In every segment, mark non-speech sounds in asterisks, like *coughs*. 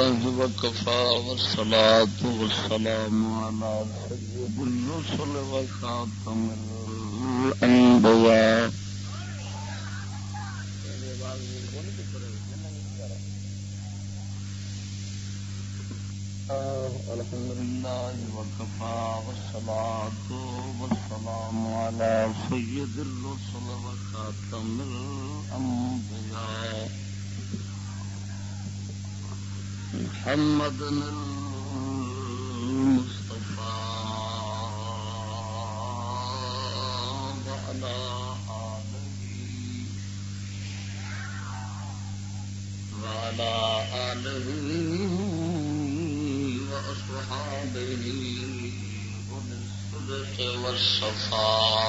وكفى والصلاة والسلام على سيد الرسل وخاتم الأنبياء. الحمد لله وكفى والصلاة والسلام على سيد الرسل وخاتم الأنبياء. محمد المصطفى وعلى آله وعلى آله وأصحابه وبالصدق والصفاء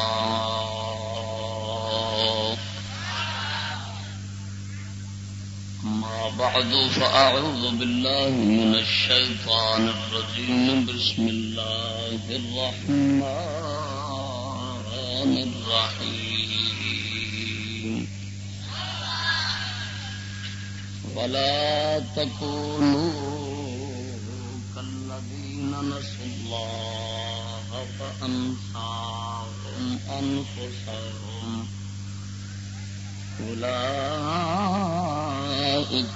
ما بعد، فأعوذ بالله من الشيطان الرجيم. بسم الله الرحمن الرحيم. ولا تكونوا كالذين نسوا الله فأنساهم أنفسهم. أولئك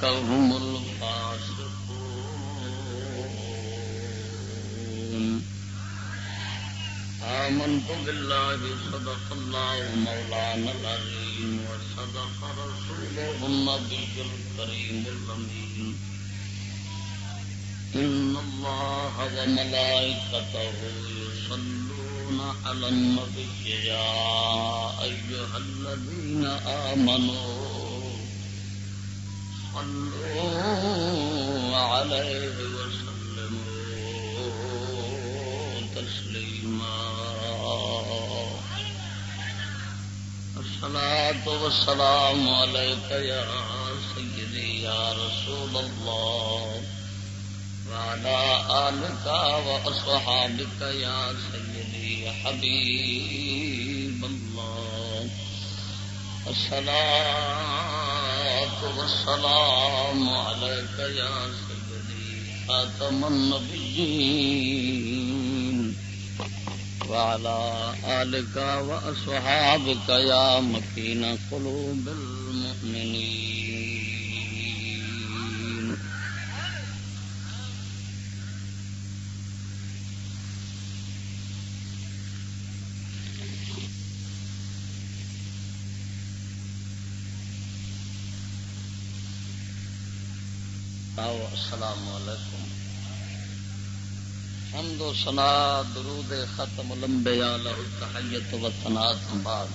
هم الفاسقون. آمنت بالله صدق الله مولانا العظيم وصدق رسوله النبي الكريم الأمين. إن الله وملائكته يصلون على النبي يا أيها الذين آمنوا صلوا عليه وسلموا تسليما الصلاة والسلام عليك يا سيدي يا رسول الله وعلى آلك وأصحابك يا سيدي حبيب الله. الصلاة والسلام عليك يا سيدي خاتم النبيين. وعلى آلك وأصحابك يا مكين قلوب المؤمنين. آؤ السلام علیکم۔ حمد و سنا درود ختم لمبیا لہو تحیت و تنات بعد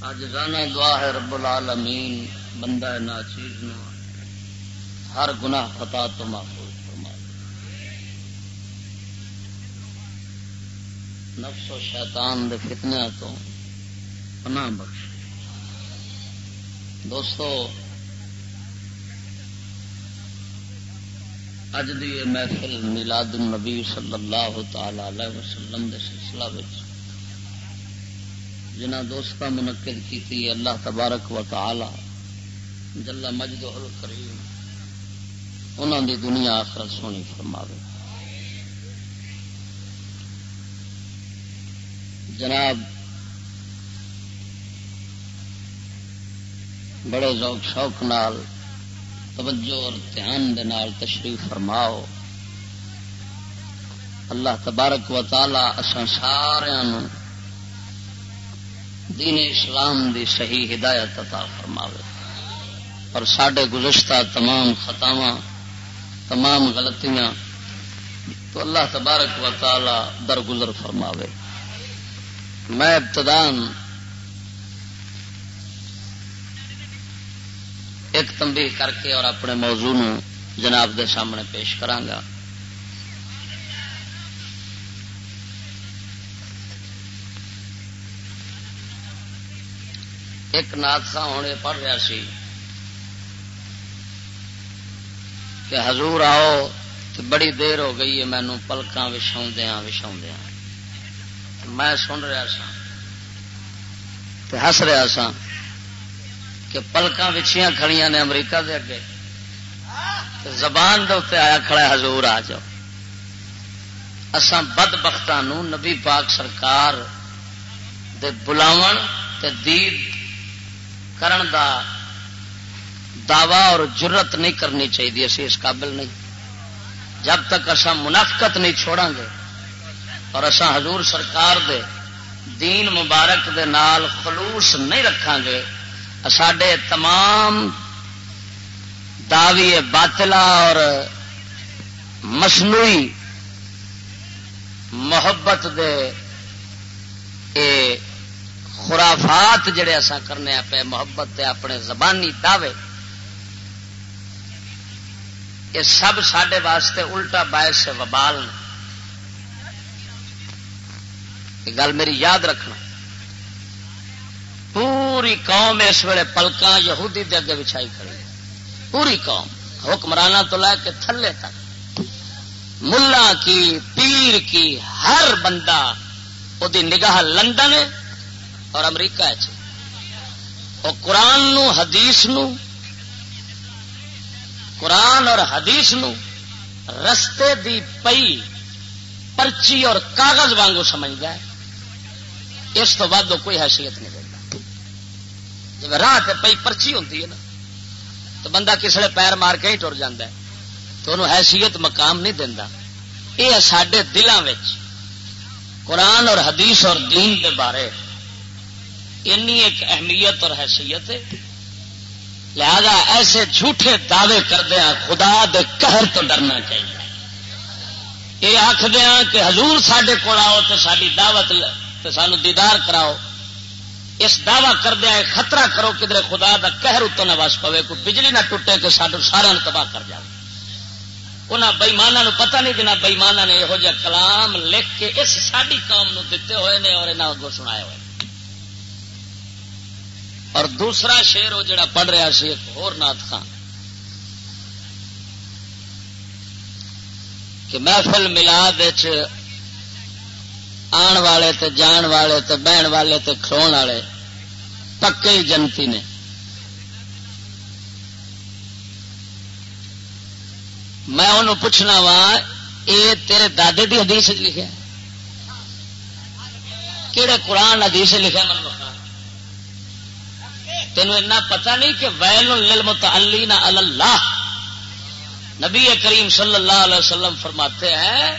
اج رانا دعا ہے رب العالمین، بندہ ناچیز نو۔ ہر گناہ خطا تو محفوظ فرما نفس و شیطان دے فتنیا تو پناہ بخش دوستو اج دی یہ محفل میلاد النبی صلی اللہ تعالی علیہ وسلم دے سلسلہ وچ جنہ دوستہ منعقد کی اللہ تبارک و تعالی، جل مجد الکریم انہوں دی دنیا آخر سونی فرماوے۔ جناب، بڑے ذوق شوق نال توجہ اور دھیان دے نال تشریف فرماؤ۔ اللہ تبارک و تعالی اساں سارا دین اسلام دی صحیح ہدایت عطا فرماوے۔ اور سڈے گزشتہ تمام خطاواں، تمام غلطیاں تو اللہ تبارک و تعالی درگزر فرماوے۔ میں ابتدان ایک تمبی کر کے اور اپنے موضوع نو جناب دے سامنے پیش کرانگا۔ ایک نادسا ہونے پڑھ رہا سی کہ حضور آؤ تو بڑی دیر ہو گئی ہے مینو پلکاں وچھاؤدیا وچھاؤدیا میں سن رہا سا ہس رہا سا کہ پلکاں وچھیاں کھڑیاں نے امریکہ دے اگے۔ زبان دے آیا کھڑا حضور آ جاؤ۔ اسان بد بختان نبی پاک سرکار دے بلاو تے دید کرن دا دعوی اور جرت نہیں کرنی چاہیے، اسی اس قابل نہیں۔ جب تک اصا منافقت نہیں چھوڑا گے اور اصا حضور سرکار دے دین مبارک دے نال خلوص نہیں رکھا گے سڈے تمام دعوی باطلا اور مصنوعی محبت دے اے خرافات جڑے اسا کرنے پہ محبت دے اپنے زبانی دعوے، یہ سب سڈے واسطے الٹا باعث سے وبال گل میری یاد رکھنا۔ پوری قوم اس ویلے پلکاں یہودی دے اگے بچھائی کھڑی پوری قوم۔ حکمرانہ تو لے کے تھلے تک۔ ملا کی، پیر کی، ہر بندہ وہ نگاہ لندن اور امریکہ قرآن نو، حدیث نو، قرآن اور حدیث نو رستے دی پئی پرچی اور کاغذ وانگو سمجھ گئے اس تو بعد کوئی حیثیت نہیں۔ جب راہ پئی پرچی ہوتی ہے نا، تو بندہ کسڑے پیر مار کے ہی ٹر جا تو انہوں حیثیت مقام نہیں دینا یہ سڈے دلوں قرآن اور حدیث اور دین کے بارے۔ ایک اہمیت اور حیثیت ہے۔ لہذا ایسے جھوٹے دعوے کردے ہیں خدا دے قہر تو ڈرنا چاہیے۔ یہ آخد کہ حضور سڈے کول آؤ تو ساری دعوت سانو دیدار کراؤ۔ اس دعوی کردیا خطرہ کرو کدھر خدا دا قہر اتوں نہ وس پوے، کوئی بجلی نہ ٹوٹے کہ سارا سارا تباہ کر جائے انہوں بئیمانہ پتہ نہیں دینا بئیمانہ نے یہو جہ کلام لکھ کے اس ساری قوم نو دیتے ہوئے نے اور یہاں اگوں سنایا ہوئے۔ اور دوسرا شیر وہ جڑا پڑھ رہا سی، ایک اور نات خان۔ کہ محفل ملاد آن والے تے جان والے تے بہن والے تے کھلو والے پکے جنتی نے۔ میں انہوں پوچھنا وا یہ تیرے دادے دی حدیث لکھا کہڑے قرآن حدیث لکھا من مطلب؟ تینوں اتنا پتا نہیں کہ ویل للمتعلین علی اللہ۔ نبی کریم صلی اللہ علیہ وسلم فرماتے ہیں،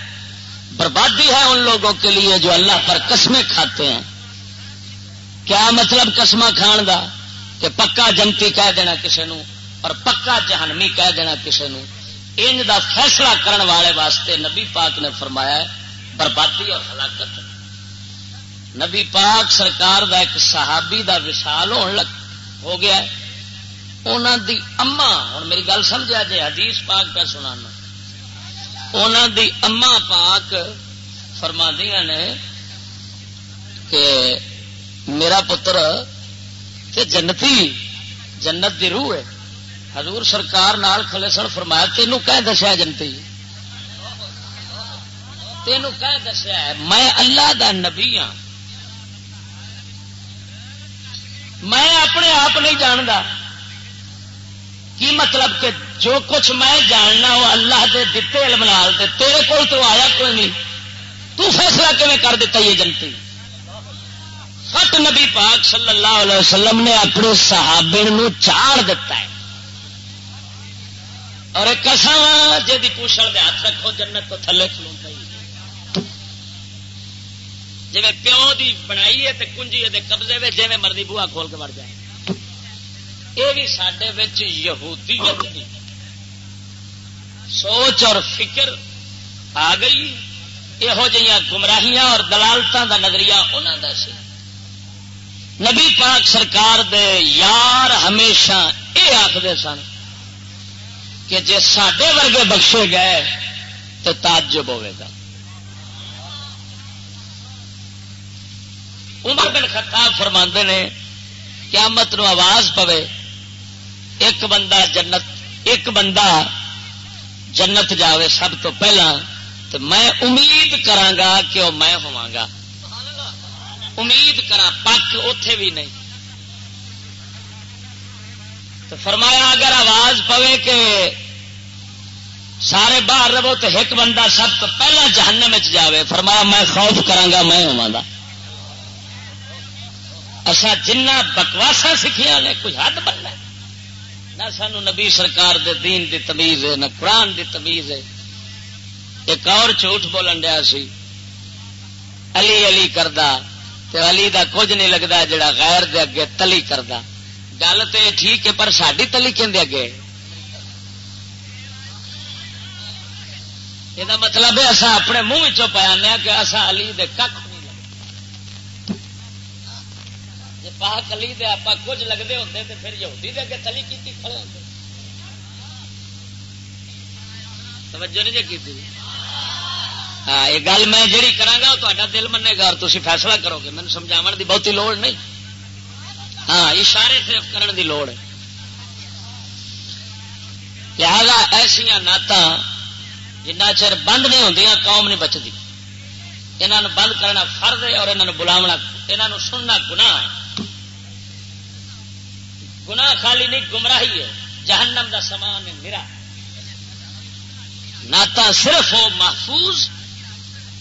بربادی ہے ان لوگوں کے لیے جو اللہ پر قسمیں کھاتے ہیں۔ کیا مطلب قسم کھان دا کہ پکا جنتی کہہ دینا کسی نو اور پکا جہنمی کہہ دینا کسی نو؟ انج دا فیصلہ کرن والے واسطے نبی پاک نے فرمایا ہے، بربادی اور ہلاکت۔ نبی پاک سرکار دا ایک صحابی دا وشال ہونے لگ ہو گیا انہوں دی اما ہوں میری گل سمجھا جی حدیث پاک پہ سنا دی اما پاک فرما دیا نے کہ میرا پتر تے جنتی، جنت دی روح ہے۔ حضور سرکار نال کھلے سن فرمایا، تینوں کہہ دسیا جنتی؟ تینوں کہہ دسیا ہے، میں اللہ دا نبی ہاں۔ میں اپنے آپ نہیں جانتا کی مطلب کہ جو کچھ میں جاننا وہ اللہ دے دیتے علم نال تیرے کول تو آیا کوئی نہیں۔ تو فیصلہ کیون کر دیتا یہ جنتی؟ فٹ نبی پاک صلی اللہ علیہ وسلم نے اپنے صحابے نو چاڑ دیتا ہے۔ اور ایک کسا جی پوچھل دے ہاتھ رکھو، جنت تو تھلے کھلوں جی پیو دی بنائی ہے کنجی قبضے میں جی مرضی بوا کھول کے مر جائے۔ یہ بھی سڈے یہودی سوچ اور فکر آ گئی۔ یہو جہاں گمراہیاں اور دلالتوں کا نظریہ انہوں کا سی۔ نبی پاک سرکار دے یار ہمیشہ یہ آخر سن کہ جی سڈے ورگے بخشے گئے تو تعجب ہوے گا۔ عمر بن خطاب فرما نے، قیامت نو آواز پوے، ایک بندہ جنت، ایک بندہ جنت جاوے سب تو پہلا، تو میں امید کرا کہ وہ میں ہوا گا۔ امید کرا پک اتے بھی نہیں۔ تو فرمایا، اگر آواز پوے کہ سارے باہر رہو تو ایک بندہ سب تو پہلا جہنم جاوے۔ فرمایا، میں خوف کرا میں ہوا اچھا جنہ بکواسا سیکھیا نے کچھ حد بننا نہ سانو نبی سرکار دے دین دی تمیز ہے، نہ قرآن دی تمیز ہے۔ ایک اور جھوٹ بولن دیا سی، علی علی کردا۔ تے علی دا کچھ نہیں لگتا جڑا غیر دے اگے تلی کردا۔ گل تو ٹھیک ہے، پر ساری تلی کہ اگے؟ یہ مطلب ہے اصا اپنے منہ پیا کہ اصا علی دے کھ نہیں لگتا جی پاک علی دے آپ کچھ لگتے ہوتے تو پھر یہودی دے اگے تلی کی کھڑے ہوتے توجہ نہیں جی کی ہاں یہ گل میں جی کرا وہ تا دل منے گا اور تھی فیصلہ کرو گے مجھے سمجھاو کی بہتی لوڑ نہیں۔ ہاں اشارے صرف کرن دی لوڑ۔ ہے لہذا ایسا نعت جنا چر بند نہیں ہوں قوم نہیں بچتی یہاں بند کرنا فرد ہے اور یہاں بلاونا یہاں سننا گنا گنا خالی نہیں، گمراہی ہے۔ جہنم دا سامان میرا نعت صرف وہ محفوظ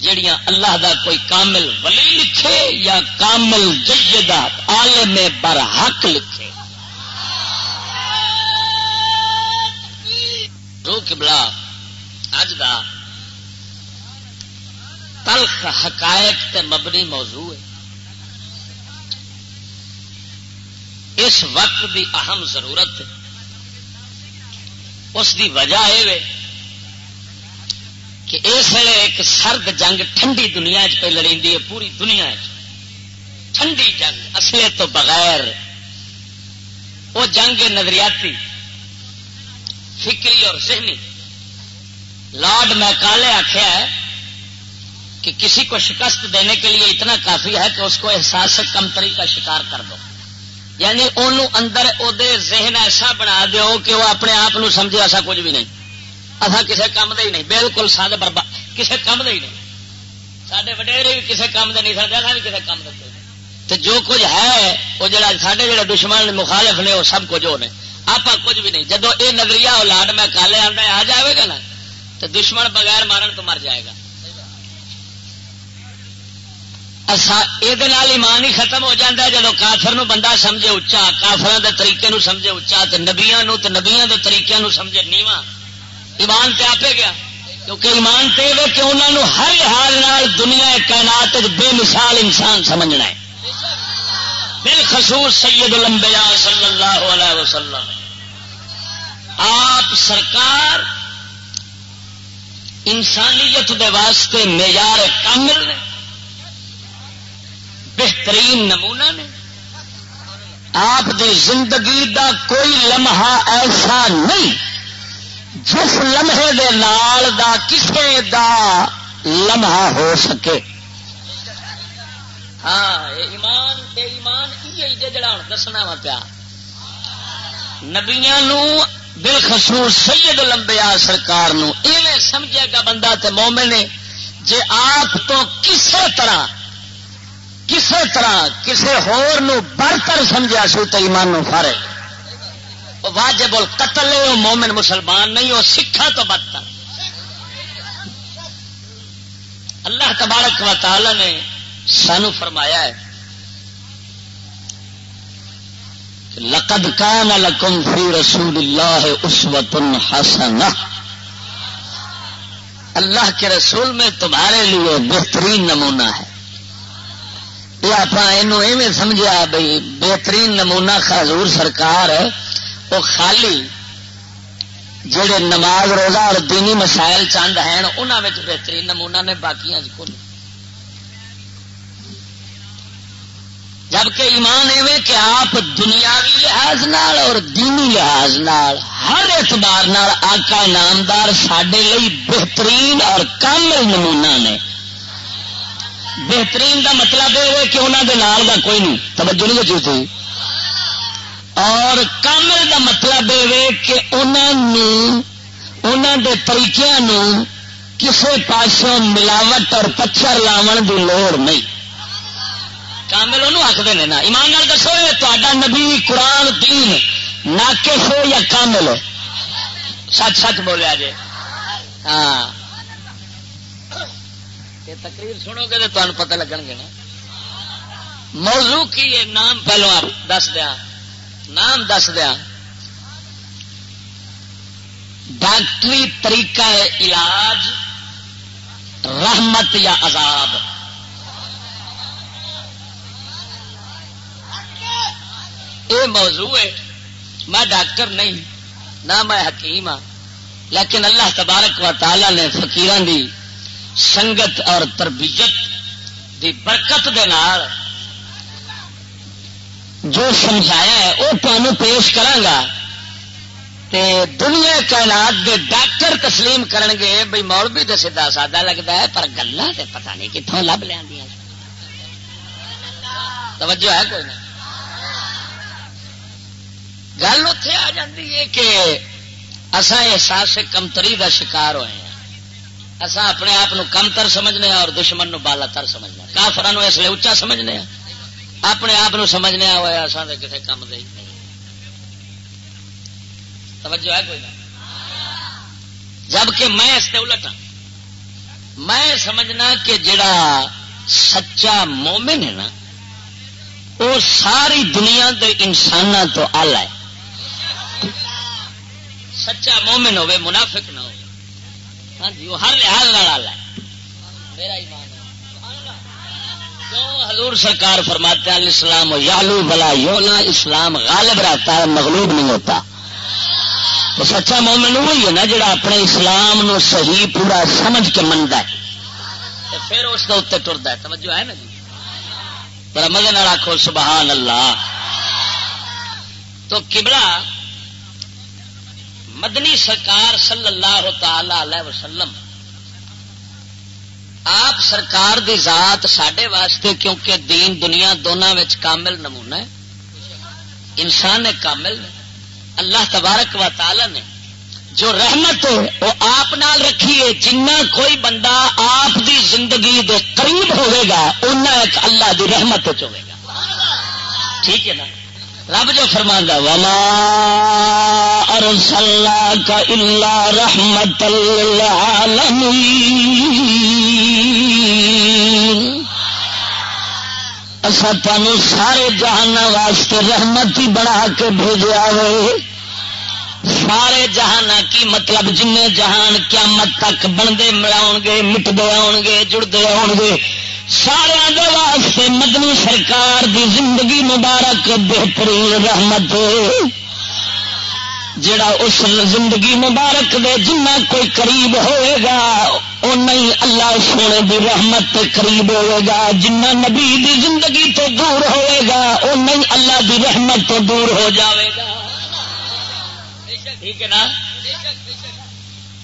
جڑیاں اللہ دا کوئی کامل ولی لکھے یا کامل ججدہ عالم بر حق لکھے؟ رو کبلا اج دا تلخ حقائق تے مبنی موضوع ہے۔ اس وقت دی اہم ضرورت اس دی وجہ یہ کہ اس ویلے ایک سرد جنگ ٹھنڈی دنیا چ پہ لڑی ہے، پوری دنیا چ۔ ٹھنڈی جنگ، اصلے تو بغیر۔ وہ جنگ نظریاتی، فکری اور ذہنی۔ لارڈ میکالے آخیا ہے کہ کسی کو شکست دینے کے لیے اتنا کافی ہے کہ اس کو احساس کمتری کا شکار کر دو۔ یعنی اندر او دے ذہن ایسا بنا دو کہ وہ اپنے آپ سمجھے، ایسا کچھ بھی نہیں۔ اصا کسی کام دے ہی نہیں، بالکل سد برباد کسی کام دے ہی نہیں۔ سارے وڈیرے بھی کسی کام دے نہیں سکتے اصا بھی کسی کام دے تو جو کچھ ہے وہ جڑا سارے جڑے دشمن مخالف نے وہ سب کچھ نے۔ آپ کچھ بھی نہیں جدو یہ نظریہ اولاد میں کالے آتا آ جائے گا نا؟ تو دشمن بغیر مارن تو مر جائے گا۔ یہ ایمان ہی ختم ہو جاتا ہے جب کافر نو بندہ سمجھے اچا کافر کے طریقے نو سمجھے اچا تو نبیا نبیا کے طریقے نو سمجھے نیواں۔ ایمان تے آپ گیا۔ کیونکہ ایمان تے وے کہ انہوں نے ہر حال دنیا کائنات بے مثال انسان سمجھنا ہے۔ بالخصوص سید الانبیاء صلی اللہ علیہ وسلم۔ آپ سرکار انسانیت دے واسطے معیار کامل نے، بہترین نمونہ نے۔ آپ دی زندگی دا کوئی لمحہ ایسا نہیں جس لمحے دے نال دا کسے دا لمحہ ہو سکے۔ ہاں ایمان تے ایمان یہ جڑا دسنا وا پیا۔ نبیا بالخصوص سید لمبیا سرکار ایویں سمجھے گا بندہ تے مومن نے جے آپ تو کسے طرح کسے طرح کسے ہور نو برتر سمجھا سو تو ایمان نو فارے واجب القتل ہے، وہ مومن مسلمان نہیں، وہ سکھا تو بدتر اللہ تبارک و تعالی نے سانو فرمایا ہے لقد کان لکم فی رسول اللہ اسوت حسنہ۔ اللہ کے رسول میں تمہارے لیے بہترین نمونہ ہے۔ یہ آپ سمجھا بھائی بہترین نمونہ خاصور سرکار وہ خالی جڑے نماز روزہ اور دینی مسائل چند ہیں انہوں بہترین نمونہ نے باقی کو جبکہ ایمان ایویں کہ آپ دنیاوی لحاظ نال اور دینی لحاظ نال، ہر اعتبار نال آقا نامدار سڈے بہترین اور کامل نمونہ نے۔ بہترین دا مطلب یہ کہ انہوں دے نال دا کوئی نہیں۔ توجہ نہیں بچی تھی اور کامل دا مطلب یہ کہ انہوں دے طریقے کسی پاسوں ملاوٹ اور پچھر لاو کی لوڑ نہیں۔ کامل انہوں آخر نا، ایمان دسو تا نبی قرآن دین ناقف ہو یا کامل ہو؟ سچ سچ بولیا جی ہاں۔ تقریر سنو گے تو تمہیں پتہ لگن گے نا۔ موضوع کی ہے نام پہلو آپ دس دیا۔ نام دس دیا۔ ڈاکٹری طریقہ علاج، رحمت یا عذاب۔ یہ موضوع ہے، میں ڈاکٹر نہیں، نہ میں حکیم ہاں۔ لیکن اللہ تبارک و تعالی نے فقیران دی سنگت اور تربیت دی برکت دے نال جو سمجھایا ہے، وہ تمہیں پیش کرا دنیا کائنات دے ڈاکٹر تسلیم کرن گے بھائی مولوی تو سیدا سادہ لگتا ہے، پر گلا پتہ نہیں کتوں لب لیا توجہ ہے کوئی نہیں؟ گل اتے آ جاتی ہے کہ اصا احساس کمتری کا شکار ہوئے ہیں۔ اصا اپنے آپ کمتر سمجھنے اور دشمن نو بالا تر سمجھنا کافران اس لیے اچا سمجھنے اپنے آپ سمجھنے ہوا اصا تو کسی کام دے نہیں۔ توجہ ہے کوئی نہ؟ جبکہ میں اس سے الٹ ہوں میں سمجھنا کہ جڑا سچا مومن ہے نا وہ ساری دنیا کے انسانوں تو آلہ ہے۔ سچا مومن ہوے منافق نہ ہو ہاں جی وہ ہر لحاظ والا ہے۔ میرا ایمان حضور سرکار فرماتے ہیں اسلام یالو بلا یونا اسلام غالب رہتا ہے، مغلوب نہیں ہوتا۔ تو سچا اچھا مومن وہی ہے نا جڑا اپنے اسلام نو صحیح پورا سمجھ کے منتا ہے۔ پھر اس کے اتنے ٹرتا ہے۔ توجہ ہے نا جی؟ پر مزے آخو سبحان اللہ تو کبلا مدنی سرکار صلی اللہ تعالی علیہ وسلم سرکار دی ذات سڈے واسطے، کیونکہ دین دنیا دونوں کامل نمونہ ہے۔ انسان کامل۔ نے اللہ تبارک و تعالی نے جو رحمت وہ آپ نال رکھی ہے۔ جنہ کوئی بندہ آپ دی زندگی دے قریب ہوئے گا ایک اللہ دی رحمت ہوئے گا۔ ٹھیک ہے نا؟ رب جو فرما وما ارسلنا کا اللہ رحمت اصا تین سارے جہان واسطے رحمت ہی بنا کے بھیجا ہوئے سارے جہان کی مطلب جن جہان قیامت تک بنتے ملا گے مٹتے آؤ گے جڑتے آؤ گے سارا واسطے مدنی سرکار دی زندگی مبارک، بہترین رحمت، جڑا اس زندگی مبارک دے جنہ کوئی قریب ہوئے گا نہیں اللہ سونے دی رحمت قریب ہوئے گا، جنہ نبی دی زندگی تو دور ہوئے گا وہ نہیں اللہ دی رحمت تو دور ہو جاوے گا۔ ٹھیک ہے نا؟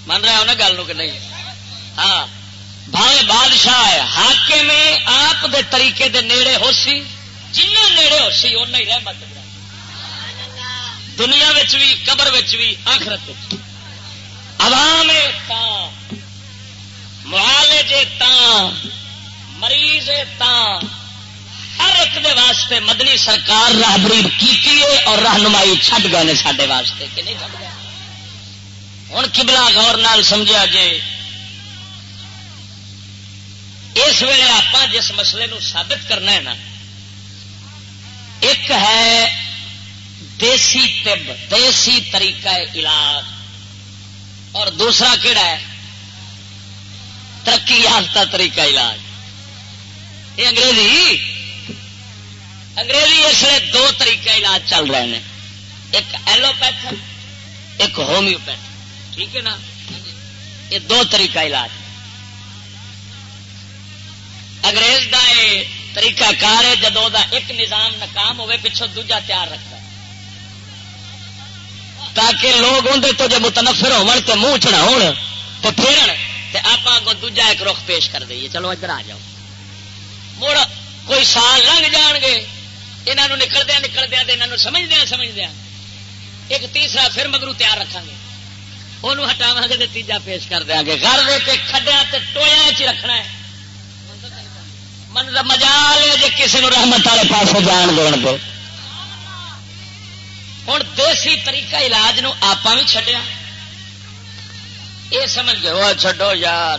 من رہا ہو نا گل کہ نہیں؟ ہاں۔ بھاوے بادشاہ ہے ہاکے میں آپ دے طریقے دے نیڑے ہو سی۔ جن نیڑے ہو سی ان رحمت دنیا بھی قبر بھی آخرت عوام معالج مریض ہر ایک دے واسطے مدنی سرکار راہبری کی اور رہنمائی چھڈ گئے سڈے واسطے، کہ نہیں چھڈ گئے؟ ہوں کبلا غور نال سمجھا جے اس ویلے آپ جس مسئلے نو ثابت کرنا ہے نا، ایک ہے دیسی طب، دیسی طریقہ علاج، اور دوسرا کہڑا ہے؟ ترقی یافتہ طریقہ علاج۔ یہ انگریزی؟ انگریزی اس لیے دو طریقہ علاج چل رہے ہیں۔ ایک ایلوپیتھ ایک ہومیوپیتھ ٹھیک ہے نا؟ یہ دو طریقہ علاج۔ انگریز کا یہ طریقہ کار ہے جدو دا ایک نظام ناکام ہوئے پچھو دوجا تیار رکھتا ہے۔ تاکہ لوگ اندر تو جب متنفر ہو منہ چڑھاؤ تو پھر آپ کو دوجا ایک رخ پیش کر دئیے۔ چلو ادھر آ جاؤ۔ مڑ کوئی سال لنگ جان گے یہاں نکلدیا نکلدیا تو سمجھدیا سمجھدیا ایک تیسرا پھر مگرو تیار رکھا گے۔ وہ ہٹاوا گے تیجا پیش کر دیا گے۔ گھر دے کے کھڈیا ٹویا چ رکھنا ہے۔ مجا لے جی کسی رحمت والے پاس جان دین ہوں دیسی طریقہ علاج نو آپ بھی چڈیا یہ سمجھ گئے وہ چڈو یار۔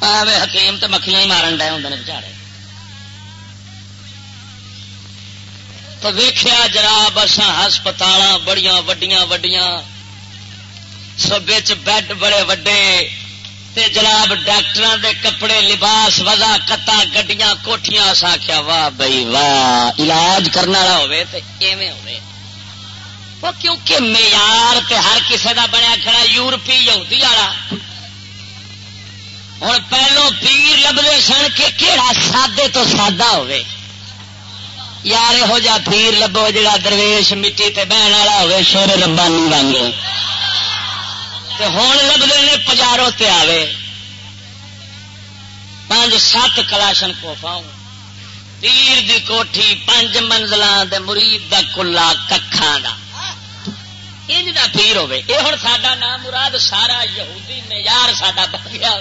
آوے حکیم تو مکھیاں ہی مارن ڈے ہوں بچارے۔ تو ویخیا جناب اسان ہسپتال بڑی وڈیاں وڈیاں سب بیڈ بڑے وڈے۔ تے جناب ڈاکٹر دے کپڑے لباس وزا کتا گڈیاں کوٹیاں آخیا واہ بھائی واہ، علاج کرنے والا ہوے تے ایویں ہوے وہ کیونکہ معیار تے ہر کسے دا بنیا کھڑا یورپی یہودی والا۔ ہوں پہلو پیر لبے سن کے کہڑا سادے تو سادہ ہوے یار یہو جا پیر لبو جا درویش مٹی تے بہن والا ہوے شیر ربانی وانگو۔ ہوں لبتے نے پجاروں تے آوے۔ پانچ سات کلاشن کوفا پیر دی کوٹھی، پانچ منزل مرید دا کلا ککھان دا۔ انج دا پیر ہوے یہ ہوں سڈا نام مراد سارا یہودی معیار سڈا بن گیا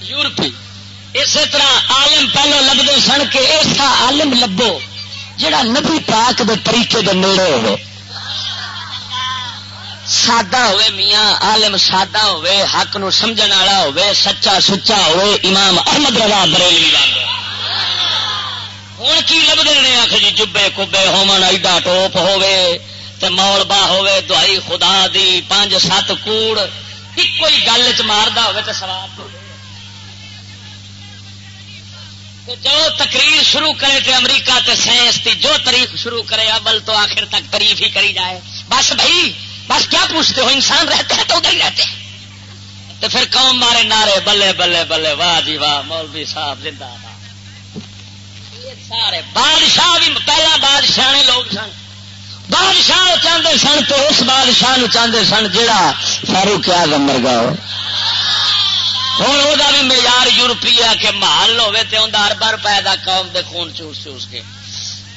یورپی۔ اسی طرح عالم پہلو لبتے سن کے ایسا عالم لبو جڑا نبی پاک دے طریقے دے نیڑے ہوئے سادہ ہوئے، میاں عالم سادہ ہوئے، حق نو سمجھن والا ہوئے، سچا سچا ہوئے، امام احمد رضا بریلوی ہوں کی لبتے ہیں آخ جی جبے کبے ہومن ایڈا ٹوپ ہوے تے مول با ہوے دعائی خدا دی، پانچ سات کوڑ ایک کوئی گل چ ماردا ہوے تے سواب جو تقریر شروع کرے تے امریکہ تے سائنس کی جو تاریخ شروع کرے اول تو آخر تک تعریف ہی کری جائے۔ بس بھائی بس کیا پوچھتے ہو؟ انسان رہتے ہیں تو ادھر ہی رہتے ہیں۔ تو پھر قوم مارے نعرے، بلے بلے بلے، واہ جی واہ، مولوی صاحب، زندہ سارے بادشاہ بھی پہلا بادشاہ لوگ سن۔ بادشاہ چاہتے سن تو اس بادشاہ چاہتے سن جہا فاروق آزم مرگا ہو۔ ہوں وہ بھی معیار یورپی ہے کہ محل ہوے تو اندر اربا روپئے کا قوم دے خون چوس چوس کے۔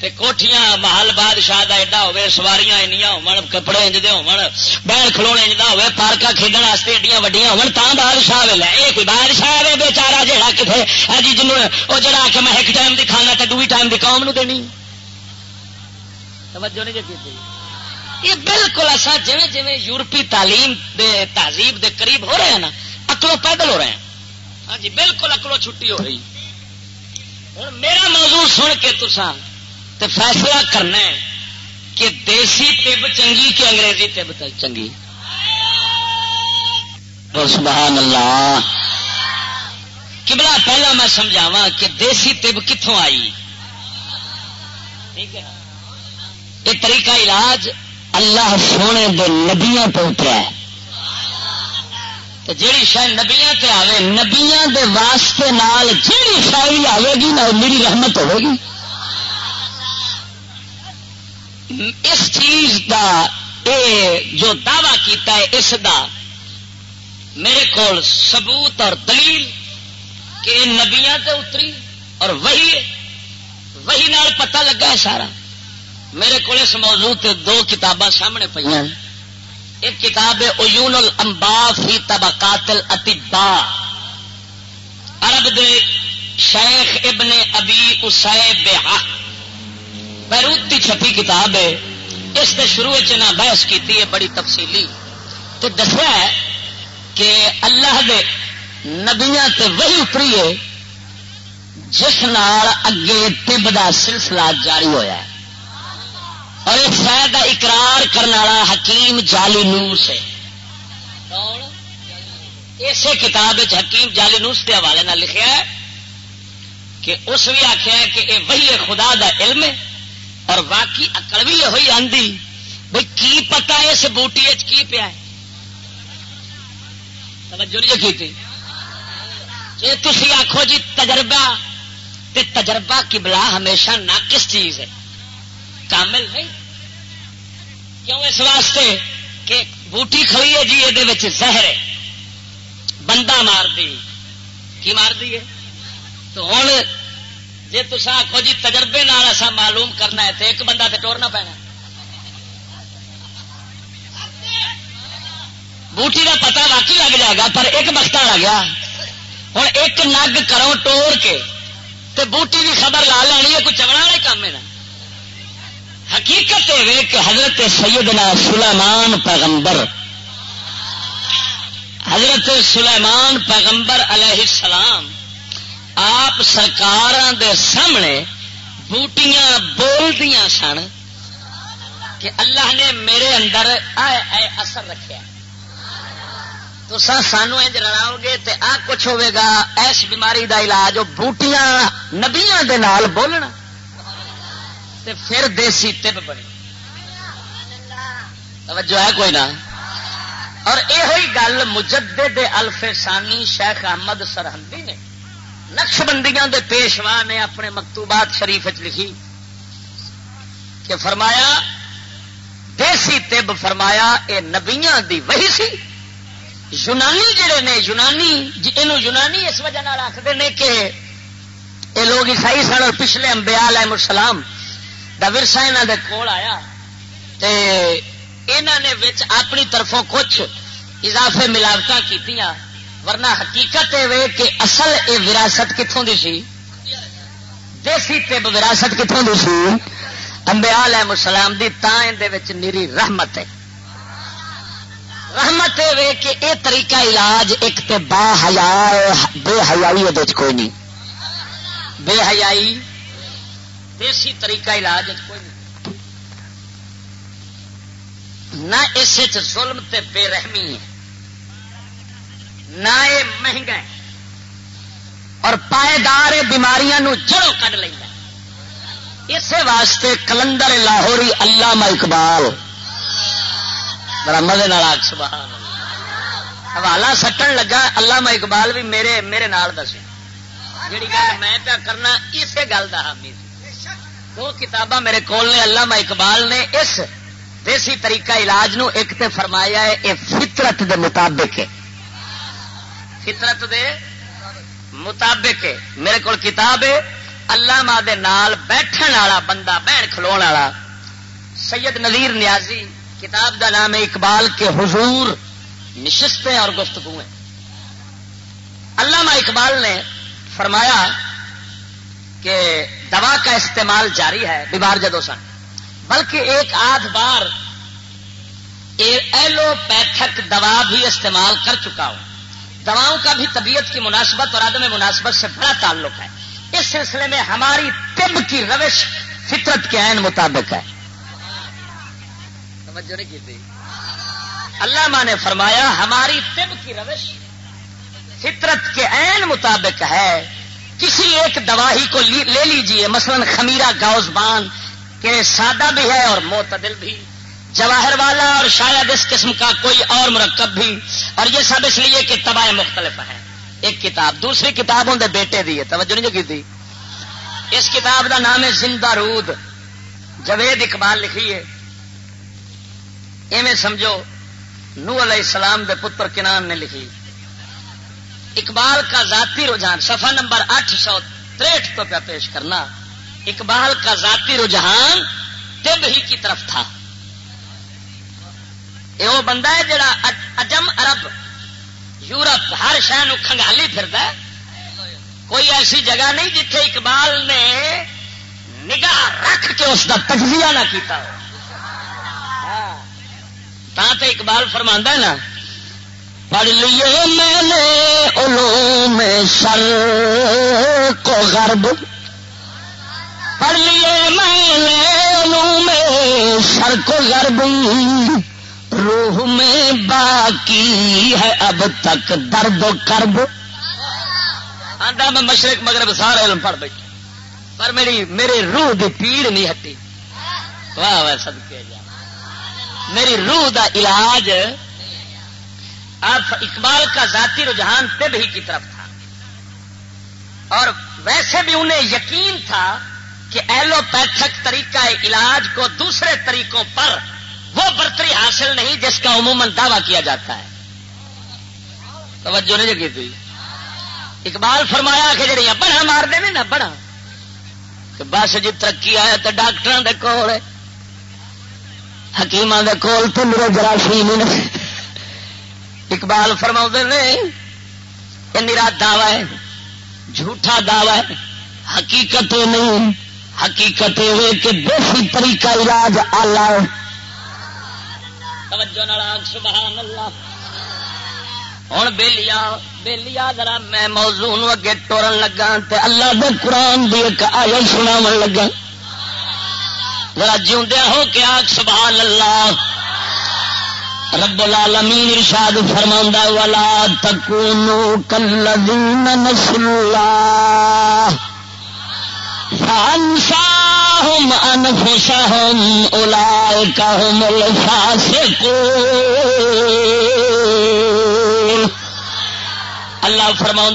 تے کوٹھیاں، محل بادشاہ دا ایڈا ہوے سواریاں اینیاں ہون کپڑے انج دے ہون بہن کھلونے انج دا ہوے پارکا کھیڈن واسطے ایڈیاں وڈیاں ہون تاں بادشاہ ویلا اے کوئی بادشاہ وے، بیچارہ جیڑا کتے اجی جنوں او جڑا کہ میں ایک ٹائم دی کھانا تے دوی ٹائم دی قوم نو دینی۔ توجہ نہیں جی کیتی یہ بالکل ایسا جویں جویں یورپی تعلیم دے تہذیب دے قریب ہو رہے ہیں نا، اکلو پیدل ہو رہے ہیں۔ ہاں جی بالکل اکلو چھٹی ہو رہی۔ ہوں میرا موضوع سن کے تسان تو فیصلہ کرنا ہے کہ دیسی تب چنگی کہ انگریزی تب چنگی؟ سبحان اللہ۔ کبلا پہلا میں سمجھاوا کہ دیسی تب کتوں آئی؟ ٹھیک ہے یہ طریقہ علاج اللہ سونے دے نبیاں پہ اترا ہے۔ جیڑی شاید نبیاں تے آوے، نبیاں دے واسطے نال جیڑی شاعری آئے گی نہ میری رحمت ہوے گی۔ اس چیز دا اے جو دعوی کیتا ہے اس دا میرے کو ثبوت اور دلیل کہ نبیاں تے اتری اور وہی وہی نال پتہ لگا ہے سارا۔ میرے کو اس موضوع تے دو کتاباں سامنے پہ ایک کتاب ہے اویون الانبا فی طبقات الاتباء عرب دے شیخ ابن ابی اسیب بیروت کی چھپی کتاب ہے۔ اس نے شروع چنا بحث کی بڑی تفصیلی۔ تو دسیا ہے کہ اللہ دے نبیا تے وہی اتری ہے، جس نال اگے تب دا سلسلہ جاری ہویا ہے۔ اور اس شاید کا اقرار کرنے والا حکیم جالی نوس ہے۔ اسی کتاب حکیم جالی نوس کے حوالے لکھا ہے کہ اس بھی آخیا کہ یہ وہی خدا دا علم ہے۔ اور واقعی اکڑ بھی یہ آندھی۔ بھائی کی پتا اس بوٹی کی پیا توجہ نہیں کی تھی آخو جی تجربہ، تے تجربہ کبلا ہمیشہ ناقص چیز ہے۔ کامل نہیں۔ کیوں اس واسطے کہ بوٹی کھڑی ہے جی یہ زہر ہے۔ بندہ مار دی۔ کی مار دی ہے؟ تو ہوں جی تصا آخو جی تجربے نال ایسا معلوم کرنا ہے تو ایک بندہ تو ٹورنا پینا بوٹی کا پتا واقعی لگ جائے گا پر ایک بختا لگ گیا۔ ہوں ایک نگ کرو ٹور کے تے بوٹی کی خبر لا لینی ہے، کوئی چمڑا والے کام ہے نا۔ حقیقت ہے کہ حضرت سیدنا سلیمان پیغمبر، حضرت سلیمان پیغمبر علیہ السلام آپ سرکار دے سامنے بوٹیاں بول دیا سن کہ اللہ نے میرے اندر اے اے اثر رکھا تو سانو انج رلاؤ گے تو آ کچھ گا اس بیماری دا علاج وہ بوٹیاں نبیاں دے نال بولنا۔ تے پھر دیسی تب بنی۔ توجہ ہے کوئی نہ؟ اور یہ گل مجدد الف ثانی شیخ احمد سرحدی نے۔ نقش بندیاں دے پیشوا نے اپنے مکتوبات شریف لکھی کہ فرمایا، دیسی تب فرمایا، اے نبیاں دی وہی سی۔ یونانی جڑے نے، یونانی یہ یونانی اس وجہ آخر نے کہ یہ لوگ عیسائی سن اور پچھلے امبیا علیہ السلام دا ورسا یہاں دے کول آیا تے انہوں نے اپنی طرفوں کچھ اضافے ملاوٹ کی ورنہ حقیقت یہ کہ اصل یہ وراثت کتوں کی سی؟ دیسی تب وراثت کتوں کی سی؟ امبیا علیہ السلام دی تا نیری رحمت ہے۔ رحمت یہ کہ یہ طریقہ علاج ایک تے با حیا بے حیائی کوئی نہیں۔ بے حیائی، دیسی طریقہ علاج کوئی نہیں۔ نہ اس ظلم تے بے رحمی ہے۔ نہ یہ مہنگا ہے اور پائیدار بیماریاں جڑوں کھ لینا اسی واسطے کلندر لاہوری علامہ اقبال۔ بڑا مزے سبحان حوالہ سٹن لگا، علامہ اقبال بھی میرے میرے نال دسے جی گل میں پیا کرنا اسی گل کا حامی دو کتاباں میرے کول نے، علامہ اقبال نے۔ اس دیسی طریقہ علاج نو ایک تے فرمایا ہے یہ فطرت دے مطابق ہے۔ فطرت دے مطابق میرے کو کتاب ہے۔ اللہ دے نال بیٹھن والا بندہ، بہن کھلو والا۔ سید نذیر نیازی، کتاب دا نام ہے اقبال کے حضور۔ نشستیں اور گفتگو علامہ اقبال نے فرمایا کہ دوا کا استعمال جاری ہے، بیمار جدو سن۔ بلکہ ایک آدھ بار ایلوپیتھک دوا بھی استعمال کر چکا ہوں۔ دواؤں کا بھی طبیعت کی مناسبت اور عدم مناسبت سے بڑا تعلق ہے۔ اس سلسلے میں ہماری طب کی روش فطرت کے عین مطابق ہے۔ اللہ ماں نے فرمایا، ہماری طب کی روش فطرت کے عین مطابق ہے۔ کسی ایک دوا ہی کو لے لیجیے، مثلا خمیرہ گاؤز بان کہ سادہ بھی ہے اور معتدل بھی۔ جواہر والا اور شاید اس قسم کا کوئی اور مرکب بھی۔ اور یہ سب اس لیے کہ تباہ مختلف ہیں۔ ایک کتاب، دوسری کتاب ہوں بیٹے دی ہے۔ توجہ نہیں جو کی تھی اس کتاب کا نام ہے زندہ رود۔ جوید اقبال لکھی ہے۔ ایویں سمجھو نو علیہ السلام دے پتر کنان نے لکھی۔ اقبال کا ذاتی رجحان، صفحہ نمبر آٹھ سو تریٹ تو پہ پیش کرنا۔ اقبال کا ذاتی رجحان طب ہی کی طرف تھا۔ یہ وہ بندہ ہے جڑا اجم عرب، یورپ، ہر شہر کھنگالی پھر کوئی ایسی جگہ نہیں جتھے اقبال نے نگاہ رکھ کے اس کا تجزیہ نہ کیتا ہو۔ ہاں۔ تو اقبال فرما ہے نا، پڑھ لیے میں نے علوم سر کو غرب۔ پڑھ لیے میں میں سر کو گربی روح میں باقی ہے اب تک درد و کرب۔ آدھا میں مشرق مگر سارا علم پڑھ بیٹھا پر میری میری روح کی پیڑ نہیں ہٹی۔ واہ واہ سب کے جا میری روح دا علاج آپ اقبال کا ذاتی رجحان طب ہی کی طرف تھا۔ اور ویسے بھی انہیں یقین تھا کہ ایلوپیتھک طریقہ علاج کو دوسرے طریقوں پر وہ برتری حاصل نہیں جس کا عموماً دعویٰ کیا جاتا ہے۔ توجہ نہیں جگی تھی۔ اقبال فرمایا کہ جڑی بڑا مار دے نا بڑا کہ بس جی ترقی آیا تو ڈاکٹر دے کول۔ حکیم دے کول تو میرے جراثیم اقبال فرما نے یہ نرا دعوی ہے، جھوٹا دعوی ہے۔ حقیقت نہیں، حقیقت یہ کہ دیسی طریقہ علاج آلہ سبحان اللہ۔ ہوں بہلیا بہلیا ذرا میں موضوع اگے ٹورن لگا تے اللہ دے قرآن دی ایک آیت سنا لگا۔ ذرا جیوندیا ہو کے آگ، سبحان اللہ۔ رب العالمین ارشاد فرما والا تکونو کلذین نسل اللہ فانساہم انفسہم اولائک هم الفاسقون۔ اللہ فرما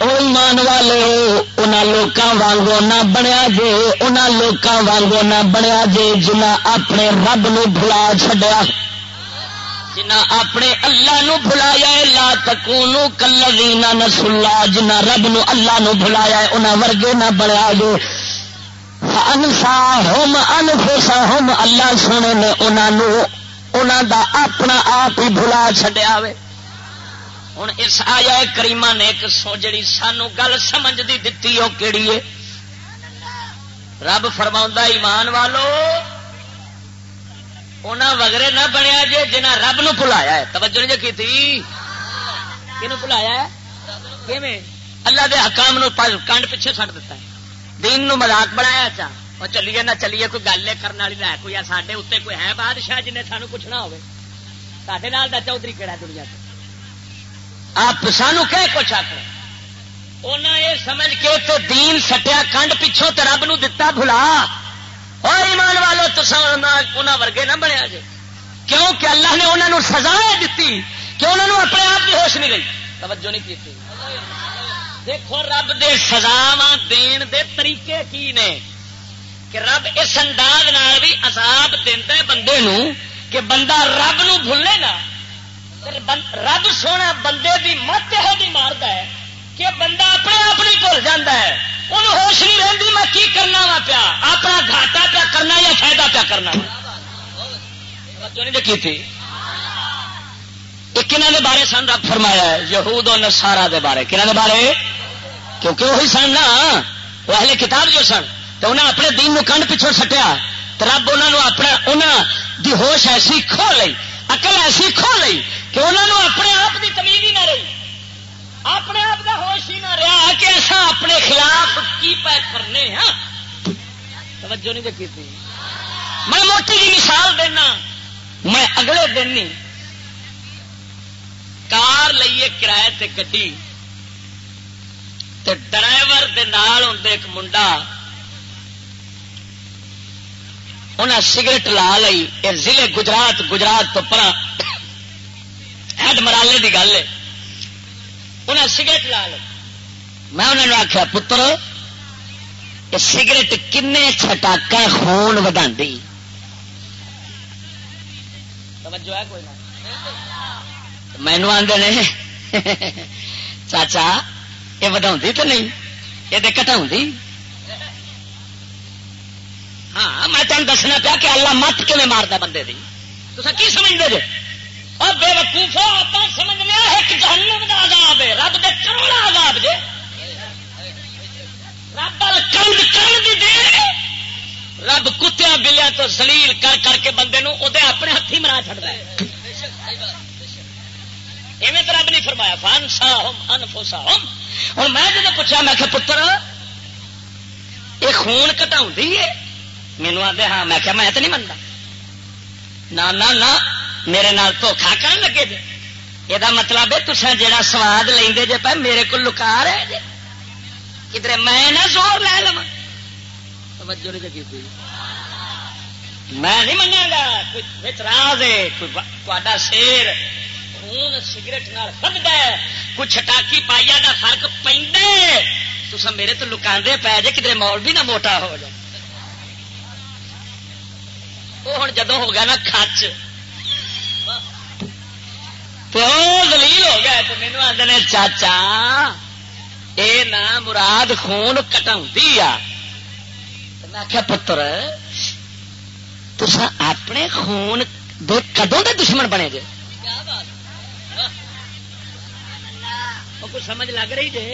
ایمان والے انہوں لوگوں وانگو نہ بنیا جے انہوں لوگوں وانگو نہ بنیا جے جنہ اپنے رب نو بھلا چھڈیا۔ جنا اپنے اللہ نو بھلایا ہے، لا تکونو کلذین نسلا جنا رب نو اللہ نو بھلایا ہے، انہاں ورگے نہ بنیا جو انسا ہوم اللہ سونے نے انہاں نو، انہاں دا اپنا آپ ہی بھلا چھڈیا وے۔ ہن اس آیا کریمہ نے ایک سو جڑی سانو گل سمجھ دی دتی، او کیڑی ہے؟ رب فرماوندا ایمان والو انہیں وگرے نہ بنیا جی جنہ رب نو بلایا ہے۔ توجہ نہیں کی بلایا ہے؟ اللہ دے حکام نو کنڈ پیچھے سٹ دیتا ہے۔ دین نو مزاق بنایا چا۔ اور چلیے نہ چلیے، کوئی گل کرنے والی نہ کوئی سارے اتنے کوئی ہے بادشاہ جنہیں سانو پوچھنا ہوگی سڈے نال کا چودھری کہڑا دنیا سے آپ سانو کہ کچھ آخر انہیں یہ سمجھ کے تو دین سٹیا کنڈ پچھوں تو رب نو دتا بھلا۔ اور ایمان والو تو انہوں ورگے نہ بنیا جی کیوں کہ اللہ نے انہوں سزا دیتی کہ انہوں نے اپنے آپ کی ہوش نہیں رہی توجہ نہیں کی دیکھو، رب دے سزا دین دے طریقے کی نے، کہ رب اس انداز بھی عذاب دینا بندے نو کہ بندہ رب نو بھولے نا رب سونا بندے دی مت یہ مارتا ہے، کہ بندہ اپنے آپ نہیں بھول جاتا ہے۔ ان ہوش نہیں رہتی میں کی کرنا وا پیا؟ اپنا گھاٹا پیا کرنا یا فائدہ پیا کرنا؟ دیکھی تھی؟ بارے سن رب فرمایا ہے، یہود و نسارا دے بارے۔ کنہ دے بارے؟ کیونکہ وہی سن نا، وہ اہل کتاب جو سن، تو انہیں اپنے دین نو کنڈ پچھوں سٹیا۔ تو رب انہوں اپنا انہوں دی ہوش ایسی کھو لی اقل ایسی کھو لی کہ انہوں نے اپنے آپ کی کمی بھی نہ رہی۔ اپنے آپ ہوش ہی نہ رہا کہ ایسا اپنے خلاف کی پہ کرنے ہاں؟ توجہ نہیں دیکھی تھی میں موٹی جی مثال دینا، میں اگلے دن ہی کار لئیے کرایہ تے گڈی ڈرائیور دے نال ہوں ایک منڈا انہیں سگریٹ لا لی ضلع گجرات گجرات تو پرا *coughs* ہڈ مرالے کی گل ہے۔ انہیں سگریٹ لا لی میں انہوں نے آخیا پتر، یہ سگریٹ کن چھٹاکا خون ودا مینو آدھے نے، چاچا، یہ ودا تو نہیں؟ یہ کٹا ہاں میں تمہیں دسنا پیا کہ اللہ مت کیون مارتا بندے کی تو کی سمجھتے جی اور بے وقوفو آپ سمجھنے ایک جہنم کا آزاد ہے، رب دے کروڑا آزاد جے۔ رب کند کر دی دے۔ رب کتیا بلیا تو سلیل کر کر کے بندے نو او دے اپنے ہاتھی مرا چڑتا ہے۔ ایویں تو رب نہیں فرمایا فان سا ہوم انفوسا ہوم اور میں جب پوچھا، میں کہ پتر یہ خون کٹاؤں مینو آدھے ہاں میں کیا میں تو نہیں منتا نہ میرے نال دھوکھا کر لگے جی یہ مطلب ہے تصا جا سواد لے جے پہ میرے کو لکا رہے جی کدھر میں نہ زور لے لوا توجہ نہیں جگی کوئی۔ میں نہیں منگا گا راز ہے شیر خون سگریٹ سبدا ہے، کوئی چھٹاکی پائیا کا فرق پہ تو میرے تو لکا پی جائے کدھر مول بھی نہ موٹا ہو جائے۔ وہ ہوں جدو ہو گیا نا کچ تو دلیل ہو گیا تو مینو آدھے چاچا یہ نہ مراد خون کٹا میں آخیا پتر تسا اپنے خون کدوں کے دشمن بنے گے؟ کچھ سمجھ لگ رہی جی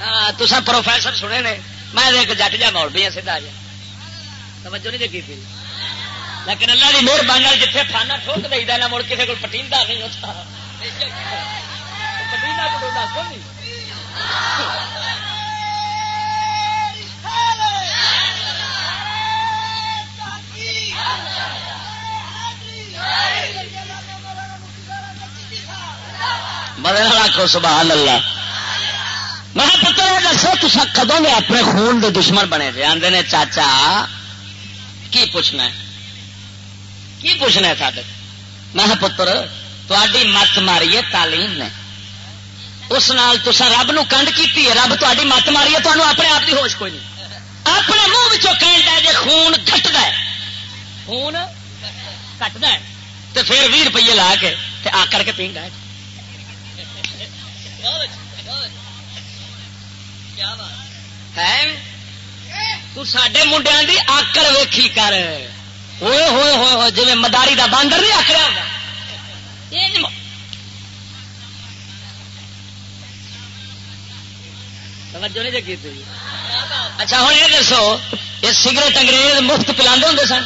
ہاں تسا پروفیسر سنے نے۔ میں ایک جٹ جا مول بھی ہاں سیدا جا۔ توجہ نہیں دیکھی لیکن اللہ کی مہربانی جتنے فانا ٹھوک دے نہ مڑ کسی کو پٹیندا نہیں ہوتا۔ بدل آخو سبحان اللہ۔ میں پتر دسو تصا کدوں نے اپنے خون دے دشمن بنے تھے آدھے نے، چاچا، کی پوچھنا ہے؟ کی پوچھنا ہے سارے میں پتر تاری مت ماری ہے تعلیم نے۔ اس نال تسا رب نو کنڈ کی رب تاری مت ماری ہے تمہیں اپنے آپ کی ہوش کوئی نہیں۔ اپنے منہ کہہ جی خون کٹتا ہے۔ خون کٹتا ہے۔ تو پھر بھی روپیے لا کے آ کر کے پینڈ ہے؟ سڈے منڈیا کی آکر ویکھی کر۔ ہوئے ہوئے ہوئے ہوئے جی مداری کا باندر نہیں آکرا اچھا ہوں یہ دسو، یہ سگریٹ انگریز مفت پلا ہوں سن؟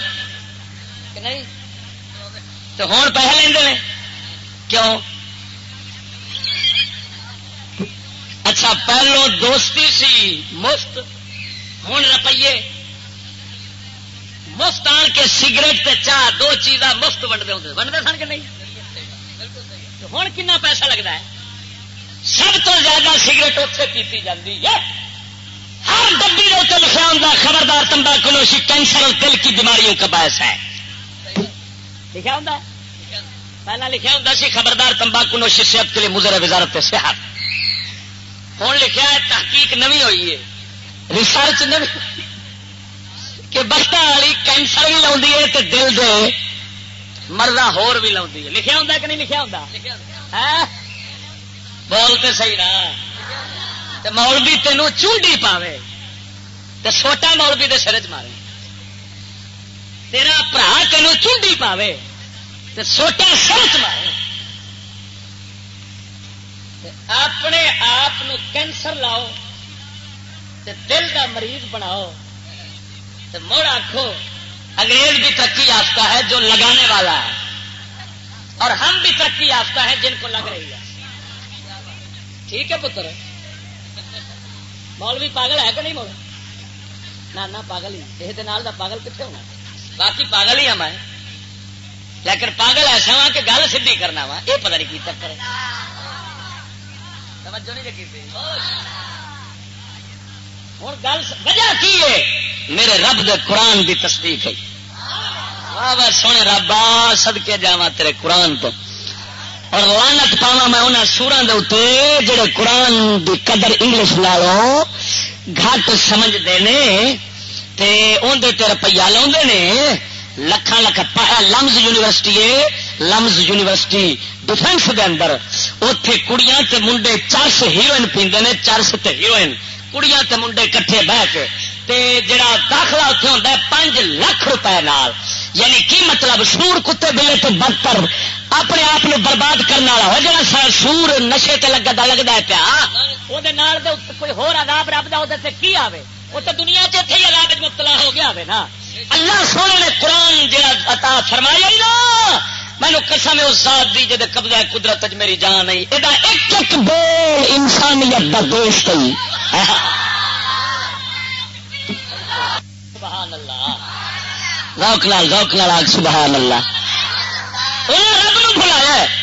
نہیں؟ تو ہوں پیسے لے کیوں؟ اچھا پہلو دوستی سی، مفت ہوں روپیے۔ مفت آن کے سگریٹ تے چاہ دو چیزاں مفت ونڈتے ہوتے ونڈتے سن کے نہیں؟ ہوں کنا پیسہ لگتا ہے؟ سب تو زیادہ سگریٹ اتنے پیتی جاتی ہے۔ ہر ڈبی کے اتنے لکھا ہوں خبردار تمباکو نوشی کینسر اور دل کی بیماریوں کا باعث ہے۔ لکھا ہوں پہلا لکھا ہوں سی، خبردار تمباکو نوشی صحت کے لیے مضر وزارت صحت۔ ہوں لکھا ہے، تحقیق نوی ہوئی ہے۔ ریسرچ نوی کہ بخت والی کینسر بھی لاؤ تو دل دے مردا ہور بھی لاؤ لکھا ہوں کہ نہیں لکھا ہوں ہاں؟ بولتے صحیح نا۔ مولوی تینوں چونڈی پاوے۔ تو چھوٹا مولوی دے سر چ مارے۔ تیرا برا تینوں چونڈی پاوے۔ تو چھوٹا سر چ مارے اپنے آپ کینسر لاؤ۔ دل کا مریض بناؤ۔ مڑ آخو انگریز بھی ترقی یافتہ ہے جو لگانے والا ہے۔ اور ہم بھی ترقی یافتہ ہے جن کو لگ رہی ہے۔ ٹھیک ہے پتر۔ مول بھی پاگل ہے کہ نہیں مول نہ پاگل ہی۔ یہ پاگل کتنے ہونا؟ باقی پاگل ہی ہم لیکن پاگل ایسا وا کہ گل سی کرنا وا۔ یہ پتا نہیں کی چکر ہوں گل وجہ کی ہے؟ میرے رب دے قرآن دی تصدیق ہے۔ واہ سونے ربا سد کے جا تیرے قرآن تو۔ اور لانت پاوا میں انہیں سورا دے جڑے قرآن دی قدر انگلش لالو گھٹ سمجھتے ہیں اندر روپیہ لا لکھان لکھ لمز یونیورسٹی ہے، لمز یونیورسٹی ڈیفینس دے اندر۔ اتے کڑیاں تے منڈے چرس ہیروئن پیندے نے، چرس تے ہیروئن۔ کڑیاں تے منڈے کٹھے بہ کے تے جڑا داخلہ اتنے ہوتا ہے پانچ لاکھ روپے نال یعنی کی مطلب سور کتے بلے تو بدتر اپنے آپ برباد کرنے والا ہو جا سور نشے تے لگتا لگتا ہے پیا وہ کوئی ہو رب رب کی آئے وہ تو دنیا چ عذاب مبتلا ہو گیا نا اللہ سونے نے قرآن جڑا عطا فرمایا ہی نا میں قسم ہے اس ذات دی جدے قبضہ ہے قدرت میری جان نہیں۔ یہ ایک ایک بول انسانیت کا دوست ہی۔ سبحان اللہ روک لال روک لال سبحان اللہ رب نو ہے۔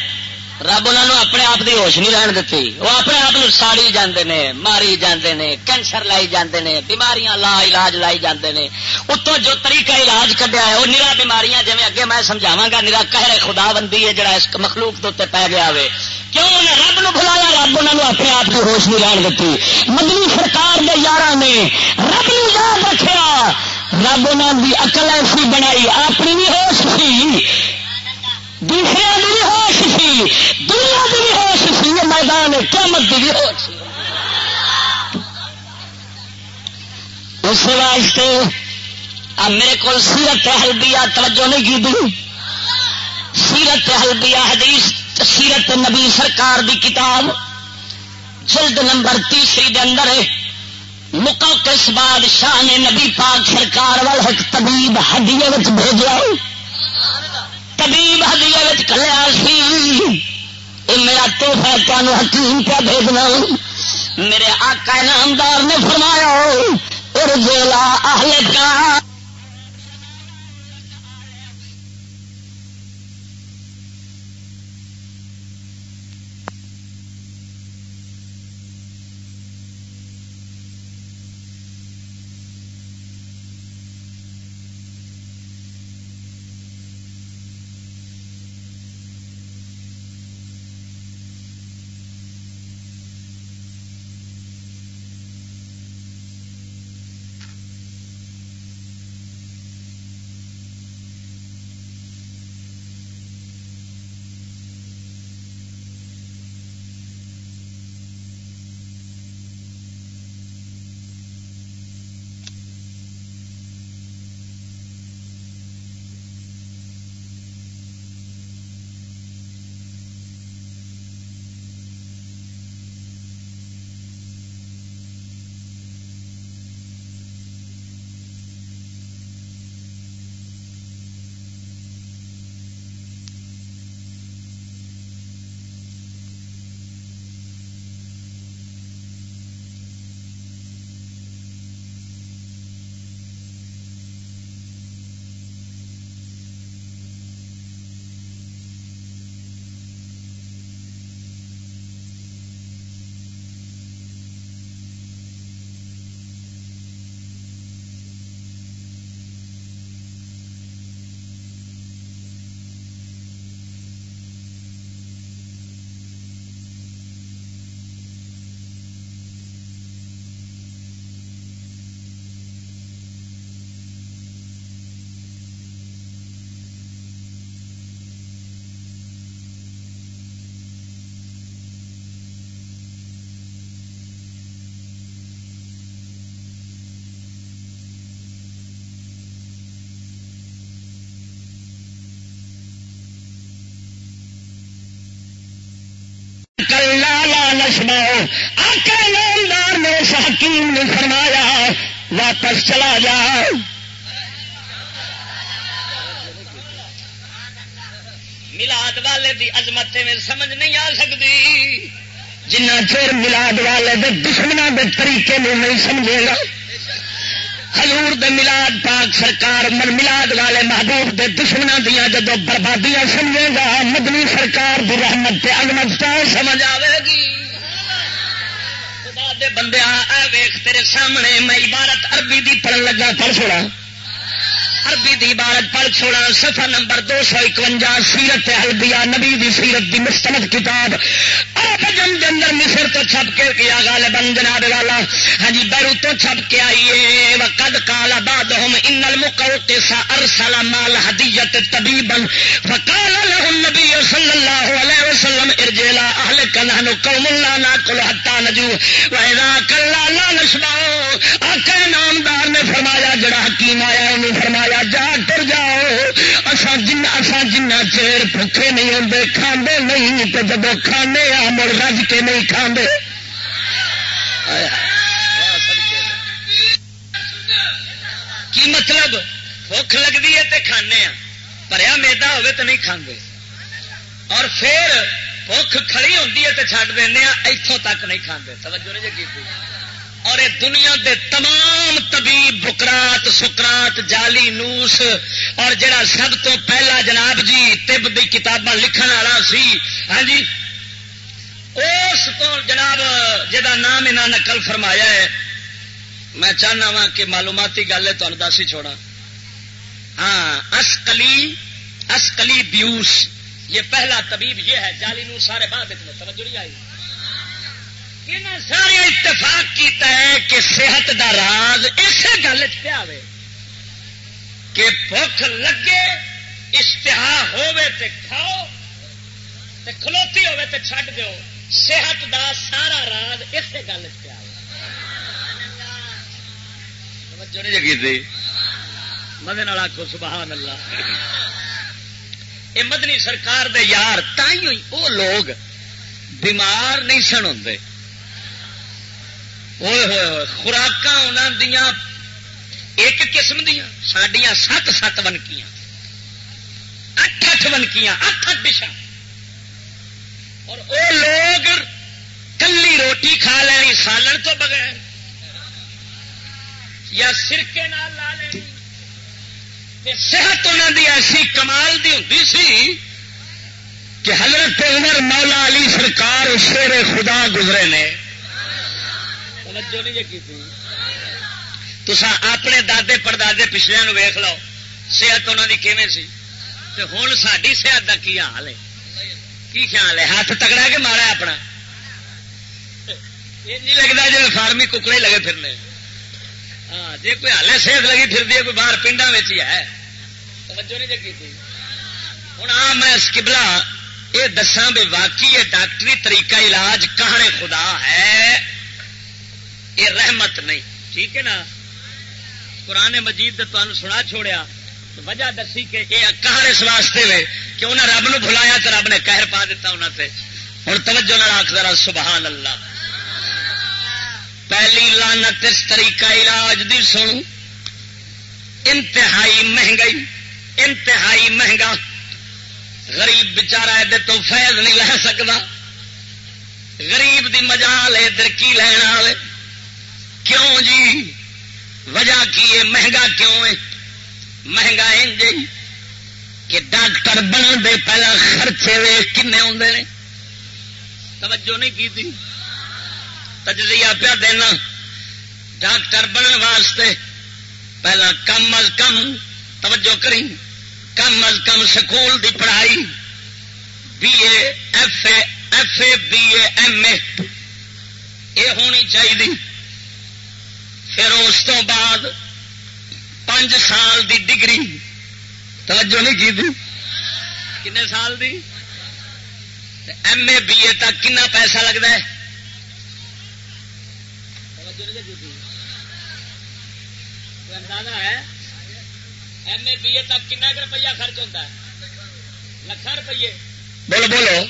رب انہوں اپنے آپ کی ہوش نہیں رہن دیتی وہ اپنے آپ ساڑی جاندے نے، ماری جاندے نے، کینسر لائی جاندے نے، بیماریاں لا علاج لائی جاندے نے۔ اتوں جو طریقہ علاج کڈیا ہے، وہ نرا بیماریاں جی اگے میں سمجھاوا گا نرا کہ خدا بندی ہے جڑا اس مخلوق کے اتنے پی گیا ہوئے۔ کیوں انہیں رب نو بلایا رب انہوں اپنے آپ کی ہوش نہیں رہن دیتی مدنی سرکار کے یار نے رب نو یاد رکھا رب انہوں کی اقل ایسی بنائی، اپنی بھی ہوش سی دوسرے کی بھی ہوش سی، دنیا کی بھی ہوش سی میدان قیامت کی بھی ہوش اس واسطے اب میرے کو سیرت حلبیا توجہ نہیں کی دی سیرت حلبیا حدیث، سیرت نبی سرکار دی کتاب، جلد نمبر تیسری دے اندر ہے۔ مقوقس بادشاہ نے نبی پاک سرکار وال طبیب ہڈیے بھیجا طبیب ہدیے کلیا سی۔ یہ میرا توحفہ تمہیں حکیم کیا بھیجنا۔ میرے آقا نامدار نے فرمایا ارجلا اہل کا لالا نشما آکے نامدار نے اس حکیم نے فرمایا، واپس چلا جا۔ ملاد والے دی عظمت میں سمجھ نہیں آ سکتی۔ جنہ چیر ملاد والے دے دشمنوں دے طریقے میں نہیں سمجھے گا۔ حضور دے ملاد پاک سرکار من ملاد والے محبوب دے دشمنوں دیا جدو بربادیاں سمجھے گا، مدنی سرکار دی رحمت تے عظمت تو سمجھ آئے گی۔ بندے ویخ تیرے سامنے میں عبارت عربی دی پڑھن لگا، پڑھ چھوڑا عربی دی عبارت پڑھ چھوڑا صفحہ نمبر دو سو اکوجا سیرت حلبیا نبی دی سیرت دی مستند کتاب۔ اندر مصر تو چھپ کے کیا گال بن جناب والا؟ ہاں جی بیرو تو چھپ کے آئیے۔ وقد کالا باد ہوم ان المقوقسا ارسل مال ہدیت طبیبا، فقال له النبي صلى الله عليه وسلم ارجلا اهلك نحن قوم لا ناكل حتى نجو واذا كلا لا نشبع آقا نامدار نے فرمایا، جڑا حکیم آیا انہوں فرمایا، جا ٹر جاؤ۔ اصا جن اصا جنا چیر بھوکے نہیں آتے کھانے نہیں تو جب کھانے آ، مڑ رج کے نہیں کھانے کی مطلب؟ بھوک لگتی ہے تو کھانے پریا میدا ہوے تو نہیں کھانے اور پھر بھوک کھڑی ہوتی ہے تو چڈ دینا اتوں تک نہیں کھانے توجہ نہیں جی کی اور دنیا دے تمام طبیب، بکرات، سکرات، جالی، نوس اور جڑا سب تو پہلا جناب جی تب دی کتاباں لکھن والا سی ہاں جی؟ اس تو جناب جا نام انہوں نقل فرمایا ہے، میں چاہنا وا کہ معلوماتی گل ہے تمہیں دس ہی چھوڑا ہاں اسکلی اسکلی بیوس، یہ پہلا طبیب یہ ہے، جالی نوس سارے بعد میں توجہ نہیں آئی۔ سارے اتفاق کیتا ہے کہ صحت دا راز اسی گل پیا کہ بھوک لگے، اشتہا کھاؤ تے کھلوتی ہوے تے چھڈ دیو۔ صحت دا سارا راز اسی گل پیا جگی مدن آخو سبحان اللہ۔ یہ مدنی سرکار دے یار تھی وہ لوگ بیمار نہیں سن ہوں خوراک دیا ایک قسم دیا سڈیا سات سات ونکیاں اٹھ اٹھ ونکیاں اٹھ اٹھ ڈشا اور وہ لوگ کلی روٹی کھا لینی سالن تو بغیر یا سرکے نال لا لینی صحت انہوں کی ایسی کمال دی ہوں سی کہ حضرت عمر مولا علی سرکار شیر خدا گزرے نے تو اپنے دے پردے پچھلے ویخ لو صحت انہوں کی کیون سی؟ ہوں ساری صحت کا کی حال ہے؟ کی خیال ہے؟ ہاتھ تگڑا کے مارا اپنا؟ یہ نہیں لگتا جی فارمی ککڑے لگے پھرنے۔ ہاں جی کوئی ہالے صحت لگی پھر کوئی باہر پنڈا ہی ہے۔ توجہ نہیں جگی تھی ہوں آ میں کبلا یہ دساں بھی واقعی یہ ڈاکٹری طریقہ علاج کہاں خدا؟ ہے یہ رحمت نہیں۔ ٹھیک ہے نا؟ قرآن مجید تمہیں سنا چھوڑیا۔ وجہ دسی کہ یہ کہاں اس واسطے وے کہ انہیں رب نو بلایا تو رب نے قہر پا دیتا انہوں سے ہوں توجہ نہ آخ ذرا سبحان اللہ پہلی لانت اس طریقہ علاج دی سن انتہائی مہنگائی، انتہائی مہنگا۔ غریب بچارا ادھر تو فیض نہیں لے سکتا غریب دی مجال ادھر کی لینا کیوں جی؟ وجہ کی ہے؟ مہنگا کیوں ہے؟ مہنگا انج جی کہ ڈاکٹر بن دے پہلا خرچے وے کن آدھے توجہ نہیں کی تھی؟ تجزیہ پیا دینا۔ ڈاکٹر بننے واسطے پہلا کم از کم توجہ کری کم از کم سکول دی پڑھائی۔ B A, F A F A, B A, M A. یہ ہونی چاہیے۔ پھر اس تو بعد پانچ سال دی ڈگری. توجہ نہیں کی تھی؟ کنے سال دی؟ ایم اے بی اے تک کنا پیسہ لگتا ہے؟ ایم اے بی اے تک کن روپیہ خرچ ہوتا ہے؟ لکھان روپیے؟ بولو بولو.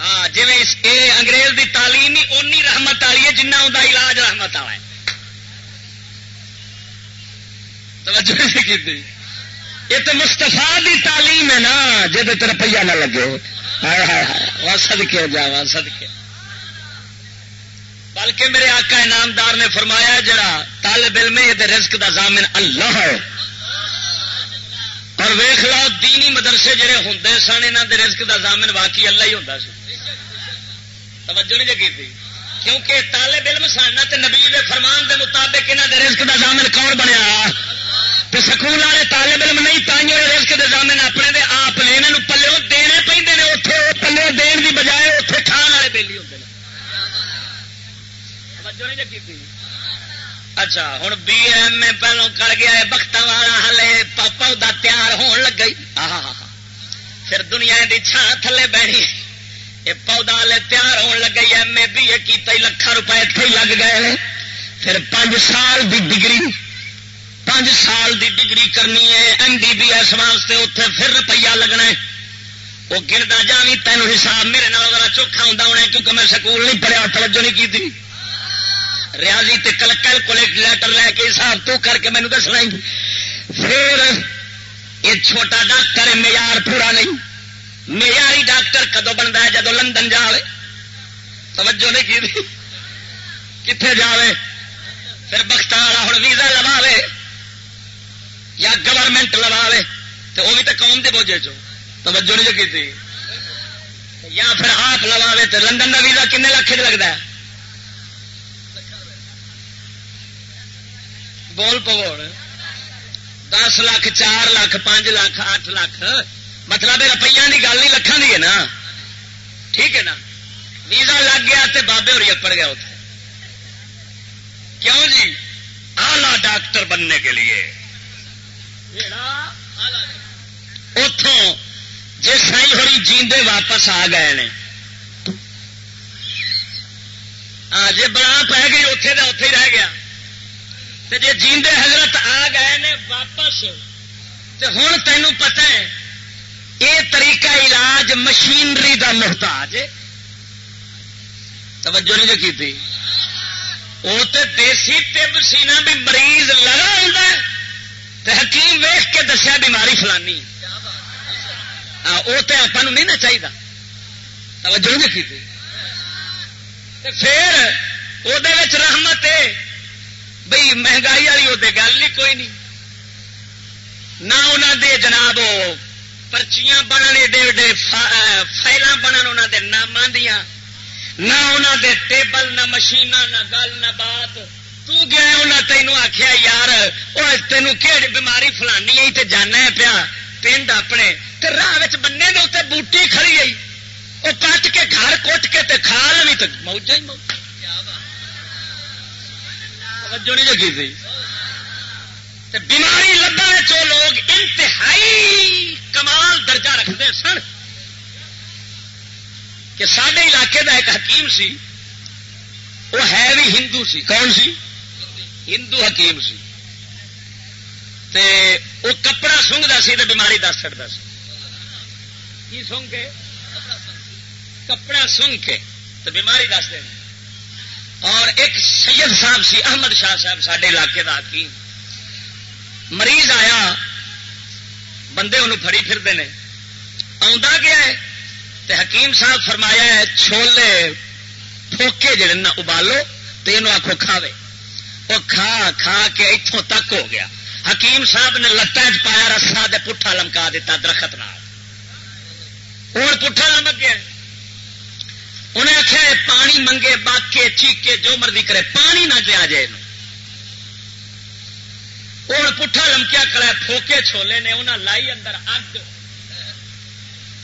ہاں جی انگریز کی تعلیم ہی اونی رحمت والی ہے جنہ ان علاج رحمت والا ہے۔ یہ تو مستفا کی تعلیم ہے نا جی روپیہ نہ لگے۔ سد کے جا سد کے بلکہ میرے آقا انعامدار نے فرمایا، جڑا طالب علم یہ رزق دا ضامن اللہ ہے۔ اور ویخ لو، دینی مدرسے جڑے ہوں سن یہاں کے رزق کا زامن واقعی اللہ ہی ہوتا توجہ نہیں جگی تھی۔ کیونکہ طالب علم سننا تے نبی دے فرمان دے مطابق یہاں کے رزق کا زامن کون بنیا؟ تو سکول والے طالب علم نہیں تائیوں رزق کے زامن اپنے دے، آپ نے یہاں پلو دینے پہ اتنے پلے دین کی بجائے اتنے کھان والے بےلی ہوتے ہیں اچھا ہوں بی ایم اے پہلو کر گیا ہے بخت والا ہلے پودا تیار ہون لگ گئی۔ پھر دنیا کی چھان تھلے بہنی۔ یہ پودا ہلے تیار ہون لگ گئی، ایم اے بی اے کی لکھان روپئے اتنے لگ گئے پھر پانچ سال دی ڈگری پانچ سال دی ڈگری کرنی ہے ایم بی بی ایس واسطے اتنے پھر روپیہ لگنا ہے۔ وہ گردا جا بھی تینوں حساب میرے نال چوکھا ہوں ہونا کیونکہ میں سکول نہیں پڑھیا، توجہ نہیں کی تھی ریاضی تے کیلکولیٹ لیٹر لے کے حساب تو کر کے مینو دسنا پھر یہ چھوٹا ڈاکٹر ہے، معیار پورا نہیں۔ معیاری ڈاکٹر کدو بنتا ہے جدو لندن جائے توجہ نہیں کی کتنے جائے پھر بخت والا ہوں ویزا لوا یا گورنمنٹ لوا تو وہ بھی تو قوم کے بوجھے چو توجہ نہیں کی یا پھر آپ لوا تو لندن کا ویزا کن لاکھ لگتا ہے؟ بول پو دس لاکھ، چار لاکھ پانچ لاکھ، اٹھ لاکھ۔ مطلب روپیہ کی گل نہیں لکھان کی ہے نا۔ ٹھیک ہے نا؟ ویزا لگ گیا تو بابے اور اپڑ گیا اتنے کیوں جی؟ آلہ ڈاکٹر بننے کے لیے۔ اتوں جی سائی ہوئی جیندے واپس آ گئے ہاں جی بڑا پہ گئی اتے کا اتے ہی رہ گیا۔ جی جیندے حضرت آ گئے نے واپس تو ہوں تینوں پتہ ہے یہ طریقہ علاج مشینری کا محتاج توجہ نہیں کی وہ تو دیسی تب سینا بھی مریض لگا ہوں تو حکیم ویخ کے دسیا بیماری فلانی وہ تو آپ نہیں نہ چاہیے توجہ نہیں کی پھر وہ رحمت ہے بھئی مہنگائی والی وہ گل نہیں، کوئی نہیں۔ نہ انہوں دے جناب پرچیاں بنن ایڈے ایڈے فائل بنن انہوں دے نام دیا نہ انہوں دے ٹیبل، نہ مشین نہ گل، نہ بات۔ گیا تینوں آخیا یار وہ تینوں کہڑی بیماری فلانی آئی تے جانا پیا پنڈ اپنے تے راہ بننے دے اتنے بوٹی کھڑی آئی وہ کٹ کے گھر کٹ کے تے کھا لوی تو موجہ ہی موجہ نہیں تھی بیماری لبا چو لوگ انتہائی کمال درجہ رکھتے سن کہ سارے علاقے کا ایک حکیم سی وہ ہے بھی ہندو سی کون سی ہندو حکیم سی۔ تے وہ کپڑا سونگتا سی تو بیماری دس چڑتا سی۔ کی سونگ کے؟ کپڑا سونگ کے تو بیماری دس دیں اور ایک سید صاحب سی، احمد شاہ صاحب سارے علاقے کا حکیم۔ مریض آیا، بندے انہوں فری پھرتے ہیں گیا ہے تے حکیم صاحب فرمایا ہے، چھولے پھوکے جڑے نا ابالو تو یہ آخو کھاوے۔ وہ کھا کھا کے اتوں تک ہو گیا۔ حکیم صاحب نے لتان چ پایا رسا دے پٹھا لمکا دیتا درخت نال۔ ہوں پٹھا لمک گیا انہیں آخیا پانی منگے باقے چیکے جو مرضی کرے، پانی نہ دیا جائے ہوں پٹھا لمکیا کرا پھوکے چھولے نے انہیں لائی اندر اگ۔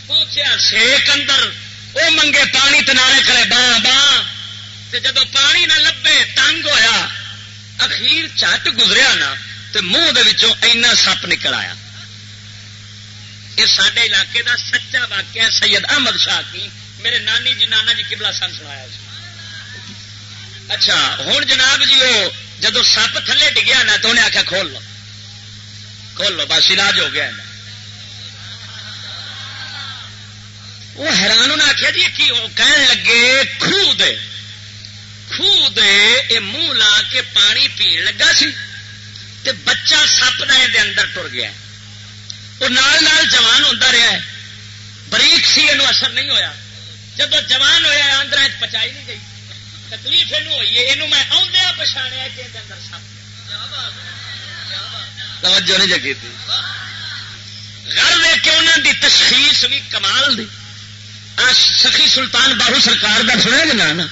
پہنچیا سیک اندر وہ منگے پانی تنارے کرے باں باں۔ جدو پانی نہ لبے، تنگ ہویا۔ اخیر چٹ گزریا نا تو منہ اینا سپ نکل آیا۔ یہ سارے علاقے دا سچا واقعہ سید احمد شاہ کی۔ میرے نانی جی نانا جی کبلا سن سنایا اچھا ہوں جناب جی وہ جدو سپ تھلے ڈگیا نا تو انہیں آخیا کھول لو۔ کھول لو، بس علاج ہو گیا وہ حیران انہیں آخیا جی کی؟ کہن لگے خوہ دے۔ خوہ دے منہ لا کے پانی پی لگا سی تے بچہ سپ دے اندر ٹر گیا وہ نال نال جوان ہوتا رہا ہے بریک سی یہ اثر نہیں ہویا جب جوان ہوا آندر پچائی نہیں گئی تکلیف یہ ہوئی ہے یہ میں آدھا پچھاڑیا کہ اندر سپ توجہ نہیں جگی تھی گھر لے کے انہوں دی تشخیص بھی کمال دی سخی سلطان باہو سرکار کا سنا گا نا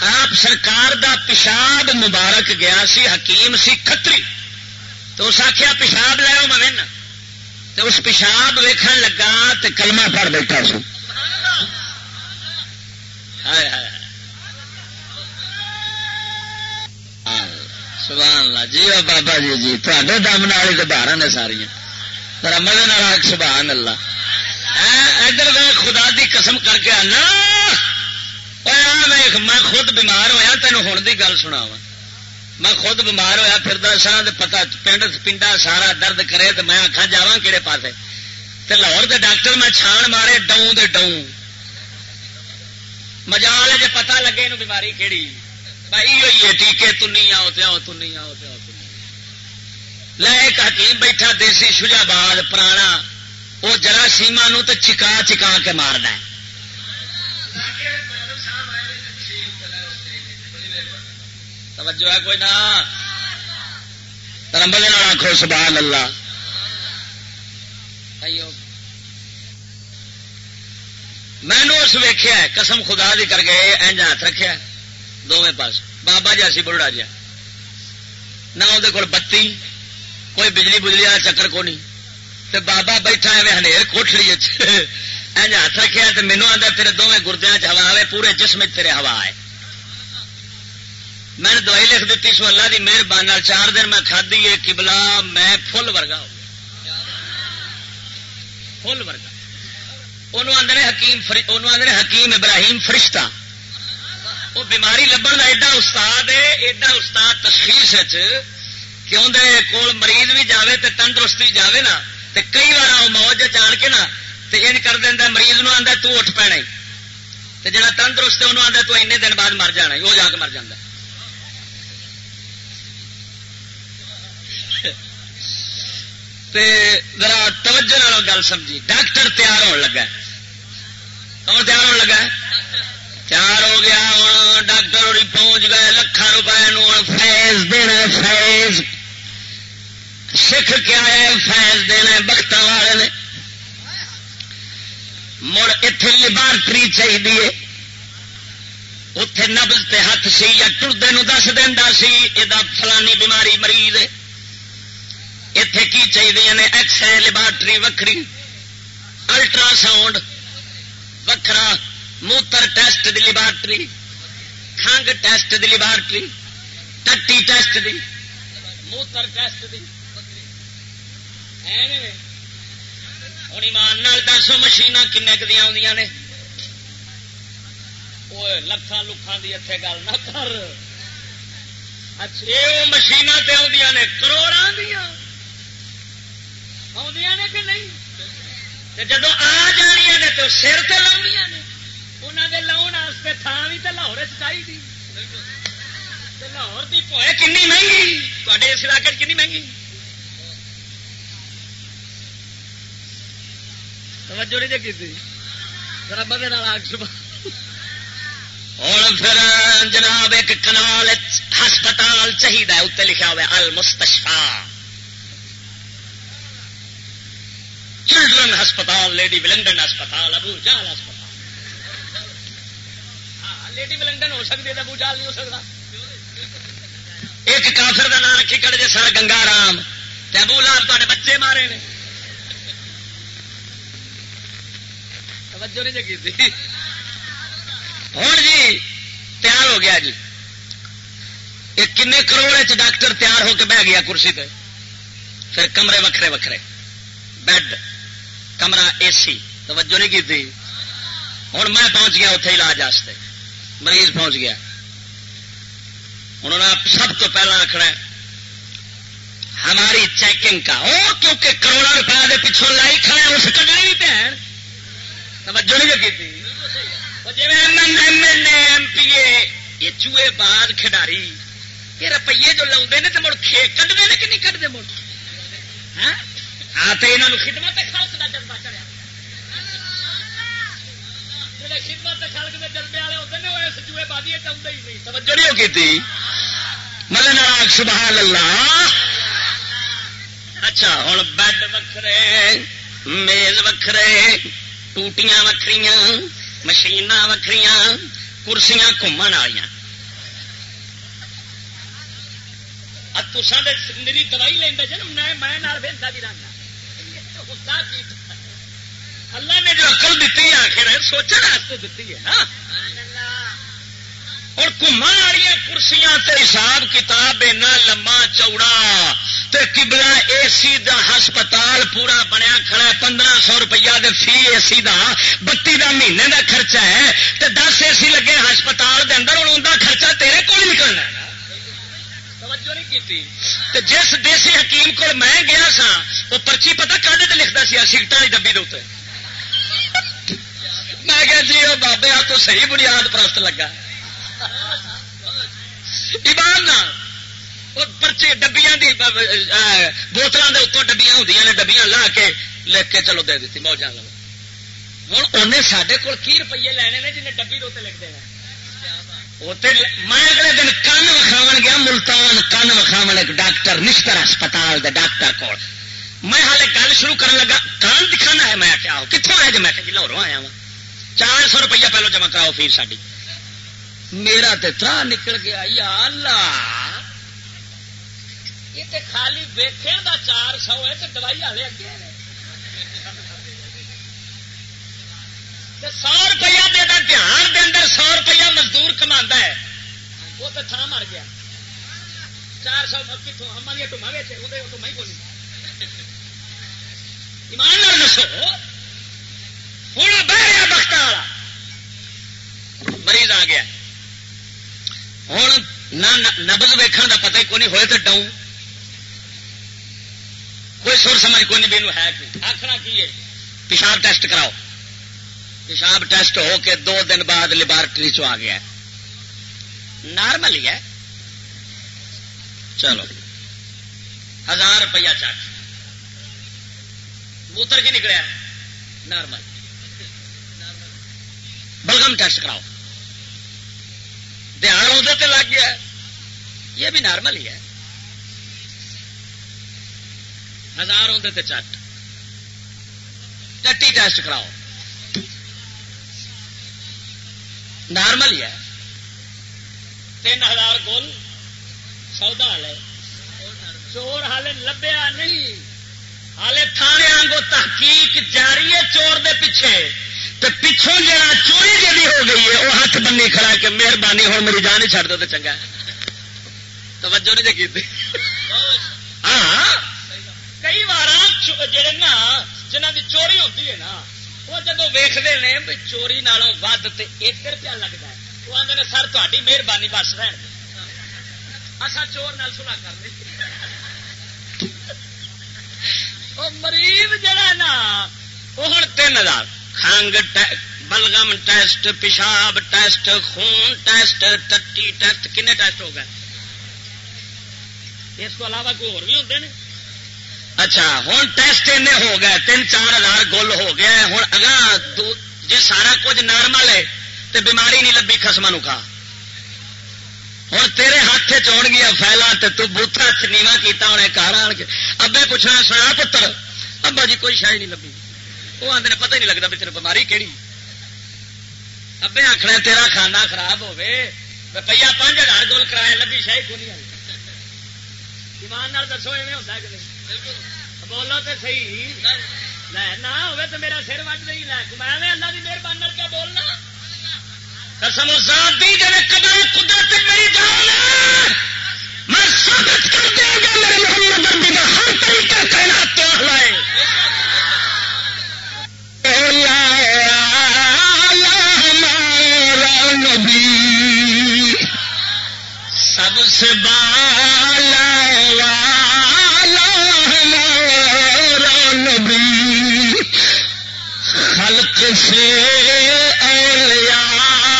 آپ سرکار دا پیشاب مبارک گیا سی، حکیم سی، کتری۔ تو اس آخیا پیشاب لو میں تو اس پیشاب ویکھن لگا تو کلمہ پڑ بیٹھا سو سبحان اللہ۔ جی بابا جی جی۔ تے دم نال تو باہر نے ساریا مزے سبحان اللہ۔ ادھر خدا دی قسم کر کے آنا۔ میں خود بیمار ہوا تین ہوں کی گل سنا وا میں خود بیمار ہوا پھر سا پتا پنڈ پنڈا سارا درد کرے تو میں آخا جا کہڑے پاس لاہور کے ڈاکٹر میں چھان مارے ڈاؤں دے ڈاؤں مجال جی پتا لگے یہ بیماری کہڑی بھائی ہوئی ہے ٹیکے تنی آؤ تے آؤ تنی آؤ تے آؤ لے ایک حکیم بیٹھا دیسی شجاباد پرانا وہ جرا سیما تو چکا چکا کے مارنا توجہ ہے کوئی نہ رمبل آخو سبحان اللہ۔ میں نے اس ویخیا قسم خدا دی کر کے اینج ہاتھ رکھا دونوں پاس بابا جی سی بڑھا جا جی۔ نہ وہ بتی، کوئی بجلی بجلی والا چکر کو نہیں تے بابا بیٹھا ہے ہنیر کوٹلی اینج ہاتھ رکھا تو مینو آتا تیرے دونوں گردیا چوا آئے پورے جسم تیرے ہوا ہے۔ میں نے دوائی لکھ دیتی سو اللہ کی مہربانی چار دن میں کھدی ہے کبلا میں فل ورگا ہو فل ورگا۔ انہوں آدھے حکیم انہوں آدھے حکیم ابراہیم فرشتہ۔ وہ بیماری لبن کا ایڈا استاد ہے، ایڈا استاد تشخیص کہ اندر کول مریض بھی جاوے تے تندرستی جاوے نا، تے کئی بار وہ موج جان کے نا، تے ان کر دینا مریض نو آدھا تو اٹھ پینا تے جا تندرست انہوں آدھا تو این دن بعد مر جانا وہ جا کے مر جانا ذرا توجہ گل سمجھی۔ ڈاکٹر تیار ہونے لگا کون تیار ہونے لگا تیار ہو گیا ہوں۔ ڈاکٹر اور پہنچ گئے۔ لکھان روپئے فیض دینا فیض۔ سکھ کیا ہے؟ فیض دینا بخت والے نے۔ مڑ اتے لبارٹری چاہیے اتے نبز تے ہاتھ سی یا ٹردے دس دینا سی یہ فلانی بیماری مریض اتے کی چاہیے نے ایکس رے لبارٹری وکری الٹرا ساؤنڈ وکرا موتر ٹیسٹ دی لبارٹری کھنگ ٹیسٹ دی لبارٹری ٹٹی ٹیسٹ دی۔ موتر ٹیسٹ دی۔ ہوں ایمان دسو مشین کن دیا نے۔ لکھان لکھان کی اتنے گل نہ کر۔ اچھا مشین سے آدی نے کروڑا دیا نے کہ نہیں جب آ جانیا نے تو سر تو لاؤنیا نے انہوں نے لاؤن تھان بھی تو لاہور چاہیے لاہور کی پوئے کنی مہنگی تے اس علاقے کنی مہنگی توجہ نہیں جی کی رب اور پھر جناب ایک کنال ہسپتال چاہیے اتنے لکھا ہوا المستشفا چلڈرن ہسپتال لیڈی ولنڈن ہسپتال ابو جال ہسپتال۔ ہاں لیڈی ولنڈن ہو سکتی ہے ابو جال نہیں ہو سکتا۔ ایک کافر کا نام رکھی کڑ جی سر گنگا رام۔ ابو لال تے بچے مارے نے۔ توجہ نہیں ہوں جی تیار ہو گیا جی۔ ایک کن کروڑ ڈاکٹر تیار ہو کے بہ گیا کرسی پہ پھر کمرے وکھرے وکھرے۔ بیڈ۔ کمرہ اے سی۔ توجہ نہیں کی تھی؟ ہوں میں پہنچ گیا اتنے علاج واسطے۔ مریض پہنچ گیا۔ انہوں نے سب تو پہلا رکھنا ہے، ہماری چیکنگ کا۔ وہ کیونکہ کروڑوں روپئے کے پچھوں لائی کھڑے اس کٹنے بھی پہن توجہ نہیں کی جی M M L A M P A یہ چوہے باز کھڈاری۔ یہ روپیے جو لاؤ تو مڑ کھے کھڈتے ہیں کہ نہیں کٹتے مڑ؟ ہاں؟ تو یہاں خدمت خلق کا جذبہ چڑیا خدمت خلق کے جذبے والے ہوتے ہیں وہ اس چوہے بازی چاہتے ہی نہیں۔ توجہ نہیں کی ملن سبحان اللہ اچھا ہوں بیڈ وکھرے، میز وکھرے، ٹوٹیاں وکری مشین وکری کرسیاں گھومن والی میری دوائی لینا جی میں بھی رہنا اللہ نے جو اقل دیتی آخر سوچنے دیتی ہے نا۔ اور گھومن والی کرسیاں حساب کتاب اینا لما چوڑا کبلا اے سی دا ہسپتال پورا بنیا کھڑا پندرہ سو روپیہ دے فی اے سی دا۔ بتی دا مہینے دا خرچہ ہے تے دس اے سی لگے ہسپتال دے اندر ہوں ان خرچہ تیرے کو نکلنا ہے۔ جس دیسی حکیم کو میں گیا سا، وہ پرچی پتا کدے لکھتا سا سیٹان کی ڈبی دے میں کہ جی وہ بابے، آ تو صحیح بنیاد پرست لگا۔ ایمان پرچے ڈبیاں بوتلوں کے اتوں ڈبیاں ہوں نے، ڈبیاں لا کے لکھ کے چلو دے دیتی موجہ لو ہوں انہیں سارے کول کی روپیے لینے نے، جنہیں ڈبی دے لکھتے ہیں میں اگلے دن کن وکھاو گیا، ملتان کن وکھاو ایک ڈاکٹر، نشتر ہسپتال دے ڈاکٹر کو میں ہالے گل شروع کرنے لگا کان دکھانا ہے؟ میں کیا کتوں آیا جی؟ میں جی لاہوروں آیا ہاں۔ وا چار سو روپیہ پہلو جمع کراؤ فیس ساری میرا تو ترا نکل گیا، یا اللہ! یہ تے خالی ویخے دا چار سو ہے تو دوائی والے اگے۔ سو روپیہ دے دا دھیان دے اندر سو روپیہ مزدور کما ہے۔ وہ تو تھان مر گیا۔ چار سو کتوں اما دیا ٹوما ویچے وہ ٹوما ہی بولی۔ ایمان نسو۔ ہوں بہ گیا بخت والا۔ مریض آ گیا۔ ہوں نبز ویکھن کا پتہ ہی کون ہوئے تو ڈاؤں۔ کوئی سر سمجھ کوئی نہیں بھی ہے آخنا کی ہے؟ پیشاب ٹیسٹ کراؤ۔ پیشاب ٹیسٹ ہو کے دو دن بعد لیبارٹری چ آ گیا نارمل ہی ہے۔ چلو۔ ہزار روپیہ چک موتر کی نکلیا نارمل۔ بلغم ٹیسٹ کراؤ۔ دھیان ادھر لگ گیا یہ بھی نارمل ہی ہے۔ ہزار آدھے چٹ ٹٹی ٹیسٹ کراؤ۔ نارمل ہی ہے۔ تین ہزار گول سودا ہے چور ہالے لبیا نہیں۔ ہالے تھانے آنگو تحقیق جاری ہے چور دے پیچھے۔ تو پچھوں جا چوری جی ہو گئی ہے وہ ہاتھ بنی کھڑا کہ مہربانی ہو میری جان ہی چڑھ دو تو چنگا توجہ نہیں جی ہاں۔ کئی بار جڑے نا جنہ کی چوری ہوتی ہے نا وہ جب ویختے ہیں بھی چوری نالوں ود تو ایک روپیہ لگتا ہے وہ آدھے سر تاری مہربانی بس رہن اصا چور نال سنا کر مریض جڑا نا وہ ہوں تین ہزار خنگ بلغم ٹیسٹ پیشاب ٹیسٹ خون ٹیسٹ ٹٹی ٹیسٹ کنے ٹیسٹ ہو گئے اس کو علاوہ کوئی اور بھی ہوتے ہیں اچھا ہوں ٹیسٹ ہو گئے، تین چار ہزار گول ہو گیا ہوں اگا جی سارا کچھ نارمل ہے تو بیماری نہیں لبھی خسما کھا۔ ہوں تیرے ہاتھ چون گیا فیلا تو بوتھا نیوا کیتا ہونے کار آن کے۔ ابے پوچھنا، سنا پتر، ابا جی کوئی شاید نہیں لبھی۔ وہ آدھے پتہ نہیں لگتا بھی تیرے بیماری کہڑی ابے آخنا تیرا کھانا خراب ہوے روپیہ پانچ ہزار گول کرایہ لبھی شاہی کو نہیں ایمان دسو، ایویں ہوتا کہ نہیں؟ بولو تو صحیح نہ ہوئے تو میرا سر وٹ نہیں لے میں اللہ کی مہربانی کیا بولنا قسم ذاتی جب قدر قدرت میری جان میں ثابت کر دیا گا میرے محمد اربی کا ہر طریقہ کہنا تو لائے نبی سب سے بالا خلق سے اولیاء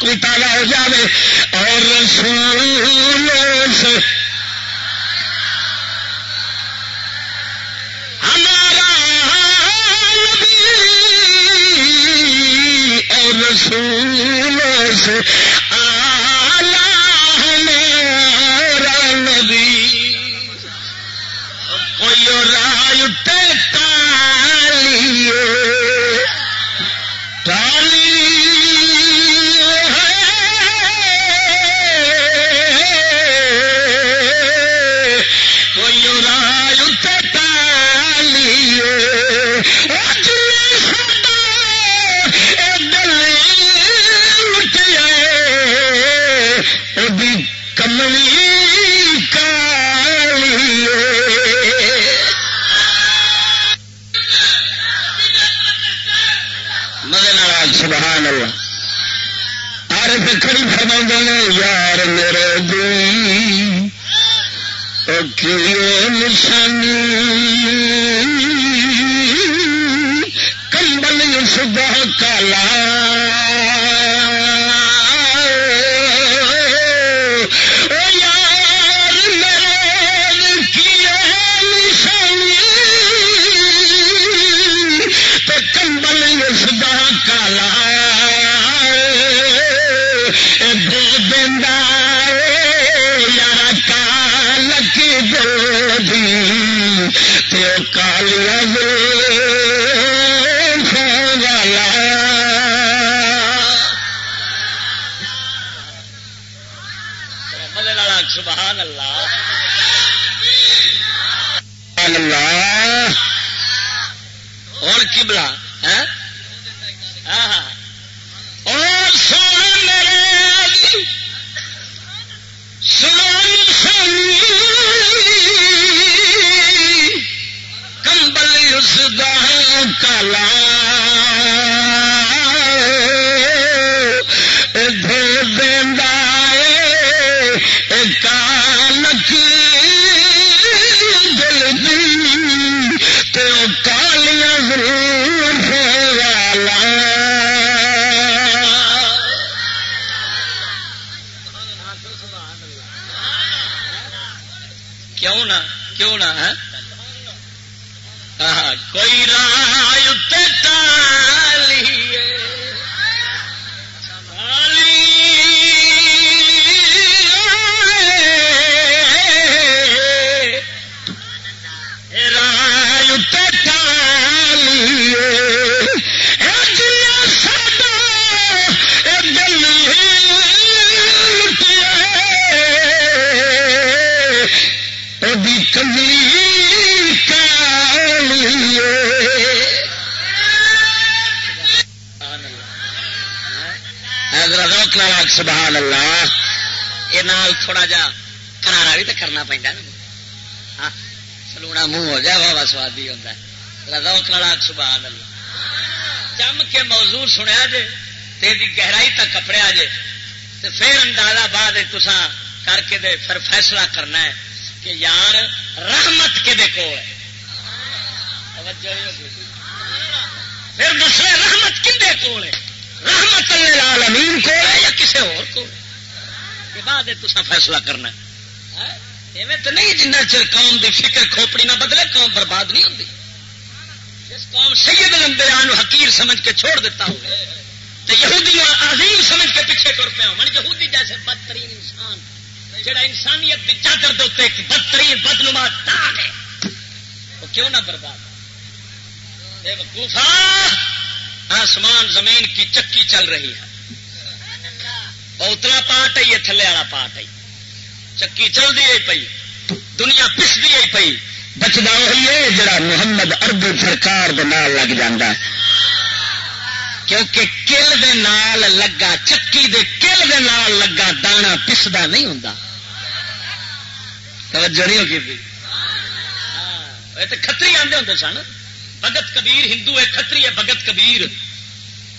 بھی تازہ ہو جائے اور رسول سے ہمارا اور رسول سے آلہ ہمارا نبی۔ کوئی رائے مزے نال سبحان اللہ۔ عارف کھڑی فرما نے، یار میرے دی نشانی کمبل یوسف کالا۔ کال ہو سوادی ہوتا ہے۔ روک والا سبحان اللہ جم کے موضوع سنیا جے تیری گہرائی تک کپڑیا جے تو پھر اندازہ بعد تسا کر کے دے پھر فیصلہ کرنا ہے کہ یار، رحمت کے دے کو پھر دوسرے، رحمت کھے کول ہے؟ رحمت اللہ العالمین کو ہے یا کسی اور کو بعد تصا فیصلہ کرنا ہے۔ ایویں تو نہیں جنہ چر قوم دی فکر کھوپڑی نہ بدلے، قوم برباد نہیں ہوتی جس قوم سید لمبیان حقیر سمجھ کے چھوڑ دیتا ہو تو یہودی عظیم سمجھ کے پیچھے کر پیا یہودی جیسے بدترین انسان، جڑا انسانیت کی چادر دے بدترین بدنما داغ ہے، وہ کیوں نہ برباد؟ وقوفا، آسمان زمین کی چکی چل رہی ہے۔ اتلا پارٹ ہے، یہ تھلے والا پارٹ ہے۔ چکی چلتی ہے پی دنیا پستی ہے پی بچتا وہی ہے جڑا محمد اربی سرکار لگ جا کیونکہ کل دے نال لگا، چکی دے کل دے نال لگا دانا پسدا نہیں ہوں توجہ نہیں ہوگی ہاں، تو کتری آدھے ہوں سن۔ بگت کبیر ہندو ہے کتری ہے بگت کبیر۔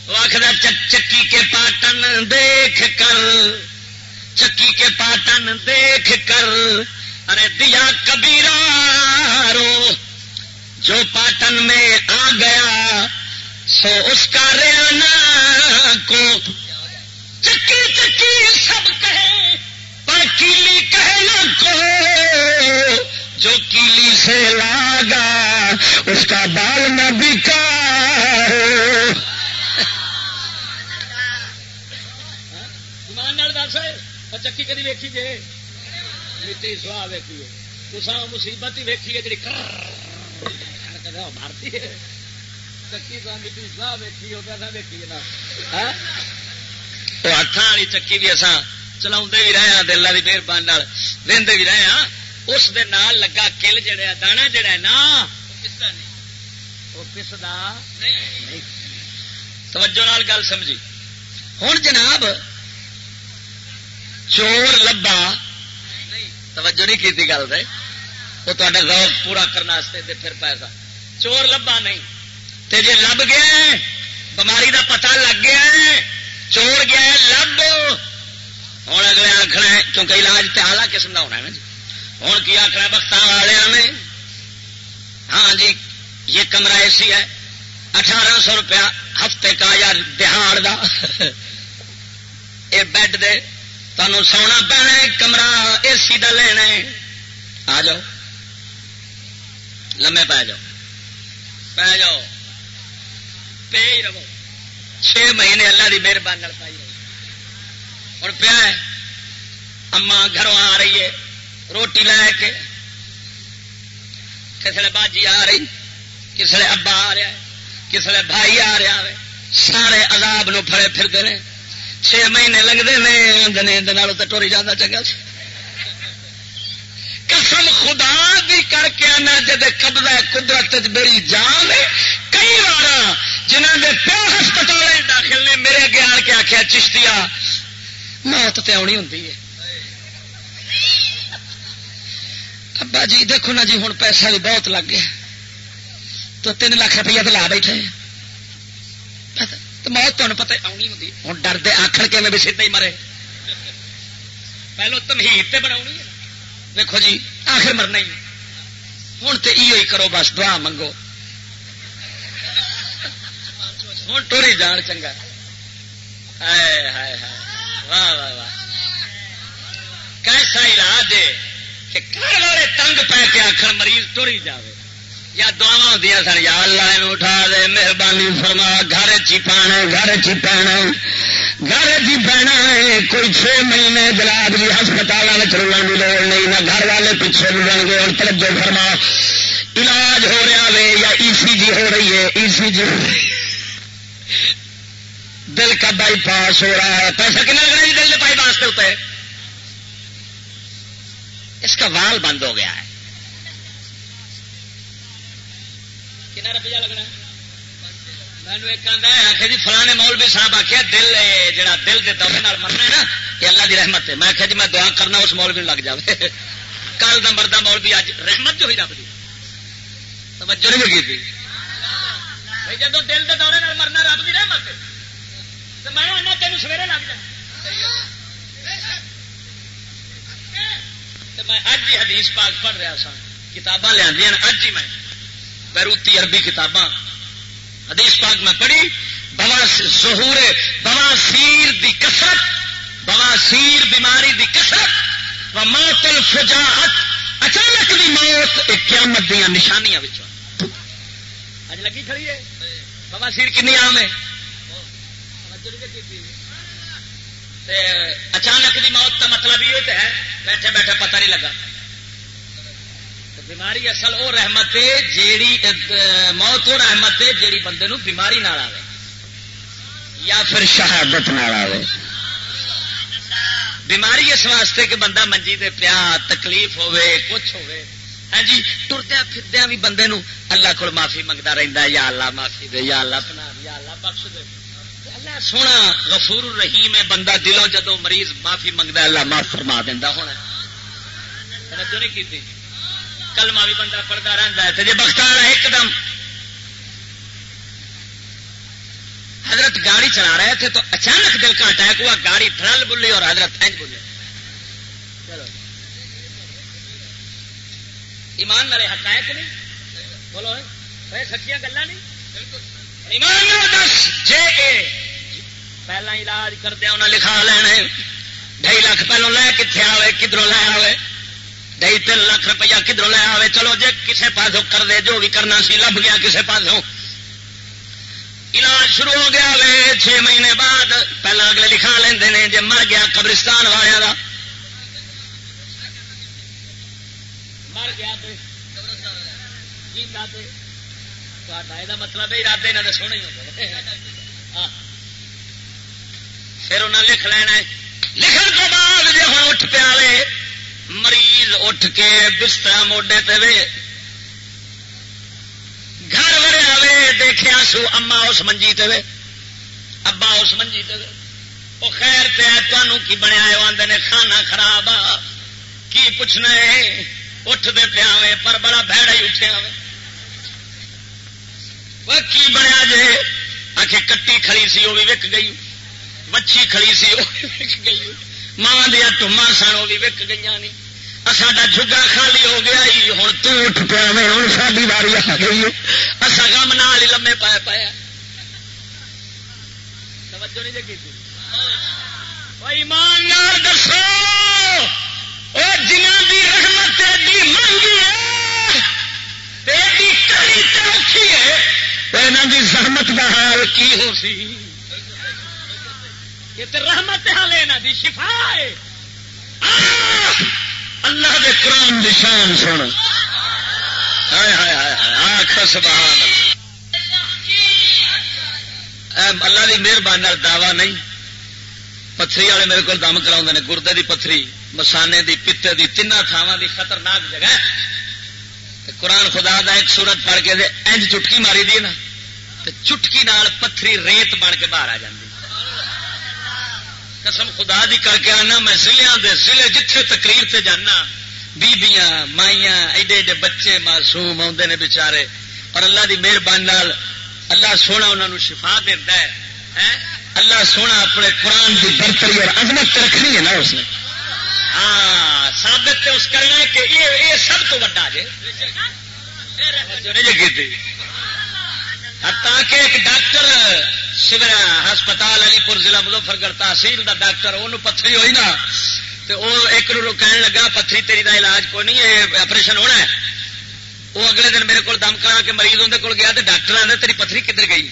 وہ آخر چکی کے پاٹن دیکھ کر۔ چکی کے پاٹن دیکھ کر، ارے دیا کبیرا رو، جو پاٹن میں آ گیا، سو اس کا ریانا کو۔ چکی چکی سب کہے، پر کیلی کہنا کو۔ جو کیلی سے لاگا، اس کا بال نہ بکا۔ چکی کدی ویکھی جی مٹی سواہ ویکھی تصا مصیبت ہی ویکھی ہے جی مارتی ہے چکی تو مٹی سواہ ویکھی ہوگا ویکھی نا ہاتھ والی چکی بھی اصا چلا بھی رہے ہیں دلہ کی مہربانی وہدے بھی رہے ہیں اس دے نال لگا کل جڑا دانا جڑا ہے نا وہ پسدا توجہ نال گل سمجھی ہوں جناب چور لبا۔ توجہ نہیں کی گل دے۔ وہ تا روک پورا کرنے پھر پیسہ۔ چور لبا نہیں۔ تے جے لب گیا بماری دا پتہ لگ گیا چور گیا لب۔ ہوں اگلے آخنا ہے، کیونکہ علاج تو آلہ قسم کا ہونا ہے نا جی۔ ہوں کی آخنا بخت والے نے۔ ہاں جی یہ کمرہ اے سی ہے۔ اٹھارہ سو روپیہ ہفتے کا یا دہاڑ دا۔ *laughs* یہ بیڈ دے۔ تمہیں سونا پینا کمرہ، اے سی کا لینا آ جاؤ۔ لمے پی جاؤ۔ پی جاؤ۔ پی رہو۔ چھ مہینے اللہ کی مہربانی پائی رہو۔ پیا اما گھروں آ رہی ہے، روٹی لے کے۔ کسے باجی آ رہی کسے ابا آ رہا ہے کسے بھائی آ رہا ہے۔ سارے عذاب نو پھڑے پھرتے ہیں چھ مہینے لگتے ہیں تو ٹوری جانا چنگا قسم خدا بھی کر کے آنا جب قبضہ قدرت میری جان کئی بار جنہوں نے پیو ہسپتال داخل نے میرے اگے آن کے آخیا چشتیا موت تو آنی ہوں ابا جی دیکھو نا جی ہوں پیسہ بھی بہت لگ گیا تو تین لاکھ روپیہ تو لا بیٹھے تو موت تمہیں پتہ آنی ہوتی ہوں ڈردے آخر کے میں بھی سیدھا ہی مرے۔ پہلو تمہید تے بنا دیکھو جی آخر مرنا ہی ہوں تو یہ کرو، بس دعا منگو۔ ہوں ٹوری جان چنگا۔ ہائے ہائے ہائے۔ واہ واہ واہ۔ کیسا علاج ہے کہ گھر والے تنگ پہ کے آخر مریض ٹری جائے یا دعا ہوں سن، یا اللہ اٹھا دے، مہربانی فرما، گھر چی پانا گھر چی پانا گھر چی پینا کوئی چھ مہینے گلاب جی ہسپتال رلن کی لوڑ نہیں، نہ گھر والے پیچھے ملن گے اور توجہ فرما۔ علاج ہو رہا ہے یا ای سی جی ہو رہی ہے، ای سی جی دل کا بائی پاس ہو رہا ہے۔ پیسہ کتنا لگ رہا ہے؟ دل کے بائی پاس کے اوپر اس کا وال بند ہو گیا ہے۔ کنا روپیہ لگنا؟ مینو ایک آخر جی فلانے مولوی صاحب آخیا دل جا دل کے دورے مرنا ہے نا یہ اللہ کی رحمت ہے۔ میں آخیا جی میں دعا کرنا، اس مولوی لگ جائے *laughs* کل کا مردہ مولوی اج رحمت جو ہوئی رب کی توجہ نہیں کی؟ تھی جب دل کے دورے مرنا رب کی رحمت تو میں تین سویرے لگ جا میں اج ہی حدیث پاک پڑھ رہا سا کتاباں لیا اج ہی میں بیروتی عربی کتاباں۔ حدیث پاک میں پڑھی ظہور، بواسیر دی کسرت بواسیر بیماری دی کسرت و موت الفجاعت۔ اچانک دی موت ایک قیامت دیا نشانیاں اج لگی کھڑی ہے؟ بواسیر کنی عام ہے؟ اچانک دی موت کا مطلب یہ ہے، بیٹھے بیٹھے پتہ نہیں لگا۔ بیماری اصل وہ رحمت ہے جیڑی موت وہ رحمت ہے جیڑی بندے نو بیماری نہ آئے یا پھر شہادت نہ آئے بیماری اس واسطے کہ بندہ منجی دے پیا، تکلیف ہوے کچھ ہوے ہاں جی ٹردیا پھردیا بھی بندے نو اللہ کو معافی منگتا رہتا یا اللہ معافی دے، یا اللہ پنا یا اللہ بخش دے۔ اللہ سونا غفور رحیم ہے، بندہ دلوں جدو مریض معافی منگتا اللہ معاف فرما دینا ہونا نہیں کی کلمہ بھی بندہ پڑھتا رہتا ہے جی بختار ہے ایک دم حضرت گاڑی چلا رہے تھے تو اچانک دل کا اٹیک ہوا، گاڑی ڈرل بلی اور حضرت اینج بولے چلو۔ ایمان والے حقائق نہیں؟ بولو سچیاں گلا نہیں؟ ایمان دس، جے پہلا علاج کردیا انہیں لکھا لینا ڈھائی لاکھ پہلو لے کتنے آئے کدھروں لے آئے ڈھائی تین لاکھ روپیہ کدھر لے آئے چلو جی کسی پاسوں کر دے، جو بھی کرنا سی، لب گیا کسی پاسوں۔ علاج شروع ہو گیا وے، چھ مہینے بعد۔ پہلے اگلے لکھا لیں جی مر گیا قبرستان والوں مر گیا مطلب ارادے نہ سونے ہاں۔ پھر انہیں لکھ لینا لکھن تو بعد جی ہوں اٹھ پیا مریض اٹھ کے بستر موڈے تے گھر وریا وے دیکھا سو اما اس منجی تے ابا اس منجی تے وہ خیر پہ تمہوں کی بنیا آدھے نے، کھانا خراب آ۔ کی پوچھنا ہے؟ اٹھ دے پیا پر بڑا بہڑا ہی اٹھیا وہ کی بنیا جے؟ آ کٹی کھڑی سی وہ بھی وک گئی۔ مچھی کھڑی سی وہ بھی وک گئی۔ ماں دیا ٹما سن وہ بھی وک گئی نہیں ساڈا جگا خالی ہو گیا جی، ہوں تٹ پیا میں ہوں ساری واری آ گئی اصا گم نال ہی لمے پایا پایا توجہ نہیں جگی ایماندار دسو جنہ کی رحمت ایڈی مہنگی ہے ایڈی کڑی چوکھی ہے یہاں کی سہمت کا حال کی ہو سی؟ یہ تو رحمت حال ہے یہاں کی شفا ہے۔ اللہ دے قرآن دی شان سن۔ اللہ۔ دی مہربانی دعوی نہیں۔ پتھری والے میرے کو دم کرا نے، گردے دی پتھری، مسانے دی، پتے دی تین تھاواں دی خطرناک جگہ قرآن خدا دا ایک سورت پڑھ کے دے انج چٹکی ماری دی نا۔ چٹکی نال پتھری ریت بن کے باہر آ جاتی قسم خدا دی کر کے آنا میں ضلع دے ضلع جتھے تقریر سے جانا بیبیاں مائیاں ایڈے ایڈے بچے معصوم آتے نے بچارے اور اللہ دی مہربانی اللہ سونا انہوں شفا دینا ہے اللہ سونا اپنے قرآن کی برتری اور عظمت رکھنی ہے نا اس نے ہاں سابت اس کرنا ہے کہ یہ سب تو وا جی تاکہ ایک ڈاکٹر شیور ہسپتال علی پور ضلع مظفر گڑھ تحصیل دا ڈاکٹر انہوں پتھری ہوئی نا تو وہ ایک کہن لگا، پتھری تیری دا علاج کوئی نہیں یہ آپریشن ہونا ہے۔ وہ اگلے دن میرے کو دم کرا کے مریض اندر کول گیا تو ڈاکٹر آدھے تیری پتھری کدھر گئی؟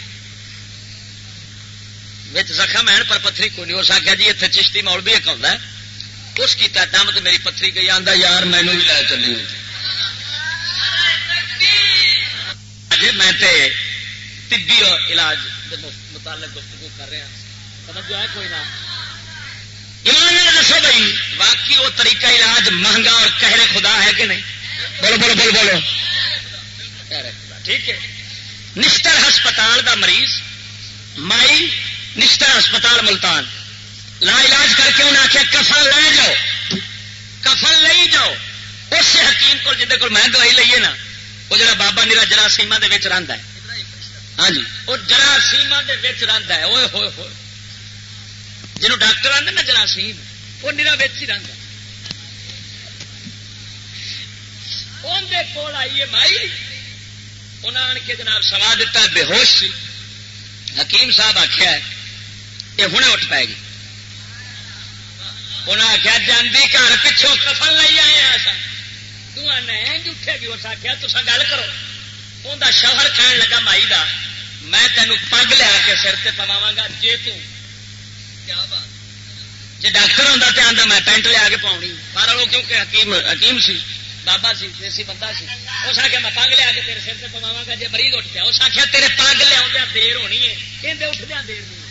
بچ زخم ہے پر پتھری کو نہیں۔ اس آخیا جی اتنے چشتی مول بھی ایک آتا ہے۔ اس کیتا دم تو میری پتھری گئی آتا یار مینو بھی لے چلی۔ ہاں جی میں طبی علاج متعلق گفتگو کر رہا سمجھ ہے کوئی نہ۔ ایمان دسو بھائی، واقعی وہ طریقہ علاج مہنگا اور کہرے خدا ہے کہ نہیں؟ بولو بولو بولو بولو۔ ٹھیک ہے۔ نشتر ہسپتال دا مریض، مائی نشتر ہسپتال ملتان۔ لا علاج کر کے انہیں آخیا کفن لے جاؤ۔ کفن لے جاؤ۔ اس حکیم کو جہد کو میں دوائی لئیے نا، وہ جڑا بابا نیرا جراثیما رہتا ہے۔ ہاں جی وہ جراثیما رہتا ہے ہوئے ہوئے ہوئے جنہوں ڈاکٹر آتے نا جراثیم وہ نیرا ہی رہتا اندر کول آئیے مائی انہیں آن کے جناب سوا دیتا ہے بے ہوش سی حکیم صاحب آخیا یہ ہوں اٹھ پائے گی انہیں آخیا جاندی گھر پچھوں کفن لے آئے ایسا اٹھے گی اس آخیا تو گل کرو انہیں شوہر کھان لگا مائی دا میں تینوں پگ لیا کے سر سے پواوا گا جی جی ڈاکٹر ہوں تو آتا میں پینٹ لیا کے پاؤنی۔ پر وہ کیونکہ حکیم حکیم سی، بابا سی، دیسی بندہ سی۔ اس آخیا میں پگ لیا کے تیرے سر سے پواوا گا جی مریض اٹھ گیا اس آخیا تیرے پگ لیا دیر ہونی ہے۔ کہ اٹھدیا دیر نہیں۔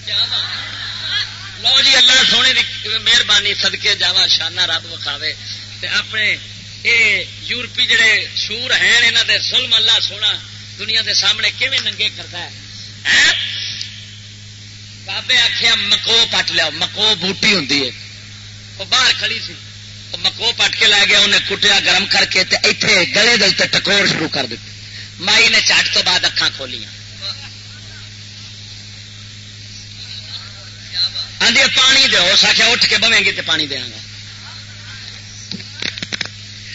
لو جی اللہ سونے کی مہربانی سدکے جاوا شانہ رب وکھاوے۔ اپنے یہ یورپی جڑے سور ہیں یہاں دے سلم اللہ سونا دنیا دے سامنے کیون ننگے کرتا ہے؟ بابے آخیا مکو پٹ لیا مکو بوٹی ہوں وہ باہر کھڑی سی۔ مکو پٹ کے لے گیا، انہیں کٹیا گرم کر کے اتنے گلے دے ٹکور شروع کر دیتے۔ مائی نے چٹ تو بعد اکھان کھولیاں۔ آدھی پانی دو اس آخیا اٹھ کے بویں گی تو پانی دیا گا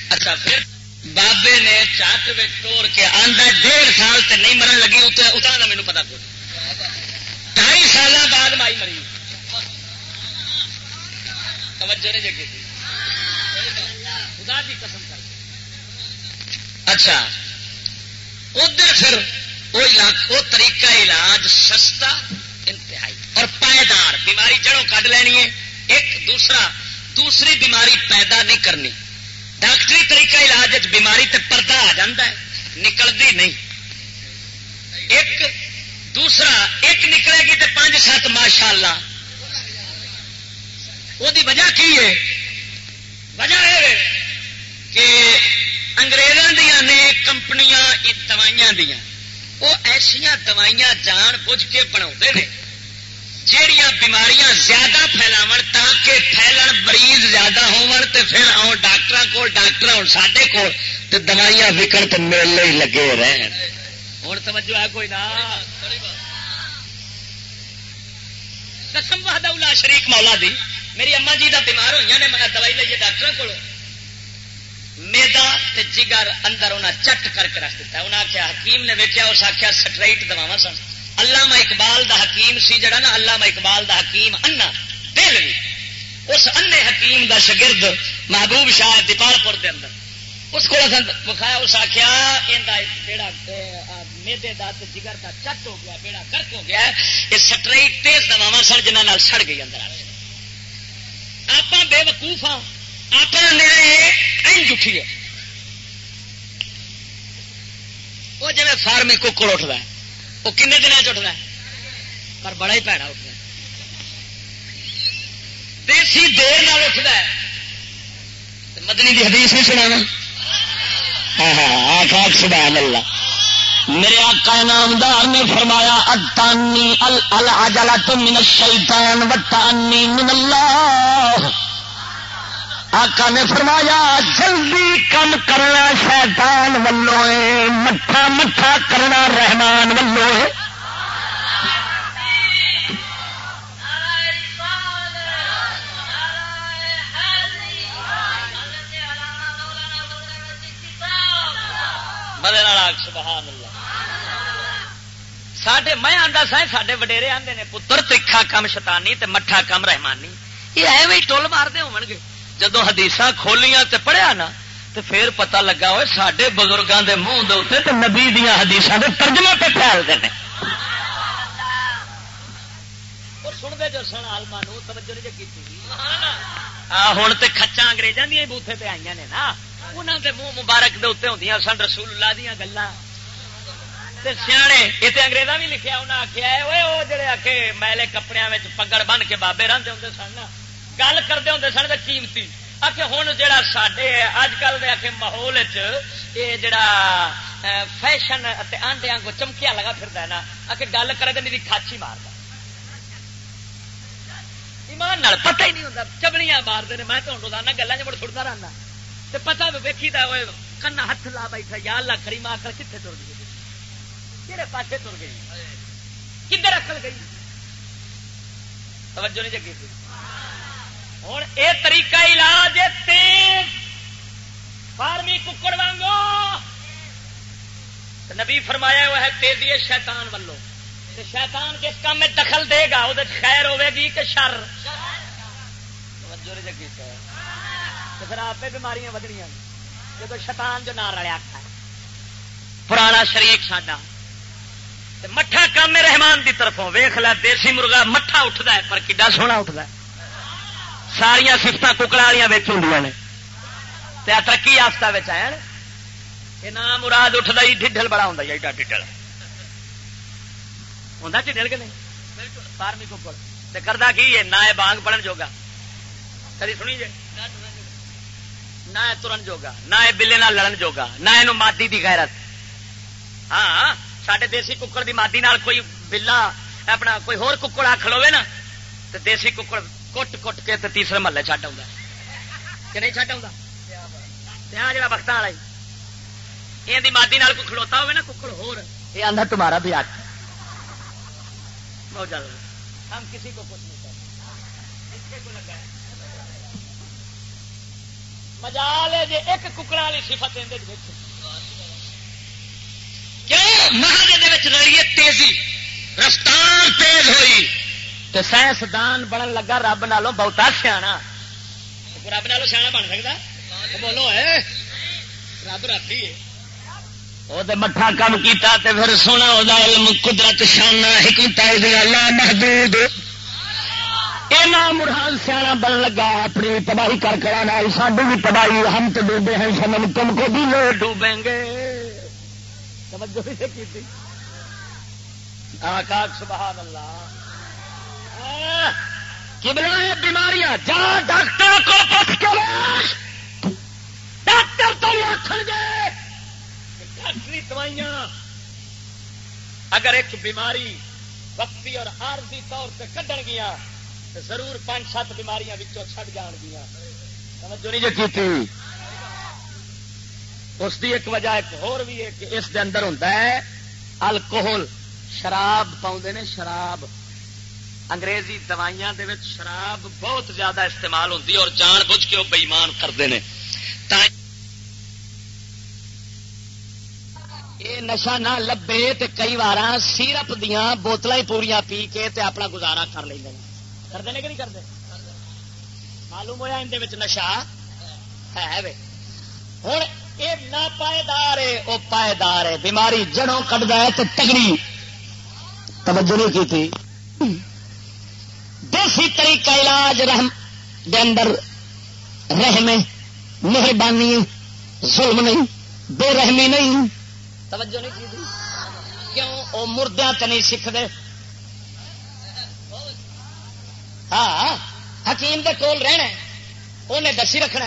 اچھا پھر؟ بابے نے چٹ توڑ کے آدھا ڈیڑھ سال سے نہیں مرن لگی اتنا کا مینو پتا پہ ڈھائی سال بعد مائی مری۔ توجہ نہیں جگہ خدا کی قسم کر۔ اچھا۔ ادھر پھر وہ طریقہ علاج سستا، انتہائی۔ اور پائیدار۔ بیماری جڑوں کھ لینی ہے، ایک دوسرا، دوسری بیماری پیدا نہیں کرنی۔ ڈاکٹری طریقہ علاج بیماری تے پردہ آ جا نکلتی نہیں۔ ایک دوسرا، ایک نکلے گی تو پانچ سات ماشاء اللہ وہ وجہ کی ہے؟ وجہ ہے کہ انگریزوں دیا نے کمپنیاں دوائیاں دیا وہ ایسا دوائیاں جان بوجھ کے بنا جہیا بیماریاں زیادہ پھیلاو تاکہ پھیلن مریض زیادہ پھر آؤ ڈاکٹر کو ڈاکٹر آؤ سڈے کو دوائیاں وکن تو میلے ہی لگے رہن۔ ہوں توجہ ہے کوئی نہ؟ قسم بہاد شریف مولا دی، میری اما جی کا بیمار ہوئی نے، میں دوائی لیے ڈاکٹر کو میدا جگر اندر انہیں چٹ کر کے رکھ دیتا انہیں آخیا حکیم نے ویکیا اس آخیا سٹرائٹ دوا سن۔ علامہ اقبال دا حکیم سی جڑا نا، علامہ اقبال دا حکیم انا، دل اس انے حکیم دا شگرد محبوب شاہ دیپال پور دے اندر۔ اس کو بخایا اس آخیا بیڑا میدے دا جگر دا چٹ ہو گیا، بیڑا گرک ہو گیا، یہ سٹرائٹ تیز دوا سن جنہ سڑ گئی اندر آپ بے وقوف ہاں آپ جٹھی ہے۔ وہ جی فارمی ککڑ اٹھتا ہے۔ وہ کن دن چٹتا ہے؟ پر بڑا ہی پیڑا اٹھتا ہے۔ دیسی دیر نال اٹھتا ہے۔ مدنی کی حدیث بھی سنا ہاں ہاں, ہاں، آخ سبحان اللہ۔ میرے آقا نامدار نے فرمایا، اتانی الجلا من الشیطان وتانی من اللہ. آقا نے فرمایا، جلدی کم کرنا شیطان ولو مٹھا مٹھا کرنا رحمان ولو سبحان اللہ۔ سڈے میں آتا سا سڈے وڈیرے آتے نے، پتر تکھا کم شتانی تے مٹھا کم رحمانی۔ یہ ایویں ٹول مارتے ہو گے جدو حدیث کھولیاں تے پڑھیا نا تو پھر پتہ لگا ہوئے سڈے بزرگوں کے منہ دے تو نبی دیا حدیث کے ترجمے پہ پھیلتے ہیں سنتے جو سن آلما توجہ نہیں کی ہوں تو کچا اگریزوں دیا بوتھے پہ آئی نے نا۔ انہوں کے منہ مبارک دے اتنے ہوں سن رسول اللہ دیا گلان سیانے یہ تو اگریزا بھی لکھا انہیں آخیا وہ جڑے آ کے میلے کپڑے پگڑ بن کے بابے رنگ ہوں سن گل کرتے ہوں سن تو قیمتی۔ آ کے ہوں جا سڈے اج کل کے ماحول یہ جڑا فیشن آنڈیا کو چمکیا لگا پھر نا آ کے گل کرے تو میری کھاچی مارتا ایمان پتہ ہی نہیں ہوتا چبڑیاں مارتے ہیں میں تو روزانہ گلیں مڑ سڑتا رہنا تو پتا تو ویکھی کنا ہاتھ لا بیٹھا، یا اللہ کری مار کر کتنے تر گئی؟ کہڑے پاس تر گئی؟ کدھر اکل گئی؟ توجہ نہیں جگی۔ ہوں یہ طریقہ علاج تیز، فارمی ککڑ وانگو۔ نبی فرمایا وہ ہے تیزی شیطان ولو شیطان جس کام میں دخل دے گا وہ خیر ہوے گی کہ شر؟ پھر آپ بیماریاں ودنیا جب شیطان جو نہ رلیا پرانا شریک ساڈا۔ مٹھا کام رحمان دی طرفوں ویخ لا دیسی مرغا مٹھا اٹھتا ہے، پر کڈا سونا اٹھتا ہے؟ ساریا سفت ککڑا والی بچ ہوں نے۔ ترقی یافتہ آیا یہ نام مراد اٹھتا ہی ڈھڈل بڑا ہوں ایڈا ڈھڈل۔ ہوں ڈھڈل کے نہیں؟ فارمی ککڑ کرتا کی نہ بانگ پڑھن جوگا۔ کدی سنی جی؟ نہ ترن جوگا۔ نہ بلے نہ لڑن جوگا۔ نہ یہ مادی دی غیرت۔ ہاں سڈے دیسی ککڑ دی مادی نال کوئی بلا اپنا کوئی ہور ککڑ آ کھلوے نا تو دیسی ککڑ کٹ کٹ کے تو تیسرے محلے چڈ آ کہ نہیں چڈ آ جا وقت والا یہ مادی نال کوئی کھلوتا ہوئے نا، ککڑ ہور۔ یہ آدھا تمہارا بھی آٹھ ہم کسی کو کچھ نہیں مجال ہے جی ایک ککڑا والی سفت رہی تیزی۔ رفتار تیز ہوئی۔ تو سائنسدان بنن لگا رب نالوں بہتا سیا رب نالوں سیاح بن سکتا؟ بولو ہے رب رب ہی وہ مٹھا کام کیتا تے پھر سونا وہ علم قدرت شانہ حکمت اللہ محدود۔ مرحان سیاح بن لگا اپنی تباہی کر کرا ساڈو بھی تباہی ہم تو ڈوبے ہیں سمن تم کو بھی لوگ ڈوبیں گے۔ سبحان اللہ۔ کی بنا بیماریاں؟ جا ڈاکٹر کو پوچھ کے ڈاکٹر تو آخر گے ڈاکٹری دوائیاں۔ اگر ایک بیماری وقتی اور عارضی طور پہ کھڈن گیا، تو ضرور پانچ سات بیماریاں چھٹ جان گیا۔ توجہ نہیں جو جی اس کی ایک وجہ ایک ہور بھی ہے کہ اس دے اندر ہوتا ہے الکوہل شراب پاؤں نے شراب۔ انگریزی دوائیاں دے وچ شراب بہت زیادہ استعمال ہوتی اور جان بوجھ کے وہ بےمان کرتے ہیں یہ نشا نہ لبے تو کئی بار سیرپ دیا بوتل پوریا پی کے تے اپنا گزارا کر لیں کرتے کہ نہیں کرتے معلوم ہوا اندر نشا ہے ہوں یہ نہ پائیدار ہے وہ پائیدار ہے بیماری جڑوں کٹتا ہے تو تگڑی۔ توجہ نہیں کی تھی؟ دیسی طریقہ علاج رحم دے اندر رحم مہربانی ظلم نہیں، بے رحمی نہیں۔ توجہ نہیں کی کیوں؟ وہ مردوں تو نہیں سیکھتے ہاں حکیم دے کول رہنا انہیں دسی رکھنا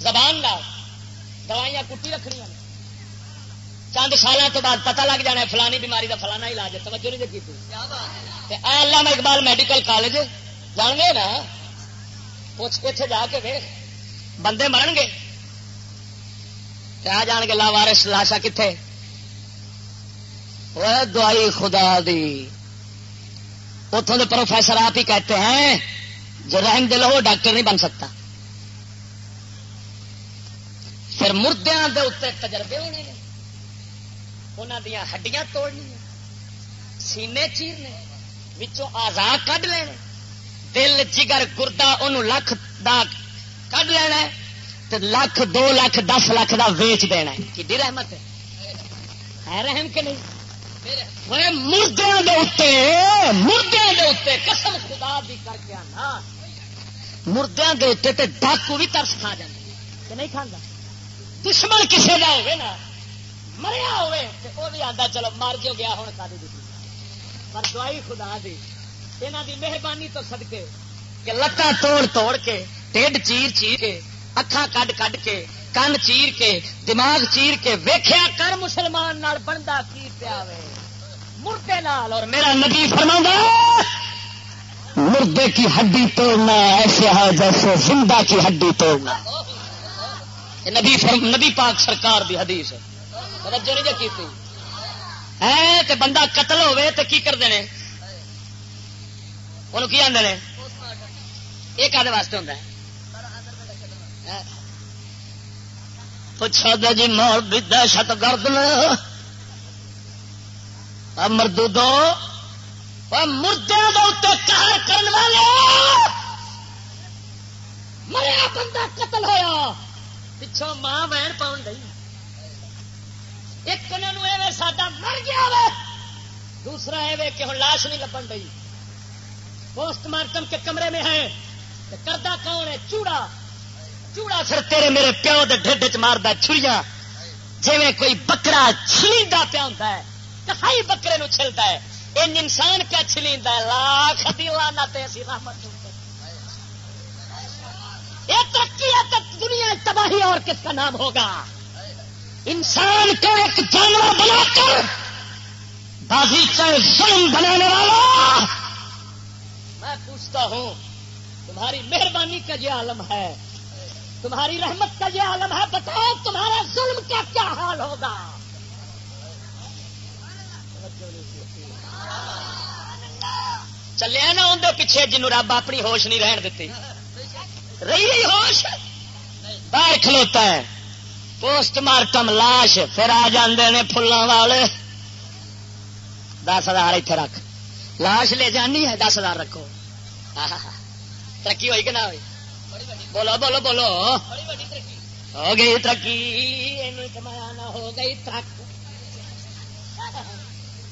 زبان لا دوائیاں کٹی رکھنی چند سالوں تو بعد پتہ لگ جانا فلانی بیماری کا فلانا علاج ہے. توجہ نہیں دیکھی تھی؟ علامہ اقبال میڈیکل کالج جان گے نا؟ پوچھ اتنے جا کے ویخ. بندے مرن گے؟ آ جان گے لاوارس لاشا کتنے دعائی خدا دی. اتوں کے پروفیسر آپ ہی کہتے ہیں جو رحم دل ہو ڈاکٹر نہیں بن سکتا. پھر مردوں کے اتنے تجربے ہونے انہوں دیا ہڈیاں توڑنی سینے چیرنے آزاد کھ لینے دل جگر گردا ان لکھ دا کھ کٹ لینا لاکھ دو لاکھ دس لاکھ دا ویچ دینا کی رحمت ہے رحم کہ نہیں مردوں کے اتنے مردوں کے اتنے قسم خدا بھی کر کے آنا مردوں کے اتنے ڈاکو بھی ترس کھا جائے کہ نہیں کھانا دشمن کسی کا ہوگا نا مریا ہوئے وہ بھی آتا چلو مر جو گیا ہوں کا پر دوائی خدا دی یہاں دی مہربانی تو سدکے کہ لتاں توڑ توڑ کے، ٹھڈ چیر چیر کے اکھان کڈ کڈ کے، کن چیر کے، دماغ چیر کے ویخیا کر مسلمان نال بنتا کی پیا مردے نال اور میرا نبی فرما مردے کی ہڈی توڑنا، ایسے ہے جیسے زندہ کی ہڈی توڑنا۔ نبی نبی پاک سرکار دی حدیث توجہ نہیں جی کی بندہ قتل ہوے تو کی کرتے ہیں انہوں کی آدھے یہ کدے واسطے ہوتا ہے؟ پوچھا جی مول بھی دہشت گرد مردو دو۔ مردے کار کرنے والے۔ مریا بندہ قتل ہوا پچھوں ماں بہن پاؤن گئی ایک ساڈا مر گیا دوسرا ہے کہ ہوں لاش نہیں لبن گئی پوسٹ مارٹم کے کمرے میں ہے کردہ کون ہے؟ چوڑا۔ چوڑا پھر تیرے میرے پیو دے ڈھڈ چ مارد چھڑیاں جی کوئی بکرا چھلیدا پیا ہوتا ہے، کسائی بکرے نو چھلتا ہے۔ ان انسان کیا چھلیندا ہے؟ لاکھ دیوانا تے اسی رحمت یہ ترقی ہے دنیا تباہی اور کس کا نام ہوگا؟ انسان کو ایک جانور بنا کر بازی ظلم بنانے والا میں پوچھتا ہوں، تمہاری مہربانی کا یہ عالم ہے، تمہاری رحمت کا یہ عالم ہے، بتاؤ تمہارا ظلم کا کیا حال ہوگا؟ چلے نا اندر پیچھے جنوب رب اپنی ہوش نہیں رہن دیتی۔ رہی ہوش؟ باہر کھلوتا ہے۔ پوسٹ مارٹم لاش، پھر آ جاندے نے فلوں والے۔ دس ہزار اتنے رکھ۔ لاش لے جانی ہے، دس ہزار رکھو۔ ترقی ہوئی کہ نہ ہوئی؟ بولو بولو بولو۔ ہو گئی ترقی۔ کمایا نہ ہو گئی ترق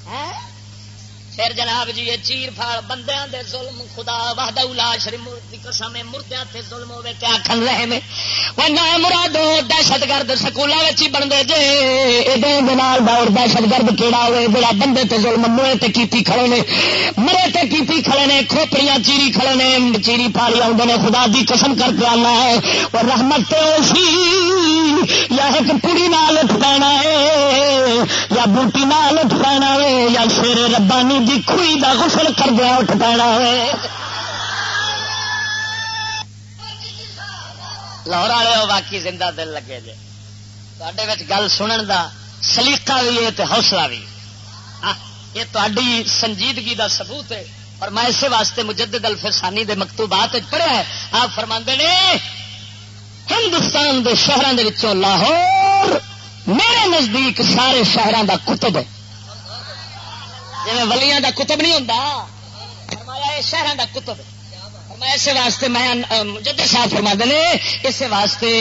ہاں۔ پھر جناب جی یہ چیر فال بندیاں دے ظلم، خدا وحدہ الا شری مورتی قسم مردیاں تے ظلم ہوے تے آکھن رہے نے وہ نہ مرادو دہشت گرد سکولاں وچ ہی بندے جے، اے دے نال دور دہشت گرد کیڑا ہوے جڑا بندے تے ظلم موے تے کیتی کھڑے نے، مرے تے کیتی کھڑے نے، کھوپڑیاں چیری کھڑے نے، چیری پالی اوندے نے، خدا دی قسم کر کے اللہ ہے، اور رحمت تے اسی یا ایک پوری نال اٹھ پینا ہے، یا بوٹی نال اٹھ پینا ہے، یا شیر ربانی دی کھوئی دا غسل کر دیا، اٹھ پینا ہے۔ لاہور والے باقی زندہ دل لگے جی تے گل سنن دا سلیقہ بھی ہے حوصلہ بھی یہ تاری سنجیدگی دا ثبوت ہے۔ اور میں اسی واسطے مجدد الفسانی دے مکتوبات پڑھیا ہے۔ آپ فرما نے، ہندوستان دے شہروں لاہور میرے نزدیک سارے شہروں دا کتب ہے۔ جی ولیاں دا کتب نہیں ہوں شہر دا کتب۔ ایسے واسطے میں جد صاحب فرما نے اس واسطے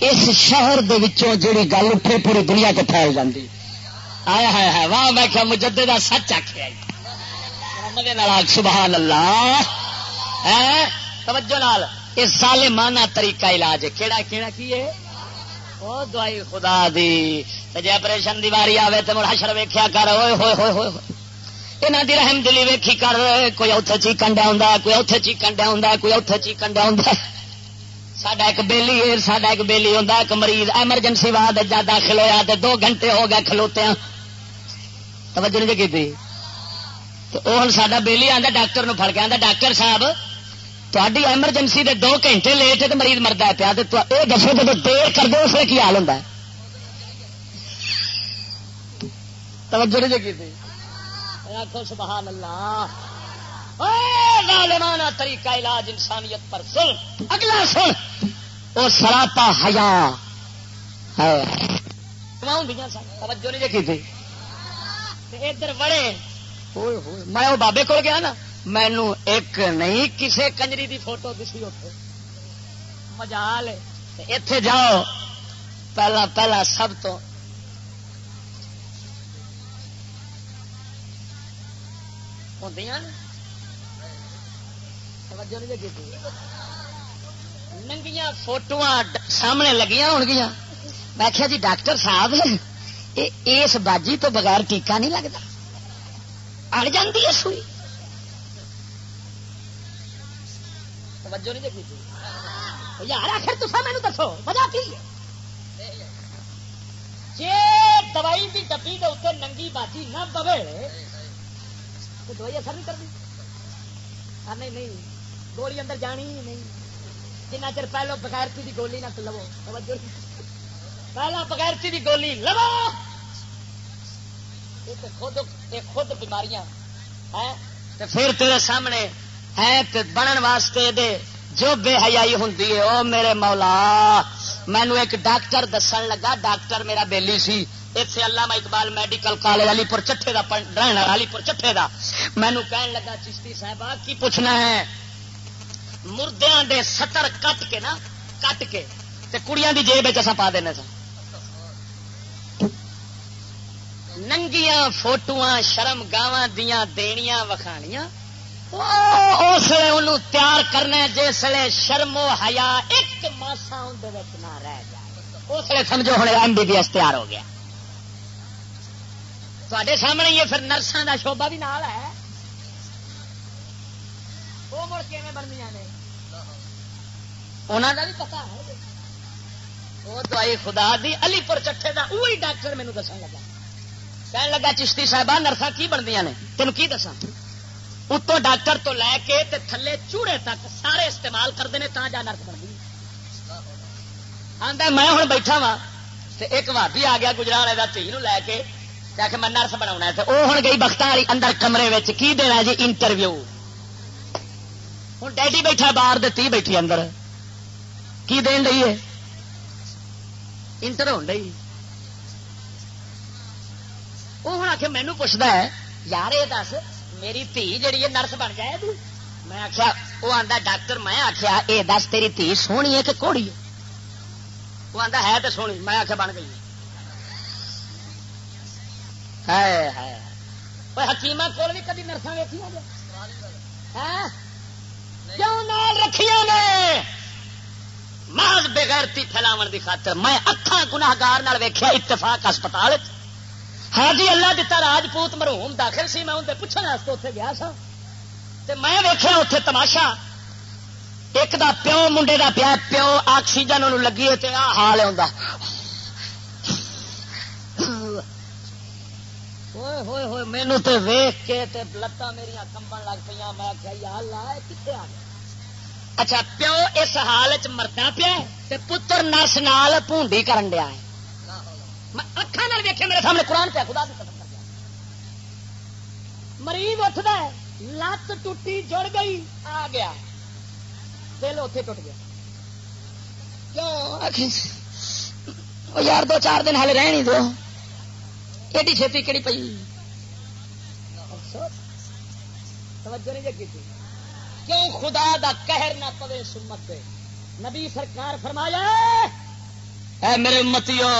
اس شہر دے وچوں جڑی گل اٹھے پوری دنیا کو پھیل جاتی آیا ہے ہے واہ، میں کیا مجدے کا سچ آخیا سبحان اللہ توجہ نال یہ ظالمانہ طریقہ علاج ہے۔ کیڑا کیڑا کی ہے؟ او دوائی خدا دی۔ جی آپریشن دی واری آوے تو مڑ حشر ویکھیا کر ہوئے ہوئے ہوئے ہوئے۔ یہاں کی رحم دلی ویکھی کر کوئی اوتے چیکن ڈیا ہوں کوئی اوتے چیکن ڈیا ہوں کوئی اوتے چیکن ڈیا ہوں سڈا ایک بیلی ہے سڈا ایک بیلی ہوں ایک مریض ایمرجنسی واد جا داخل ہوا تو دو گھنٹے ہو گئے کھلوتے ہیں توجہ نہیں جی کی وہ ہوں سا بیلی آتا ڈاکٹر فڑ کے آتا ڈاکٹر صاحب تاری ایمرجنسی دے دو گھنٹے لیٹ ہے تو مریض مرد ہے پیا تو یہ دسو جب دیر کر دو اس لیے کی حال ہوتا ہے توجہ نہیں جی آخو، سبحان اللہ۔ ظالمانہ طریقہ علاج انسانیت پر سن۔ اگلا سن۔ وہ سراپا ہیا توجہ نہیں دیکھی تھی۔ ادھر بڑے میں وہ بابے کو گیا نا۔ مینو ایک نہیں، کسے کنجری دی فوٹو دسی اتنے مجال اتے جاؤ۔ پہلا پہلا سب تو ننگیاں فوٹو سامنے لگیا ہو گیا میں کیا جی ڈاکٹر صاحب اس باجی تو بغیر ٹیکا نہیں لگتا اڑ جاتی ہے سوئی توجہ نہیں دیکھی تھی یار آخر تصا مینو دسو مزہ کی جی دوائی کی ڈبی کے اتنے ننگی باجی نہ پوے تو دوائی اثر نہیں کرتی نہیں نہیں، گولی اندر جانی ہی نہیں۔ جنہ چر پہلو بغیرتی کی گولی نہ لو۔ توجہ پہلا بغیرتی کی گولی لو۔ خود خود بیماریاں پھر تیرے سامنے ہے بنن واسطے دے جو بے حیائی ہوں او میرے مولا مینو ایک ڈاکٹر دسن لگا۔ ڈاکٹر میرا بیلی سی۔ اتنے علامہ اقبال میڈیکل کالج علی پور چٹے کا رہنا علی پور چٹے کا مینو کہن لگا، چشتی صاحب کی پوچھنا ہے؟ مردیاں دے ستر کٹ کے نا، کٹ کے کڑیاں دی جیب اصا پا دینا سا ننگیاں فوٹو شرم گاواں دیا دنیا وکھانیاں۔ اس لیے انہوں تیار کرنا جسے شرم و حیا ایک ماسا اندر نہ رہ جائے۔ اس لیے سمجھو ہوں ایم بی بی ایس تیار ہو گیا۔ تے سامنے یہ پھر نرساں کا شوبا بھی نال ہے وہ مڑ کے بننی نے انہوں کا بھی پتا ہے وہ دوائی خدا دی علی پور چٹے کا وہی ڈاکٹر مینو دس لگا کہنے لگا چشتی صاحب نرساں کی بنتی نے تین کی دسا اتوں ڈاکٹر تو لے کے تے تھلے چوڑے تک سارے استعمال کرتے ہیں تا جا نرس بن گئی آدھا میں ہوں بیٹھا وا ایک بھابی آ گیا گجرا کا تھی لے کے کہ میں نرس بنا وہ ہوں گئی بخت والی اندر کمرے کی دینا جی؟ انٹرویو۔ ہوں ڈیڈی بیٹھا باہر دتی بیٹھی اندر۔ کی دین رہی ہے؟ انٹر ہو وہ ہوں آ کے مینو پوچھتا ہے، یار یہ دس، میری تھی جڑی ہے نرس بن جائے تو میں آخیا وہ آتا ڈاکٹر، میں آخیا یہ دس، تیری تھی سونی ہے کہ کوڑی ہے؟ وہ آتا ہے تو سونی، میں آخیا بن گئی حکیم کول بھی کدی نرساں ویکھی کیوں نال رکھیا نے محض بغیرتی پھیلاو دی خاطر میں اکھا اکھان گناگار ویخیا اتفاق ہسپتال ہاں جی اللہ دتا راجپوت مرحوم داخل سی میں اندر پوچھنے اتنے گیا سا میں ویخیا اتے تماشا ایک دا پیو منڈے دا پیا پیو آکسیجن لگی ہے آ حال آ ہوئے ہوئے مینو تو ویخ کے لتان میرا کمبن لگ پہ میں کیا کتنے آ گیا؟ اچھا پیو، اس حال چ مرتا پیا پتر نرس نال پونڈی کرن دیا ہے۔ اکھان ویکے میرے سامنے قرآن پہ خدا بھی مریض اٹھتا ہے، لت ٹوٹی، جڑ گئی، آ گیا۔ دل اتے ٹوٹ گیا۔ کیوں؟ یار، دو چار دن ہال رہ دو۔ ایڈی چھتی کہڑی پی کیوں خدا دا کہر نہ پوے سمت دے؟ نبی سرکار فرمایا اے میرے امتیو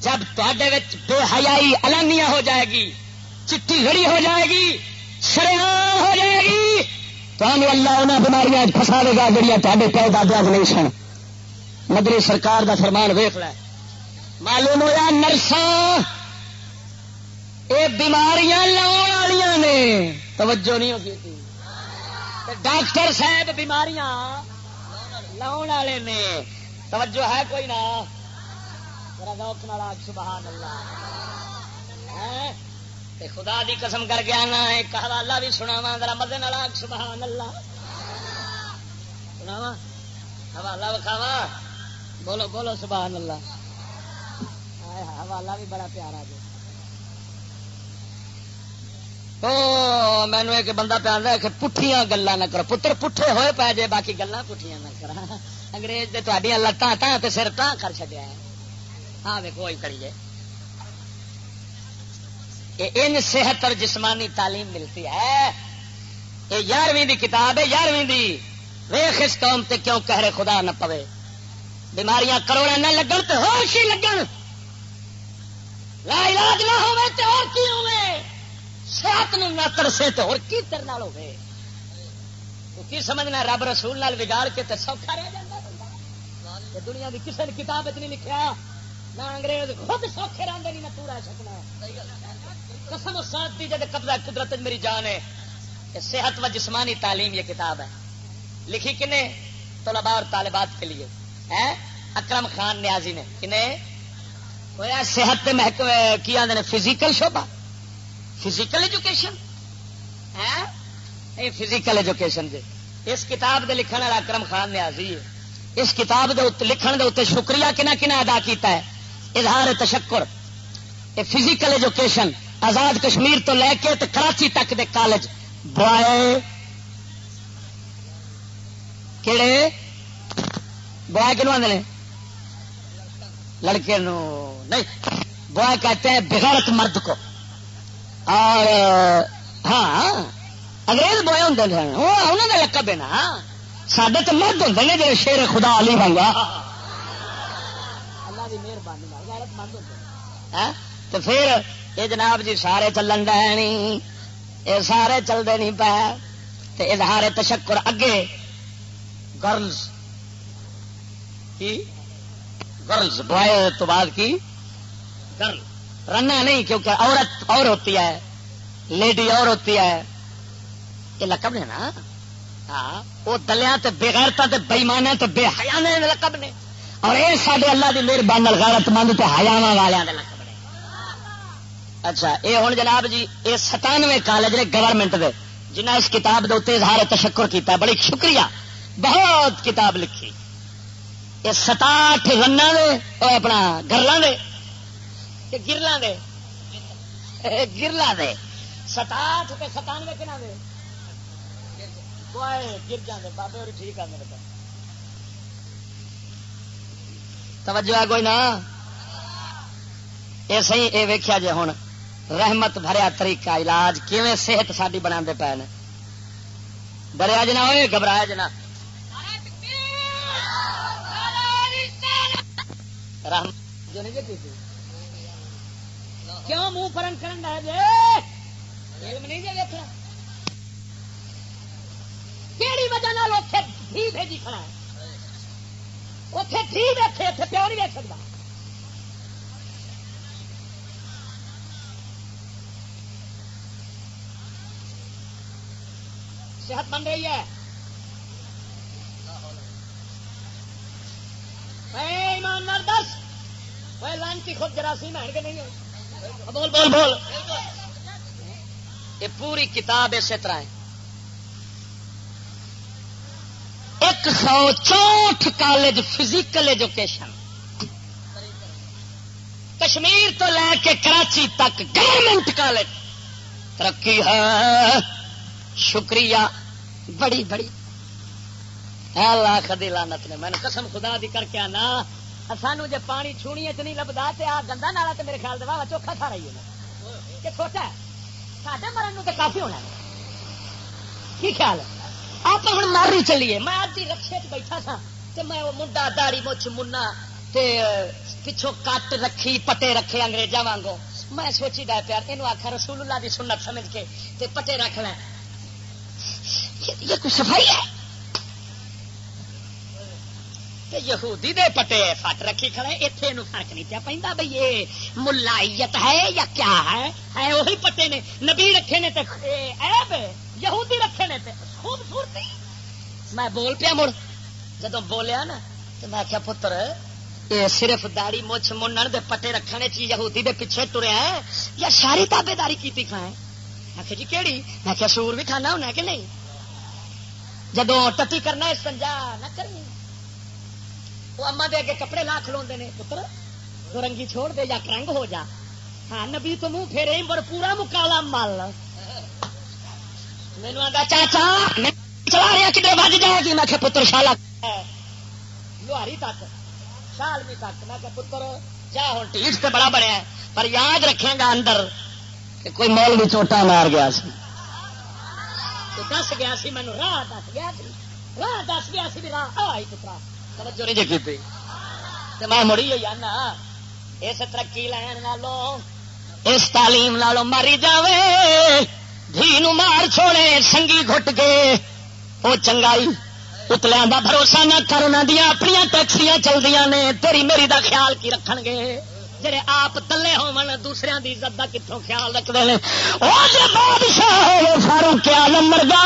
جب تے بے حیائی الانیا ہو جائے گی چٹی گھڑی ہو جائے گی سریام ہو جائے گی تو اللہ انہیں بیماریاں فسا دے گا جڑی تے پیو دادیا نہیں سن۔ مدری سرکار دا فرمان ویخ لے۔ معلوم ہوا نرساں یہ بیماریاں لاؤ والی نے۔ توجہ نہیں ہوگی ڈاکٹر صاحب بیماریاں لاؤ والے نے۔ توجہ ہے کوئی نہ سبحان اللہ خدا دی قسم کر گیا نا ایک حوالہ بھی سنا وا ذرا مدے نال سبحان اللہ سنا حوالہ وکھاوا بولو بولو سبحان اللہ حوالہ بھی بڑا پیارا جی۔ مینو ایک بندہ پہ آتا ہے کہ پٹھیاں گلا نہ کرو۔ پتر پٹھے ہوئے پی جائے باقی گلا پٹھیاں نہ کرا انگریز تھوڑی لتاں تے سر تاں کر چڑیا ہے۔ ہاں دیکھو کریے ان صحت اور جسمانی تعلیم ملتی ہے۔ یہ یارویں دی کتاب ہے، یارویں دی۔ ویخ اس قوم تے کیوں کہہ خدا نہ پوے۔ بیماریاں کروڑا نہ لگن تو ہوش ہی لگن۔ لا علاج نہ ہوئے تو اور کی ہوئے صحت نہ ترسے تو اور کی تر نال ہوئے تو کی سمجھنا رب رسول نال بگاڑ کے تو سوکھا رہ جاندا جاتا دنیا کی کسی نے کتاب نہیں لکھا نہ انگریز خود سوکھے رہتے نہیں، نہ پورا سکنا قسم ساتھ دی جب قبضہ قدرت میری جان ہے کہ صحت و جسمانی تعلیم یہ کتاب ہے۔ لکھی کنے؟ طلباء اور طالبات کے لیے۔ اکرم خان نیازی نے۔ کنے؟ ہویا صحت کی آدھے فزیکل شوبہ فزیکل ایجوکیشن فزیکل ایجوکیشن جی اس کتاب دے لکھن والا اکرم خان نیازی ہے۔ اس کتاب دے لکھن دے اتنے شکریہ کنا کنا ادا کیتا ہے۔ اظہار تشکر۔ یہ فزیکل ایجوکیشن آزاد کشمیر تو لے کے کراچی تک دے کالج۔ بوائے۔ کہڑے بوائے کنو آدھے لڑکے نو نہیں۔ بوائے کہتے ہیں بغیرت مرد کو۔ اور ہاں انگریز بوائے ہوں انہوں کا لقب ہے نا سڈے تو مرد ہوں نے جی شیر خدا علی بنگا اللہ کی مہربانی ہاں؟ تو پھر یہ جناب جی سارے چلن ڈے یہ سارے چلتے نہیں پے اظہار تشکر اگے۔ گرلز کی؟ گرلز بوائے تو بعد کی؟ گرل رنا نہیں، کیونکہ عورت اور ہوتی ہے، لیڈی اور ہوتی ہے۔ یہ لقب نے نا؟ ہاں وہ دلیا بےغیرتا بےمانا بے حیا لقب نے۔ اور یہ سارے اللہ کی مہربانی غیرت مند ہیاوا والوں کے لقب نے۔ اچھا یہ ہوں جناب جی یہ ستانوے کالج نے گورنمنٹ دے۔ جنہیں اس کتاب کے اتنے اظہار تشکر کیا بڑی شکریہ۔ بہت کتاب لکھی۔ یہ ستاٹ رن دے اپنا گرلوں دے۔ گرلا دے۔ گرلا دے۔ ستاٹ کے ستانوے کہنا دے۔ گر جانے بابے اور ٹھیک میرے توجہ ہے کوئی نہ یہ صحیح یہ ویکیا جی ہوں رحمت بھریا طریقہ علاج کیون صحت ساری بنا پے نے؟ ڈریا جنا ہوئے گھبرایا جنا کیوں منہ فرن کرن ہے جی علم نہیں جی دیکھنا کہڑی وجہ نال اتنے دھی بھیجی کھڑا ہے؟ اتنے دھی بیٹھے اتنے پیو نہیں دیکھ سکتا صحت بن رہی ہے؟ ایماندار دس وہ لانچی خود جراسی میں کے نہیں بول بول بول. یہ پوری کتاب اسی طرح ہے۔ ایک سو چونٹ کالج فزیکل ایجوکیشن۔ کشمیر تو لے کے کراچی تک گورنمنٹ کالج۔ ترقی ہے۔ شکریہ۔ بڑی بڑی۔ لاکھ دی لانت نے۔ میں نے قسم خدا دی کر کے آنا۔ سانو جے پانی چھونی چ نہیں لبدا تے آ گندا نالا تے میرے خیال سے واہ چوکھا کھا رہی ہے کہ چھوٹا ہے، ساڈے مرن تے کافی ہونا ہے۔ کی خیال ہے؟ آپ ہوں ماری چلیے۔ میں آدھی رکشے چ بیٹھا سا تے میں وہ منڈا داڑی مچھ منا تے پچھوں کٹ رکھی، پٹے رکھے انگریزا وانگو۔ میں سوچی دا پیار یہ آخر رسول اللہ دی سنت سمجھ کے تے پٹے رکھ لیں۔ یہ کوئی صفائی ہے؟ کہ یہودی دے پٹے فٹ رکھی کھڑے اتنے یہ فرق نہیں پیا پہ بھائی یہ ملائیت ہے یا کیا ہے؟ ہے وہی پٹے نے، نبی رکھے نے ایب یہودی رکھے نے خوبصورتی۔ میں بول پیا مڑ جدو بولیا نا تو میں آخیا پتر یہ صرف داڑی مچھ منن دے پٹے رکھنے چی یہودی دے پیچھے ٹریا ہے، یا ساری تابے داری کی کھائے آخر جی کہڑی میں کیا سور بھی کھانا ہونا کہ نہیں؟ جدو ٹٹی کرنا سنجا نہ کرنی۔ وہ اما دے اگے کپڑے لا کھلو نے، پتر رنگی چھوڑ دے یا کرنگ ہو جا۔ ہاں نبی تو منہ پھیرے پر پورا مکالا مال مینو آتا چاچا چلا رہا کدھر بج جائے گی؟ میں پتر، شالا۔ لوہاری تک، شالمی تک۔ میں پتر، جا ہوں ٹیٹ سے بڑا بڑا ہے۔ پر یاد رکھے گا اندر کہ کوئی مول بھی چوٹا مار گیا سی۔ دس گیا سی مینو راہ دس گیا سی۔ راہ دس گیا سی راہ آئی پترا۔ توجہ نہیں جی کی میں مڑی ہوئی آنا اس ترقی لین لالو اس تعلیم لالو ماری جاوے۔ دھی نو مار چھوڑے، سنگی گھٹ کے۔ وہ چنگائی، اتلیاں دا بھروسہ نہ کر انہوں دیا اپنی ٹیکسیاں چلدیاں نے۔ تیری میری دا خیال کی رکھن گے؟ جڑے آپ تلے ہون دوسرے دی عزت دا کتوں خیال رکھتے ہیں وہ جو بادشاہ فاروق عالم مرگا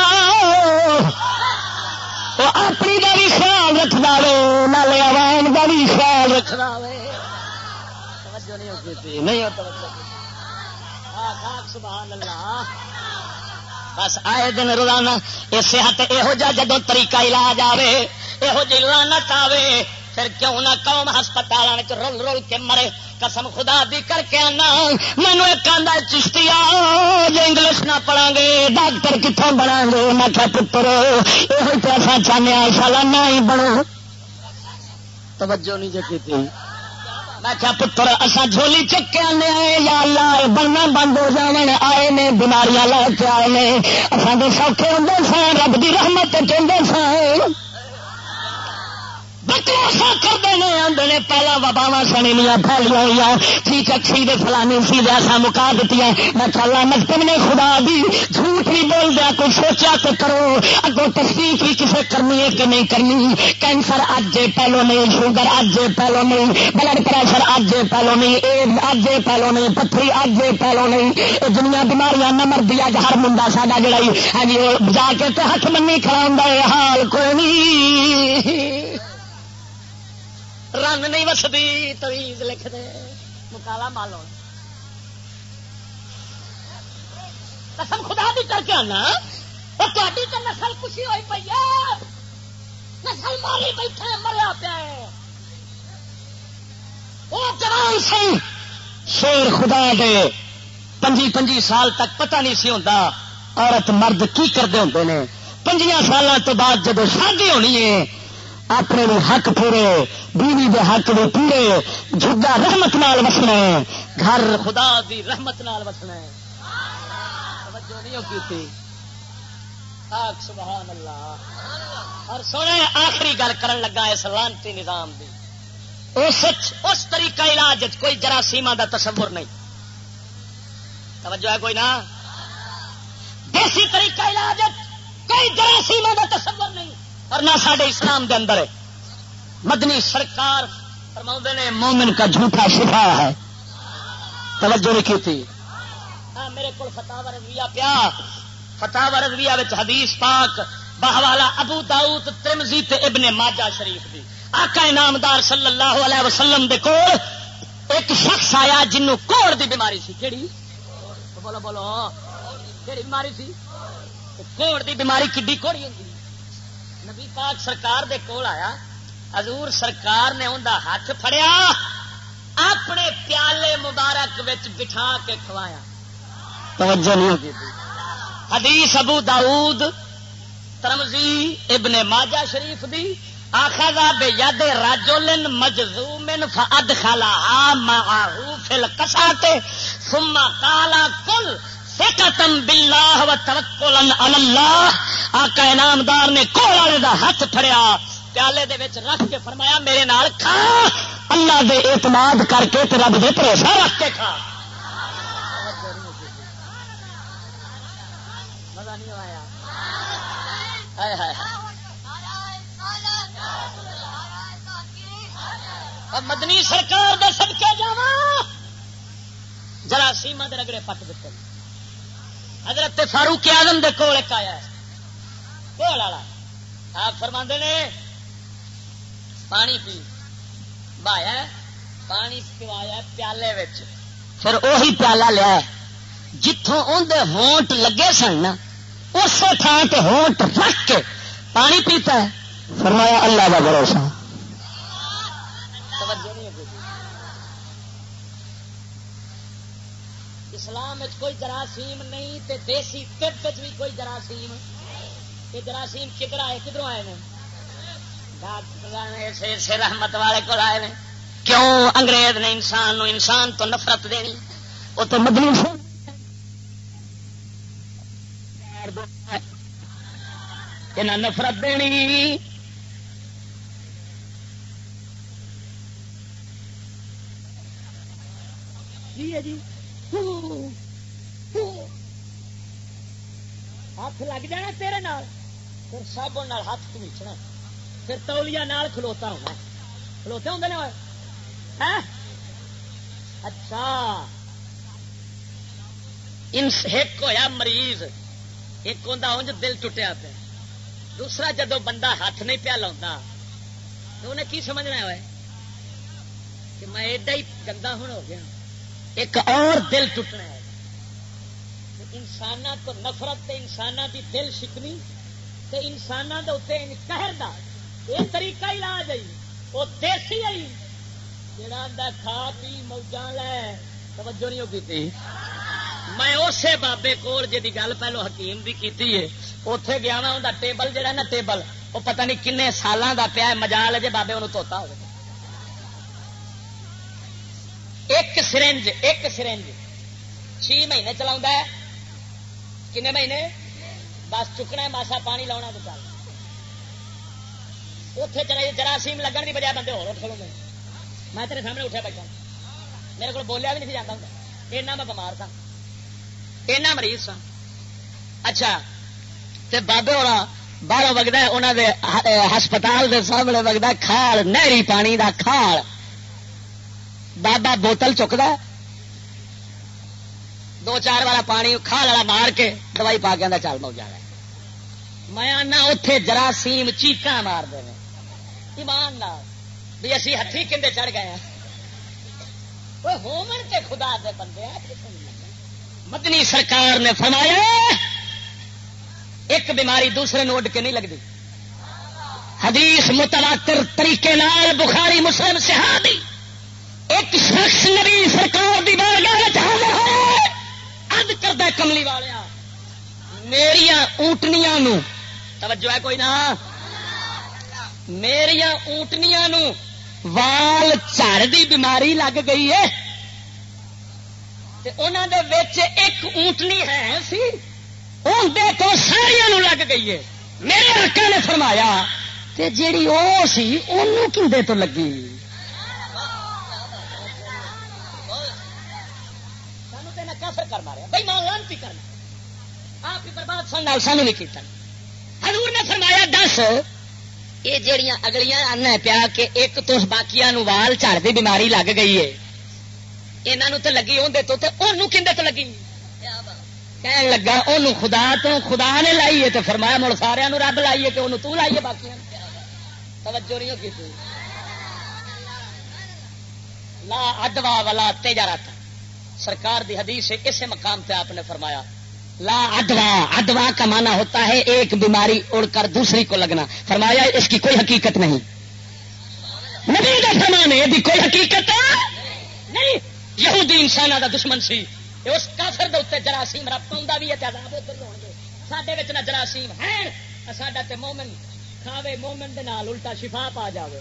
وہ اپنی کا بھی خیال رکھ دے نالے عوام کا بھی خیال رکھنا دے نہیں سبحان اللہ بس آئے دن روزانہ، یہ صحت یہو جہ جدو طریقہ علاج آئے یہو جی لانت آئے پھر کیوں نہ قوم ہسپتال رول رول کے مرے؟ قسم خدا دی کر کے آنا۔ مینو ایک آدھا چشتی جو انگلش نہ پڑھا گے ڈاکٹر کتوں بنا گے میں کیا پتر یہ پیسہ چاہنے شالا نہ ہی بنو توجہ نہیں جی کی میں کیا پتر اصا جھولی چکے آنے آئے، یا اللہ بننا بند ہو جانے آئے نے، بیماریاں لے کے آئے نے۔ اصل تو سوکھے ہوں سن، رب کی رحمت چاہتے سن۔ بکواسا کرتے ہیں آدھے نے پہلا وباوا سنیاں پھیلیا ہوئی تھی چکسی دے فلانی سی دے ایسا مکا دیتی ہے میں چلا مکتب مطلب نے خدا دی جھوٹ بھی بول دیا کوئی سوچا تو کرو۔ اگو تصدیق بھی کسے کرنی ہے کہ نہیں کرنی۔ کینسر اج پہلو نہیں، شوگر اج پہلو نہیں۔ بلڈ پریشر اج پہلو نہیں۔ ایڈ اج پہلو نہیں۔ پتھری اج پہلو نہیں۔ یہ دنیا بیماریاں نہ مرد اج ہر منڈا ساڈا جڑا ہاں جی جا کے ہاتھ منی کھڑا ہوں حال کوئی نہیں۔ رن نہیں وسدی تویز لکھ دے۔ مکالا مالو قسم خدا بھی کر کے آنا۔ تاری تو نسل خوشی ہوئی پی ہے۔ نسل ماری بیٹھے مریا پیا وہ جوان سی۔ شیر خدا دے۔ پنجی پنجی سال تک پتہ نہیں سی ہوتا عورت مرد کی کرتے ہوتے ہیں پنجیا سالوں تو بعد جب شادی ہونی ہے اپنے حق پورے، بیوی دے حق بھی پورے جھگا رحمت نال وسنا ہے۔ گھر خدا دی رحمت نال وسنا ہے۔ سبحان اللہ۔ اور سونے، آخری گل کرن لگا اس لانتی نظام دی۔ اس اس طریقہ علاج کوئی جراثیم دا تصور نہیں۔ توجہ ہے کوئی نہ دیسی طریقہ علاج کوئی جراثیم دا تصور نہیں۔ اور نہ سارے اسلام دے اندر ہے۔ مدنی سرکار فرما نے، مومن کا جھوٹا شفا ہے۔ توجہ نہیں کی تھی ہاں، میرے کو فتح رضویہ پیا۔ فتح رضویہ حدیث پاک، بہوالا ابو داؤد ترمزی تے ابن ماجہ شریف دی۔ آقا انعامدار صلی اللہ علیہ وسلم دے کول ایک شخص آیا جنوں کوڑ دی بیماری سی۔ کیڑی؟ بولو بولو۔ کیڑی بیماری سی؟ کوڑ دی بیماری کڈی کوڑی ہوندی؟ نبی پاک سرکار دے کول آیا حضور سرکار نے انہیں ہاتھ پھڑیا اپنے پیالے مبارک بٹھا کے کھوایا۔ توجہ نہیں حدیث ابو داؤد ترمزی ابن ماجا شریف دی آخذا بے ید راجولن مجزومن فاد خلا معاہو فل کساتے ثم کالا کل فکتم باللہ و توکلن اللہ آقا انعامدار نے کول والے دا ہاتھ پھڑیا۔ پیالے دے وچ رکھ کے فرمایا، میرے نال کھا۔ اللہ دے اعتماد کر کے تے رب دے بھروسہ رکھ کے کھا۔ مزہ نہیں آیا۔ مدنی سرکار دے سب کے جا جرا دے رگڑے پٹ دیتے۔ حضرت فاروق آزم دے کول ایک آیا کول والا۔ آپ فرما نے، پانی پی۔ بایا پانی پوایا پیالے پھر وہی پیالہ لیا جتوں اندر ہونٹ لگے سن اسی تھان سے ہونٹ رکھ کے پانی پیتا ہے۔ فرمایا، اللہ کا بھروسہ۔ اسلام کوئی جراثیم نہیں تے دیسی طب بھی کوئی جراثیم. یہ جراثیم کدھر آئے؟ کدھر آئے ہیں رحمت والے کو آئے نے۔ کیوں انگریز نے انسان نو انسان تو نفرت دینی؟ وہ تو یہ نفرت دینی۔ جی ہے جی۔ ہاتھ لگ جانا تیرے نال، پھر سابن ہاتھ کمیچنا پھر تولیا نال کھلوتا ہونا کھلوتے ہوں ہاں؟ اچھا۔ ایک ہوا مریض، ایک ہوں انج دل ٹوٹیا پہ دوسرا جدو بندہ ہاتھ نہیں پیا لا تو انہیں کی سمجھنا ہوا کہ میں ایڈا ہی گندا ہوں ہو گیا۔ ایک اور دل ٹوٹنا ہے۔ انسان تو نفرت انسان کی دل شکنی تے انسان کے اتنے قہر دا یہ طریقہ علاج آئی جی۔ وہ دیسی آئی جی۔ جڑا کھا پی موجہ لے۔ توجہ نہیں ہوگی میں اسے بابے کول جی گل پہلو حکیم بھی کی اتے گیا وا ان ٹیبل جہا نا، ٹیبل، وہ پتہ نہیں کنے سالوں کا پیا مجال جی بابے انہوں توتا ہو ایک سرنج ایک سرنج۔ چھ مہینے چلا کنے مہینے؟ بس چکنا ہے، ماسا پانی لاؤنا تو چل اتے چلے جراثیم لگن کی بجائے بندے ہو کھلو گے۔ میں تیرے سامنے اٹھا بیٹھا میرے کو بولیا بھی نہیں جاتا ہوں اینا میں بمار تھا اینا مریض سا اچھا تے بابے ہونا باہر وگتا انہوں دے ہسپتال دے سامنے وگتا کھال، نہری پانی دا کھال۔ بابا بوتل چکتا دو چار والا پانی کھال والا مار کے دوائی پا کے چل مو جانا میں آنا اتے جراثیم چیقا مار دے ایمان بھی اسی ہاتھی کھے چڑھ گئے ہومن کے خدا دے بندے مدنی سرکار نے فرمایا ایک بیماری دوسرے نو اڈ کے نہیں لگتی حدیث متواتر طریقے نال بخاری مسلم سے ہاں ایک شخص نبی سرکار دی اد کردہ کملی والیا میری اونٹنیاں نو۔ توجہ ہے کوئی نہ میریا اونٹنیا وال چار دی بیماری لگ گئی ہے۔ ایک اونٹنی ہے سی اندر تو ساریا لگ گئی ہے۔ میرے آقا نے فرمایا، تے جیڑی او سی انہوں کندے تو لگی کافر کر ماریا بھائی مان لانتی کرنا آپ ہی برباد سن سانو نہیں کیتا حضور نے فرمایا، دس، یہ جہیا اگلیاں آنا پیا کہ ایک تو باقی وال چڑھ دی بیماری لگ گئی ہے۔ یہاں تو لگی اندر تو انہوں کھے تو لگی؟ کہن لگا انہوں خدا تو، خدا نے لائی ہے تو فرمایا مڑ سارا رب لائیے کہ انہوں تو لائیے باقی توجہ نہیں کی لا ادوا والا تیجا رات سرکار دی حدیث اسے مقام پہ آپ نے فرمایا۔ لا ادوا ادوا کا مانا ہوتا ہے ایک بیماری اڑ کر دوسری کو لگنا۔ فرمایا، اس کی کوئی حقیقت نہیں۔ نبی کا فرمان ہے بھی کوئی حقیقت نہیں۔ یہودی انسان کا دشمن سی۔ اس کافر دے جراثیم رب پاؤں بھی ہے سڈے نہ جراثیم ہے ساڈا تے مومن کھاوے، مومن دے نال الٹا شفا پا جاوے۔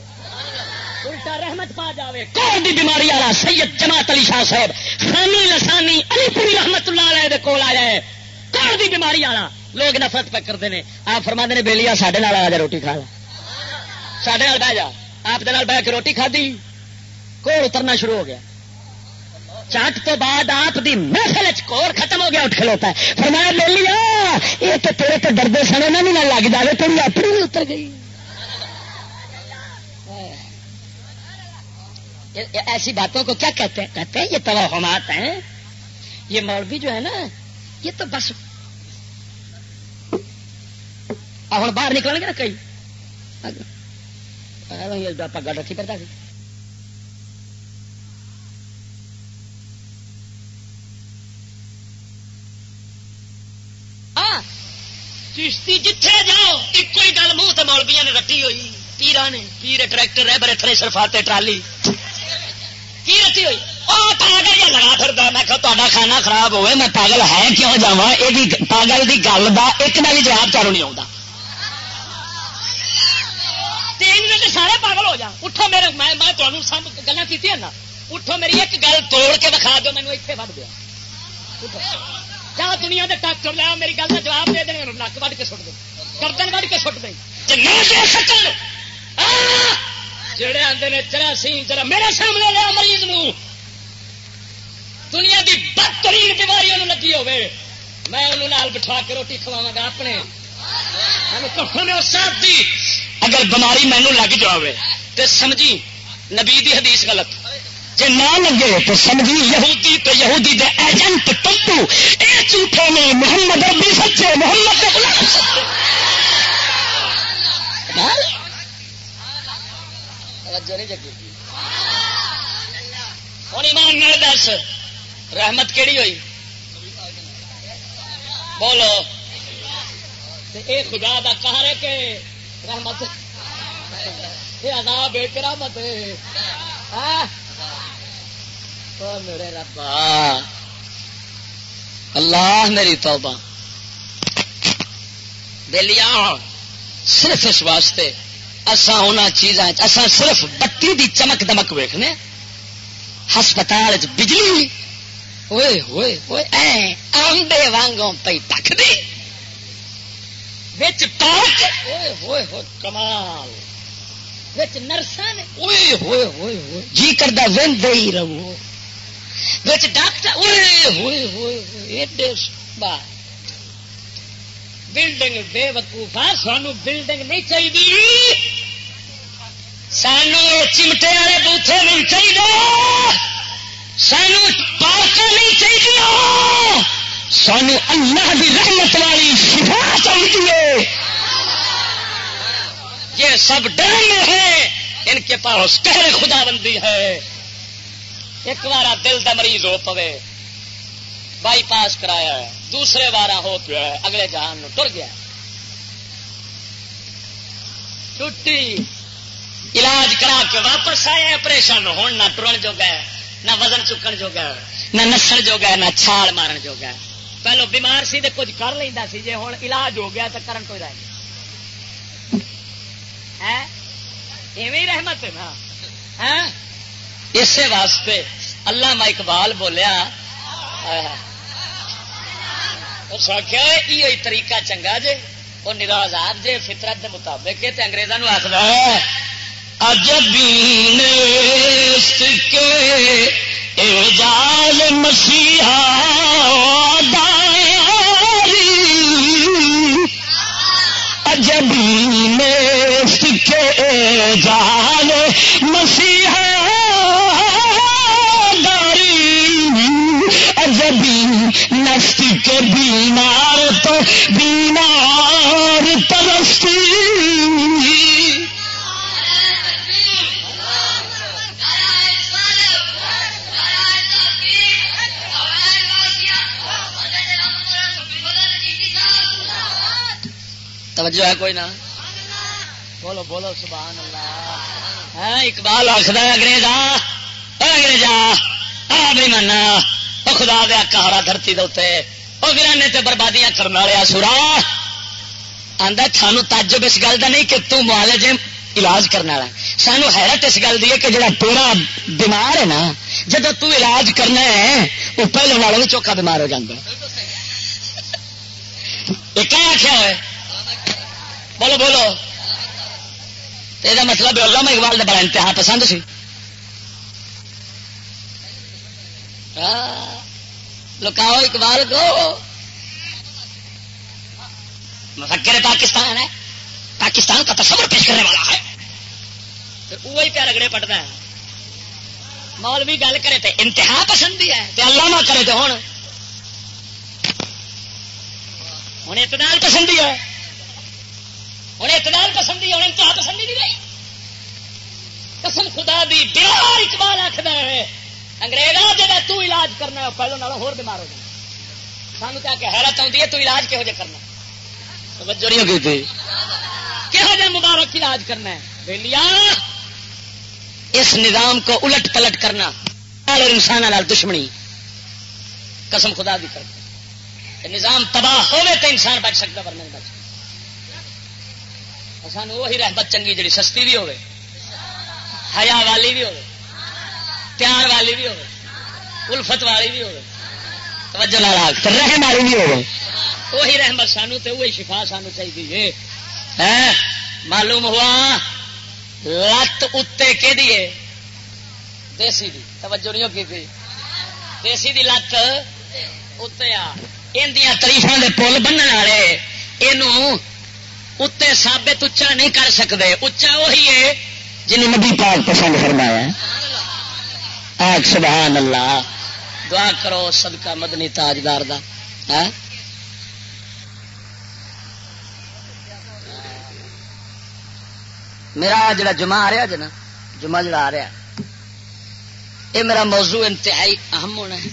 الٹا رحمت پا جاوے۔ کوئی بھی بیماری والا؟ سید جماعت علی شاہ صاحب۔ خانی لسانی علی پوری رحمت اللہ علیہ دے کول آیا ہے۔ کار دی بیماری والا لوگ نفرت پہ کرتے ہیں آپ فرما نے بےلی سڈے آ جا روٹی کھا سڈے بہ جا آپ بہ کے روٹی کھدی کوڑ اترنا شروع ہو گیا چٹ تو بعد آپ دی محفل کوڑ ختم ہو گیا اٹھ کھلوتا ہے فرمایا لے لیا یہ تو تیرے تو ڈردے سن انہوں نے نہ لگ جائے تیری اپنی بھی اتر گئی ایسی باتوں کو کیا کہتے ہیں کہتے ہیں یہ توہمات ہیں یہ مولوی جو ہے نا یہ تو بس ہوں باہر نکل گے نا کئی پگا رکھی پڑتا سی چشتی جتھے جاؤ ایک ہی گل منہ تو مولبیا نے رٹی ہوئی۔ پیرا نے، پیر ٹریکٹر رہ بڑے تھرے سرفاتے ٹرالی۔ کی رٹی ہوئی؟ پاگل لگا پھر میں کہ تا کھانا خراب ہوئے، میں پاگل ہے، کیوں جا یہ پاگل کی گل کا ایک نہ بھی جواب چاروں نہیں آتا سارے پاگل ہو جا اٹھو میرے، میں گلا کی نا۔ اٹھو میری ایک گل توڑ کے دکھا دو مینو اتنے وڈ دیا کیا دنیا کے ٹک لیا میری گل کا جواب دے دیں نک وڈ کے سٹ دو گردن وڈ کے سٹ دیں جڑے آتے نے چرا سی چرا میرے سامنے لیا مریض نو دنیا کی بدترین بیماری لگی ہوے میں انہوں نال بٹھا کے روٹی کھواوا گا اپنے۔ اگر بیماری مینو لگ جائے تو سمجھی نبی دی حدیث غلط۔ جی نہ لگے تو سمجھی یہودی تو یہودی دے ایجنٹ ٹپو یہ جھوٹے نے محمد اربی سچے، محمد ہوں ایمان دس۔ رحمت کیڑی ہوئی؟ بولو۔ اے خدا دا کہا ہے کہ رحمت یہ عذاب ہے کہ رحمت ہے۔ ہاں؟ میرے ربا اللہ میری توبہ۔ دلیا صرف اس واسطے اسا ہونا چیزاں اسا صرف بتی دی چمک دمک ویخنے ہسپتال بجلی ہوئے ہوئے ہوئے آمدے وانگوں پی تک دے بچ پاک ہوئے ہوئے ہوئے کمال بچ نرساں ہوئے ہوئے ہوئے ہوئے جی کردہ وین ہی رہو بچ ڈاکٹر ہوئے ہوئے ہوئے ایڈے بار بلڈنگ بے وقوفا سانو بلڈنگ نہیں چاہیے سانو چمٹے والے بوتھے نہیں چاہیے سانو پارک نہیں چاہیے۔ سانو اللہ کی رحمت والی شفا چاہیے۔ یہ سب ڈرامے ہیں ان کے پاس کہر خدا بندی ہے۔ ایک بار دل کا مریض ہو پوے۔ بائی پاس کرایا ہے۔ دوسرے بار ہو پیا ہے۔ اگلے جہان ٹر گیا چھٹی۔ علاج کرا کے واپس آئے آپریشن ہوں نہ ٹرن جو گئے۔ نہ وزن چکن جوگا، نہ نسن جوگا، نہ چھال مارن جوگا۔ پہلو بیمار سی تو کچھ کر لینا سی جی ہوں علاج ہو گیا تو کرن کوئی رہ رحمت ہے نا؟ اسی واسطے اللہ میں اقبال بولیا اس یہ طریقہ چنگا جے، وہ نراض آپ جے، فطرت کے مطابق ہے اگریزوں آخر اجبین کے اعجاز مسیحا داری اجبین کے اعجاز مسیحا داری اجبی نست کے بیمار تو بیمار ترستی۔ توجہ ہے کوئی نہ؟ بولو بولو، سبحان اللہ۔ ہاں اقبال آخر اگریزا اگریزا آ بھی منا وہ خدا دیا کہارا دھرتی دے وہ گرانے تے بربادیاں کرنے والے سورا۔ آدھا سانو تجب اس گل کا نہیں کہ تم موالے علاج کرنے والا سانو حیرت اس گل کی ہے کہ جڑا پورا بیمار ہے نا جب تو علاج کرنا ہے وہ پہلے والوں بھی چوکھا بیمار ہو جاتا یہ کیا آخیا ہے بولو بولو۔ یہ مطلب علامہ اقبال کا بڑا انتہا پسند سی۔ لکاؤ اقبال کو۔ مفکر پاکستان ہے۔ پاکستان کا تصور پیش کرنے والا ہے۔ وہی پیار اگڑے پڑتا ہے۔ مولوی گل کرے تو انتہا پسند ہی ہے علامہ کرے تو ہوں ہوں اتنا پسند ہی ہے۔ ہوں اعتدال پسندی ہوں انتہا پسندی نہیں رہی؟ قسم خدا دی بیمار اقبال آخر ہے انگریزا جب تو علاج کرنا ہے، پہلو نالوں ہو بیمار ہو جانا۔ سانو کیا کہ حیرت آتی ہے، تو علاج کہہو جہ کرنا توجہ نہیں ہوگی تھی کہہو جہ مبارک علاج کرنا ہے؟ بہلیا اس نظام کو الٹ پلٹ کرنا اور انسان دشمنی۔ قسم خدا بھی کرنا نظام تباہ ہوئے تو انسان بچ سکتا ورنہ نہیں بچ سکتا۔ سان وہی رحمت چنگی جڑی سستی بھی ہوے حیا والی بھی ہوے پیار والی بھی ہوے الفت والی بھی ہوے توجہ رحم والی بھی ہوے وہی رحمت سانو تے وہی شفا سانو چاہیے ہاں، معلوم ہوا؟ لت اتنے کہ دیے دیسی دی، توجہ نہیں کی تھی؟ دیسی دی لت اتنے آ۔ اندیا تریفا دے پل بننے والے یہ اتنے سابت اچا نہیں کر سکتے اچا وہی ہے جن نبی پاک پسند فرمایا آگ سبحان اللہ دعا کرو صدقہ مدنی تاجدار دا میرا جڑا جمع آ رہا جنا جمع جڑا آ رہا یہ میرا موضوع انتہائی اہم ہونا ہے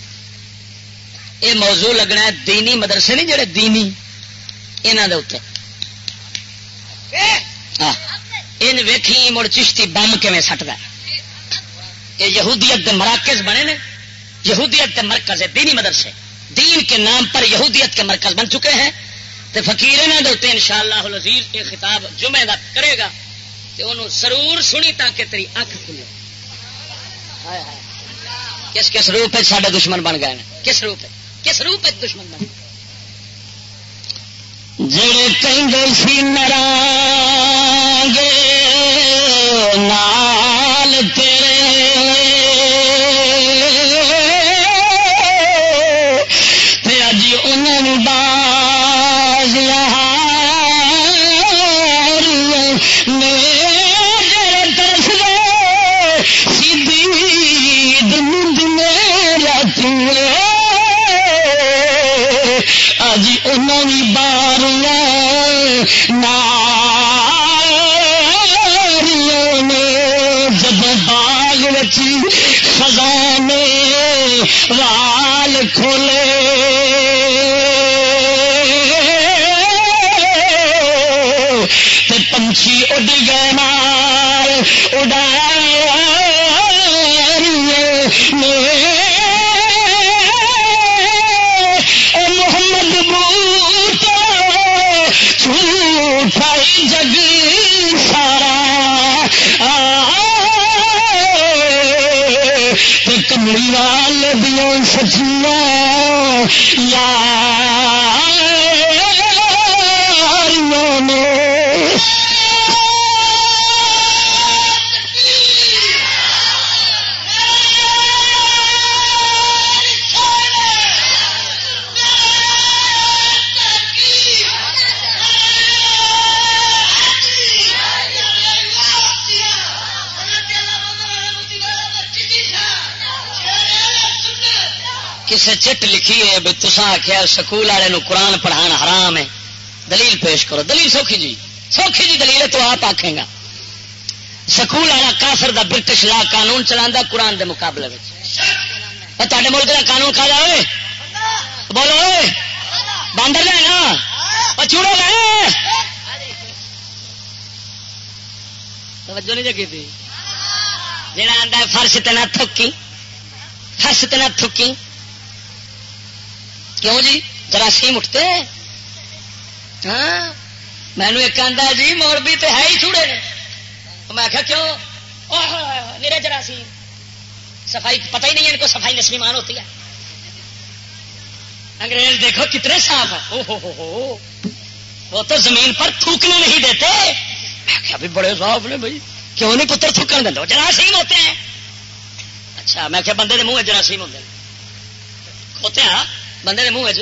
یہ موضوع لگنا ہے دینی مدرسے نہیں جڑے دینی یہاں دے ان ویکھی مڑ چشتی بم کیں سٹتا یہ یہودیت دے مراکز بنے نے. یہودیت کے مرکز ہے دینی مدرسے. دین کے نام پر یہودیت کے مرکز بن چکے ہیں. تو فکیر ان شاء اللہ لذیذ یہ خطاب جمعے کا کرے گا. تو انہوں ضرور سنی تاکہ تیری اکھ کھلے. کس کس روپ سارے دشمن بن گئے کس روپ کس روپ دشمن بن گئے جڑے کہیں سی نرا گے کیا چٹ لکھی ہے بھی تسا آخیا سکول والے قرآن پڑھا حرام ہے۔ دلیل پیش کرو۔ دلیل سوکھی جی۔ سوکھی جی دلیل ہے تو آپ آخے گا۔ سکول والا کافر دا برٹش لا قانون چلا قرآن دے مقابلے میں تے ملک کا قانون کھا جائے بولو باندر لے نا۔ چوڑے لے توجہ نہیں جگی تھی۔ جہاں آتا فرش تنا تھوکی فرش تنا تھوکی کیوں جی؟ جراثیم اٹھتے ہاں؟ مینو ایک آدھا جی مولوی تو ہے ہی چوڑے نے میں آخیا کیوں؟ میرے جراثیم صفائی پتہ ہی نہیں ہے ان کو صفائی نسلیمان ہوتی ہے۔ انگریز دیکھو کتنے صاف ہے ہو ہو ہو۔ وہ تو زمین پر تھوکنے نہیں دیتے۔ میں کیا بھی بڑے صاف نے بھائی۔ کیوں نہیں پتر تھوکن دیں جراثیم ہوتے ہیں۔ اچھا میں کیا بندے کے منہ جراثیم ہوتے ہیں ہوتے ہیں بندے کے منہ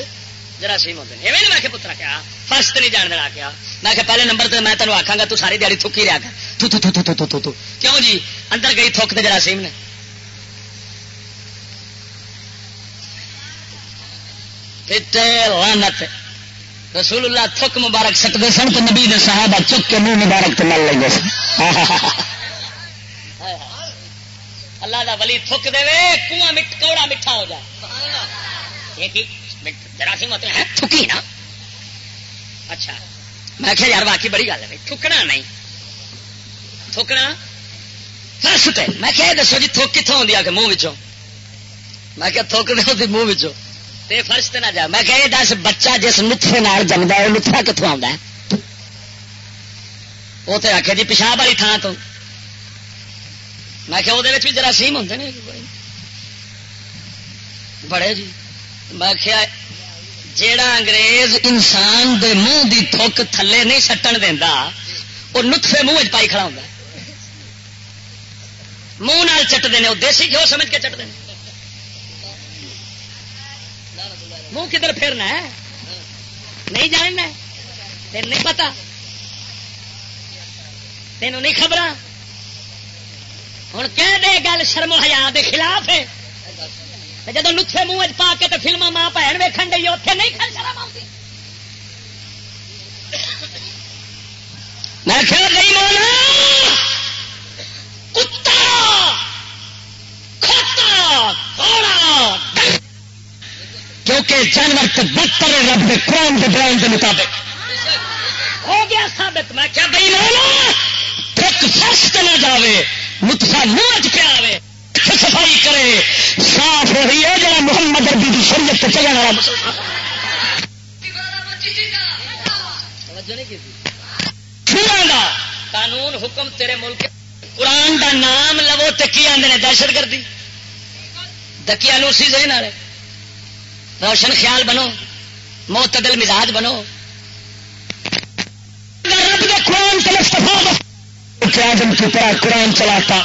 جراثیم ہوتے ہیں میں کہ پترا، کیا؟ فرسٹ نہیں جان دینا کیا۔ میں کہ پہلے نمبر میں تینوں آخا گا، تو ساری دیہی تھوکی رہا کر۔ کیوں جی؟ اندر گئی تھوک دے جراثیم نے۔ لانت رسول اللہ تھک مبارک سکتے سن تو نبی نے صحابہ چک کے منہ مبارک تو مل لیں سن۔ *laughs* اللہ دا ولی تھک دے کنواں کوڑا میٹھا ہو جائے۔ جراثیم ہوتے ہیں تھوکی نا۔ اچھا۔ میں کہ یار باقی بڑی گل ہے تھوکنا نہیں۔ تھوکنا فرش پہ میں کہ دسو جی تھوک کتوں آدھی آ کے منہ میں کہ تھوک دے ہوتی منہ تے فرش تے نہ جا۔ میں کہ دس بچہ جس نتفے نال جمدا ہے نتفا کتوں آتا ہے؟ وہ تو آخیا جی پیشاب والی تھان تو۔ میں کہ وہ جراثیم ہوتے ہیں بڑے جی۔ میں کیا جیڑا انگریز انسان دے منہ دی تھوک تھلے نہیں سٹن دینا وہ نطفے منہ پائی کھڑا ہوتا منہ نال چٹتے ہیں وہ دیسی گھیو سمجھ کے چٹتے ہیں منہ کدھر پھرنا ہے؟ نہیں جاننا تین نہیں پتا۔ تینوں نہیں خبر ہوں کہہ دے گل شرم ہزار کے خلاف ہے۔ جب نتھے منہ پا کے تو فلما ماں بھن ویکن گئی اتنے نہیں کھل شرم آتی میں خیال نہیں مولا! کتا! کھوتا! گھوڑا! کیونکہ جانور تو بدتر رب کے قرآن کے بیان کے مطابق۔ ہو گیا ثابت۔ میں کیا بھائی مولا! تھک فرش نہ جاوے متفا منہ پیا آئے صفائی کرے صاف رہی ہے جڑا محمد اربی کی شریعت سے چلنے والا قانون حکم تیرے ملک قرآن دا نام لو تو کی آدھے دہشت گردی۔ دکیا لوسی سے والے روشن خیال بنو معتدل مزاج بنو۔ رب دے قرآن قرآن چلاتا۔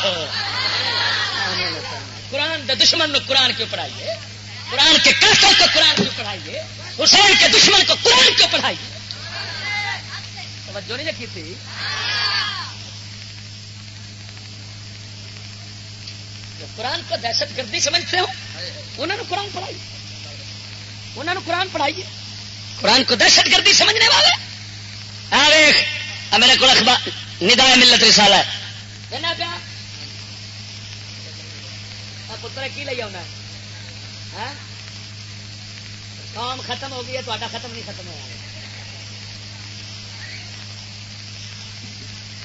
دشمن کو قرآن کیوں پڑھائیے؟ قرآن کے کافر کو قرآن کیوں پڑھائیے؟ حسین کے دشمن کو قرآن کیوں پڑھائیے؟ توجہ نہیں رکھی تھی؟ قرآن کو دہشت گردی سمجھتے ہو انہوں نے قرآن پڑھائی انہوں نے قرآن پڑھائیے۔ قرآن کو دہشت گردی سمجھنے والے؟ میرے کو اخبار، ندا ملت رسالہ ہے۔ پتر کی لے آنا کام ختم ہو گئی ہے تا ختم نہیں ختم ہوا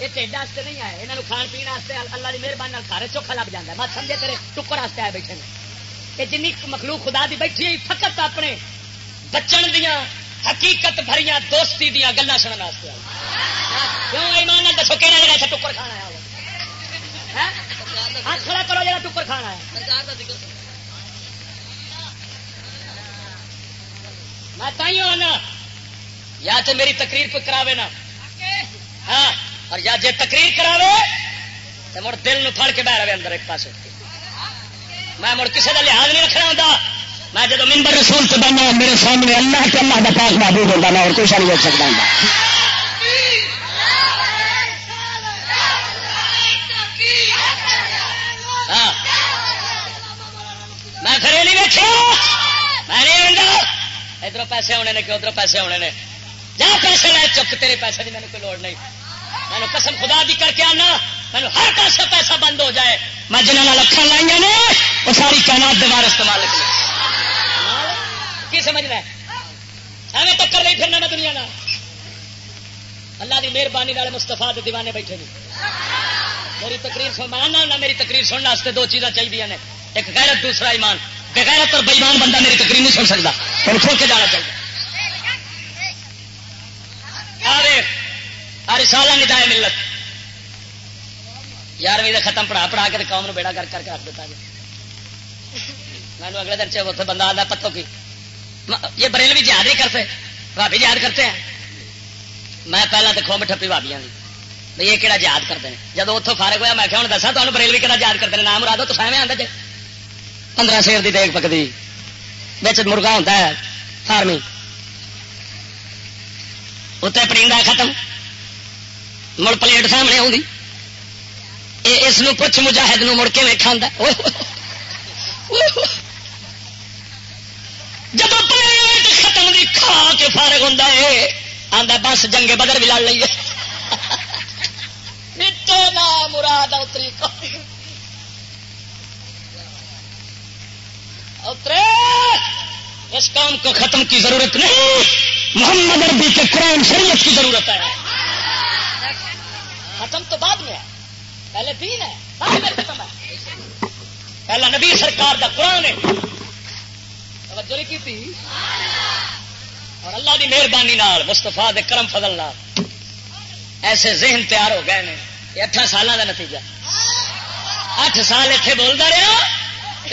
یہ ٹھنڈ واسطے نہیں آئے یہاں کھان پینے اللہ کی مہربانی سارے چوکھا لگ جاتا میں سمجھے تیرے ٹکر واسطے آئے بیٹھے یہ جن مخلوق خدا دی بیٹھی فقط اپنے بچن دیا حقیقت بھری دوستی دیا گلا سننے ہاں، کیوں؟ ایمان دسو کہنا جگہ ٹکر کھانا ہے؟ ہاتھ کھڑا کرو جا ٹکر کھانا ہے۔ میں تھی آنا۔ یا تو میری تقریر کو کراوے نا۔ ہاں اور یا جے تقریر کراوے تو مڑ دل پھڑ کے بہ رہے اندر ایک پاس میں مڑ کسی کا لحاظ نہیں رکھنا ہوتا میں جب ممبر رسول سے بننا میرے سامنے اللہ کے اللہ کا پاس محبوب ہوتا میں اور کچھ نہیں ہو سکتا ہوں ہاں۔ میں گھر نہیں بیٹھا میں نہیں آتا ادھر پیسے ہونے نے کہ ادھر پیسے ہونے نے۔ جا پیسے لے، چک تیرے پیسے کی میرے کوئی لوڑ نہیں۔ میں قسم خدا دی کر کے آنا۔ مینو ہر پاس پیسہ بند ہو جائے۔ میں جنہوں نے لکھن لائیں نے، وہ ساری کائنات دوبارہ استعمال کی سمجھ رہا ایویں ٹکر نہیں پھرنا میں دنیا نہ اللہ کی مہربانی والے مستفا دیوانے بیٹھے نہیں میری تقریر سن میری تقریر سننے واسطے دو چیزاں چاہیے ایک غیرت، دوسرا ایمان۔ بغیرت اور بےمان بندہ میری تقریر نہیں سن سکتا۔ پھر چھوڑ کے جانا چاہیے۔ سالہ ندائے ملت۔ یارویں ختم پڑھا پڑھا کے قوم نے بیڑا کر کر کے رکھ دیتا جی میں اگلے دن چاہے اتنے بندہ آتا پتوں کی۔ یہ بریل بھی جہاد نہیں کرتے۔ بھابی جہاد کرتے ہیں۔ میں پہلے تو کھوم ٹپی بھابیاں بھائی یہ کہڑا جہاد کرتے ہیں؟ جب اتوں فارغ ہوا میں ہوں دسا تمہیں بریل بھی کہڑا یاد کرتے ہیں؟ نام مرادو تو سامنے آتا جی پندرہ شیر کی دیکھ پکتی بچ مرغا ہوتا ہے فارمی۔ اتنے پریندا ختم۔ مڑ پلیٹ سامنے آؤں اس پوچھ مجاہد نو مڑ کے کھانا جب پلیٹ ختم دی کھا کے فارغ ہوں آدھا بس جنگے بدر بھی لڑ لیے مراد اتری اترے! اس کام کو ختم کی ضرورت نہیں۔ محمد عربی کے قرآن شریعت کی ضرورت ہے۔ ختم تو بعد میں ہے۔ پہلے دین ہے، بعد میں ختم ہے۔ پہلا نبی سرکار کا قرآن ہے۔ توجہ نہیں کی تھی؟ اور اللہ کی مہربانی مستفا دے کرم فضل نال ایسے ذہن تیار ہو گئے ہیں۔ یہ اٹھا سالوں کا نتیجہ۔ اٹھ سال اتنے بولتا رہا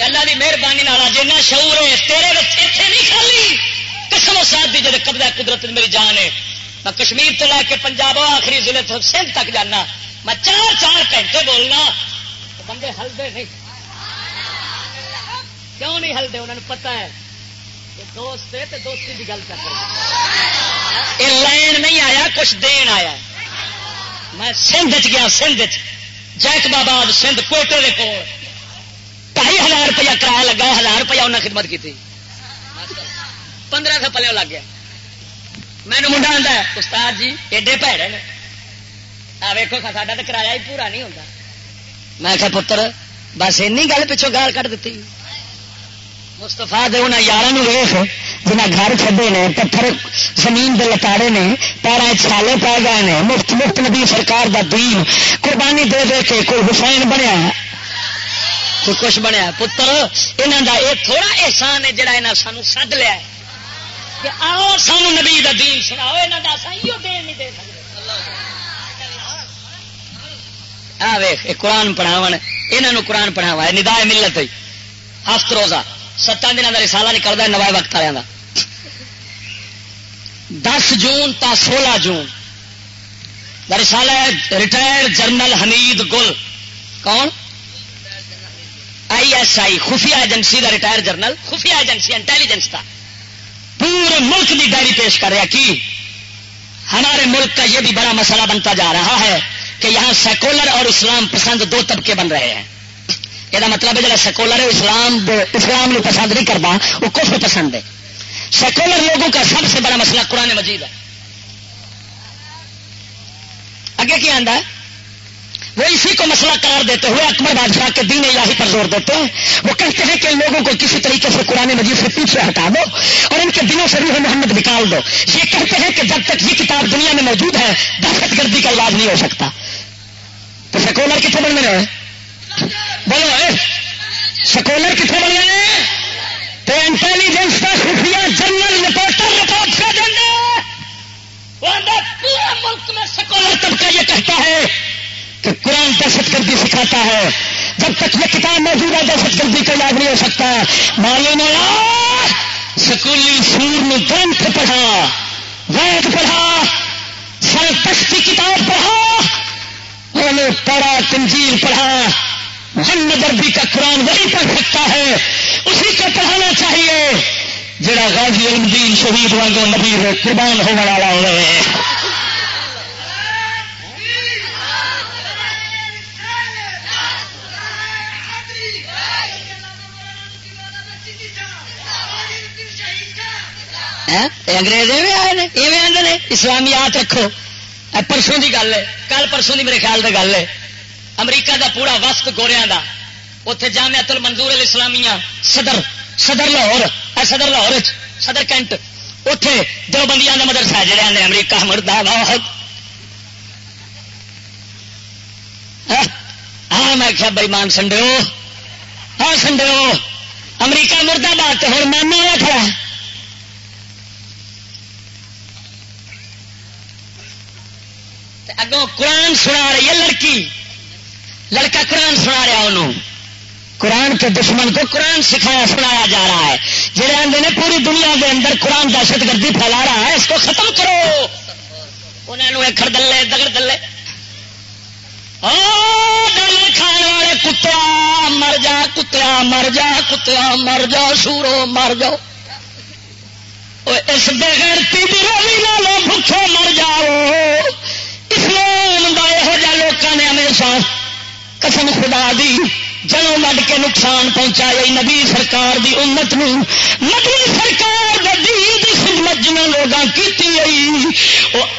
اللہ کی مہربانی جنا شعور ہے، تیرے اتنے نہیں خالی۔ قسم و ساتھ دی جب قبضہ قدرت میری جان ہے۔ میں کشمیر تو لے کے پنجاب آخری ضلع تو سندھ تک جانا۔ میں چار چار گھنٹے بولنا۔ بندے ہلدے نہیں۔ کیوں نہیں ہلدے؟ انہوں نے پتا ہے۔ دوست ہے تو دوستی کی گل کر یہ لین نہیں آیا، کچھ دین آیا میں سندھ گیا، سندھ جیک بابا سندھ کوٹے کے کول۔ ڈھائی ہزار روپیہ کرایہ لگا، ہزار روپیہ انہیں خدمت کی پندرہ سو پلو لگ گیا۔ مینو منڈا آتا ہے، استاد جی ایڈے پیڑے نے۔ آ ویکو سا تو کرایہ ہی پورا نہیں ہوتا میں کہ پتر، بس این گل پچھوں گال کٹ دیتی مستفا دے انہیں یار ویخ جنہیں گھر چڈے نے، پتھر زمین دے لتاڑے نے پیرا چھالے پا گئے نے، مفت مفت نبی سرکار دا دین، قربانی دے دے کے کوئی حسین بنیا تو کچھ بنیا۔ پتر یہاں دا یہ تھوڑا احسان ہے جڑا یہاں سانو سد لیا کہ آؤ سانو نبی دا دین سناؤ یہاں کا دین نہیں دے سکتے آ ویخ قرآن پڑھاو یہاں قرآن پڑھاوا ندا ملت ہوئی، ہفت روزہ۔ ستان دن کا رسالہ نکلتا ہے نوائے وقت والوں کا دس جون تا سولہ جون رسالہ ہے ریٹائر جنرل حمید گل۔ کون؟ آئی ایس آئی، خفیہ ایجنسی کا ریٹائر جنرل خفیہ ایجنسی، انٹیلیجنس کا پورے ملک کی ڈائری پیش کر رہا کی؟ ہمارے ملک کا یہ بھی بڑا مسئلہ بنتا جا رہا ہے کہ یہاں سیکولر اور اسلام پسند دو طبقے بن رہے ہیں۔ یہ مطلب ہے جا سیکولر اسلام اسلام کو پسند نہیں کرتا وہ کفر پسند ہے سیکولر لوگوں کا سب سے بڑا مسئلہ قرآن مجید ہے اگے کیا آتا ہے وہ اسی کو مسئلہ قرار دیتے ہوئے اکبر بادشاہ کے دین الہی پر زور دیتے ہیں وہ کہتے ہیں کہ ان لوگوں کو کسی طریقے سے قرآن مجید سے پیچھے ہٹا دو اور ان کے دنوں سے روح محمد نکال دو یہ کہتے ہیں کہ جب تک یہ کتاب دنیا میں موجود ہے دہشت گردی کا علاج نہیں ہو سکتا۔ تو سیکولر کتنے بننے رہے بولو سکولر کتنے بنے تو انٹیلیجنس کا خفیہ جنرل رپورٹر رپورٹ سے دینا پورے ملک میں سکولر طبقہ یہ کہتا ہے کہ قرآن دہشت گردی سکھاتا ہے۔ جب تک یہ کتاب موجود ہے، دہشت گردی کا یاد نہیں ہو سکتا۔ معلوم سکولی سور نے گرنتھ پڑھا، وید پڑھا سر کتاب پڑھا، انہوں نے پڑھا تنظیم پڑھا۔ محمد عربی کا قرآن وہی پڑھ سکتا ہے، اسی کو پڑھانا چاہیے۔ جڑا غازی الدین شہید وانگو نبی قربان ہونے والا ہو ہاں؟ انگریز آئے آدھے اسلامیات رکھو۔ پرسوں کی گل ہے، کل پرسوں کی میرے خیال سے گل ہے۔ امریکہ دا پورا وسط گوریا کا اتے جامع تل منظور اسلامیہ صدر صدر لاہور صدر لاہور صدر کینٹ۔ اتے دو بندیاں کا مدرسہ جڑے آدھے امریکہ مردہ بہت ہاں،, ہاں میں کیا بھائی مان سنڈے ہاں سنڈے امریکہ مردہ باد ہوں ماما کھڑا اگوں قرآن سنا رہی ہے لڑکی۔ لڑکا قرآن سنا رہا انہوں۔ قرآن کے دشمن کو قرآن سکھایا سنایا جا رہا ہے۔ جہے آدھے نے پوری دنیا کے اندر قرآن دہشت گردی پھیلا رہا ہے، اس کو ختم کرو۔ انہوں نے کھڑ دلے، دگڑ دلے۔ ڈر کھان والے کتیا مر جا کتیا مر جا کتیا مر جا، سورو، مر جاؤ۔ اس بغیر تی لا لو مر جاؤ۔ اسلام کا یہو لوگوں نے ہمیشہ قسم خدا دی، جنوں مڈ کے نقصان پہنچایا نبی سرکار دی امت نو نبی سرکار دی خدمت جنہوں لوگ کی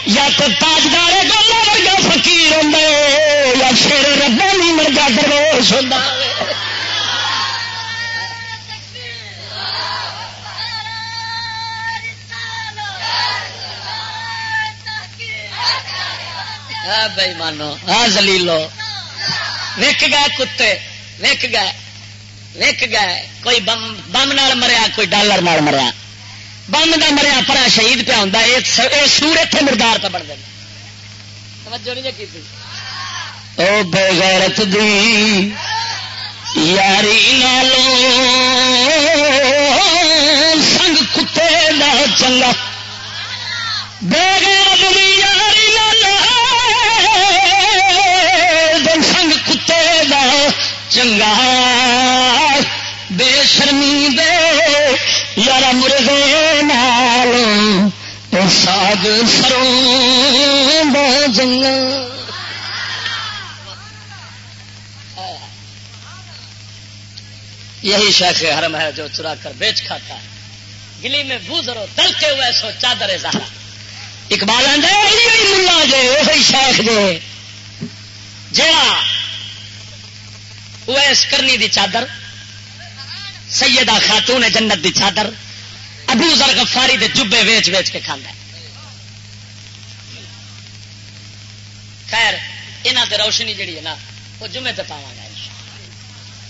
یا تو تاجدار گولا ورگا فکیر ہوں یا شیر ربانی مرگا دروش ہوں بھائی مانو ہاں زلیلو وک گئے کتے وک گئے وک گئے۔ کوئی بم بم نال مریا کوئی ڈالر نال مریا۔ بم کا مریا پرا شہید پہ ہوں یہ سور اتنے مردار پہ بڑھ گئے توجہ نہیں او بے غیرت دی یاری نالو سنگ کتے دا چنگا۔ یاری نالو سنگ کتے دا چنگا۔ بے شرمی دے یار مرغے نال ساگ سروں جنگل یہی شیخ حرم ہے جو چرا کر بیچ کھاتا ہے۔ گلی میں بوزرو دلتے ہوئے سو چادر زہرا۔ اقبال ملا جے وہی شیخ جے۔ جا ویس کرنی دی چادر، سیدہ خاتون جنت دی چادر، ابو ذر غفاری دے جبے ویچ ویچ کے کھانا خیر یہاں تے روشنی جڑی ہے نا، وہ جمعے تے پاوا گا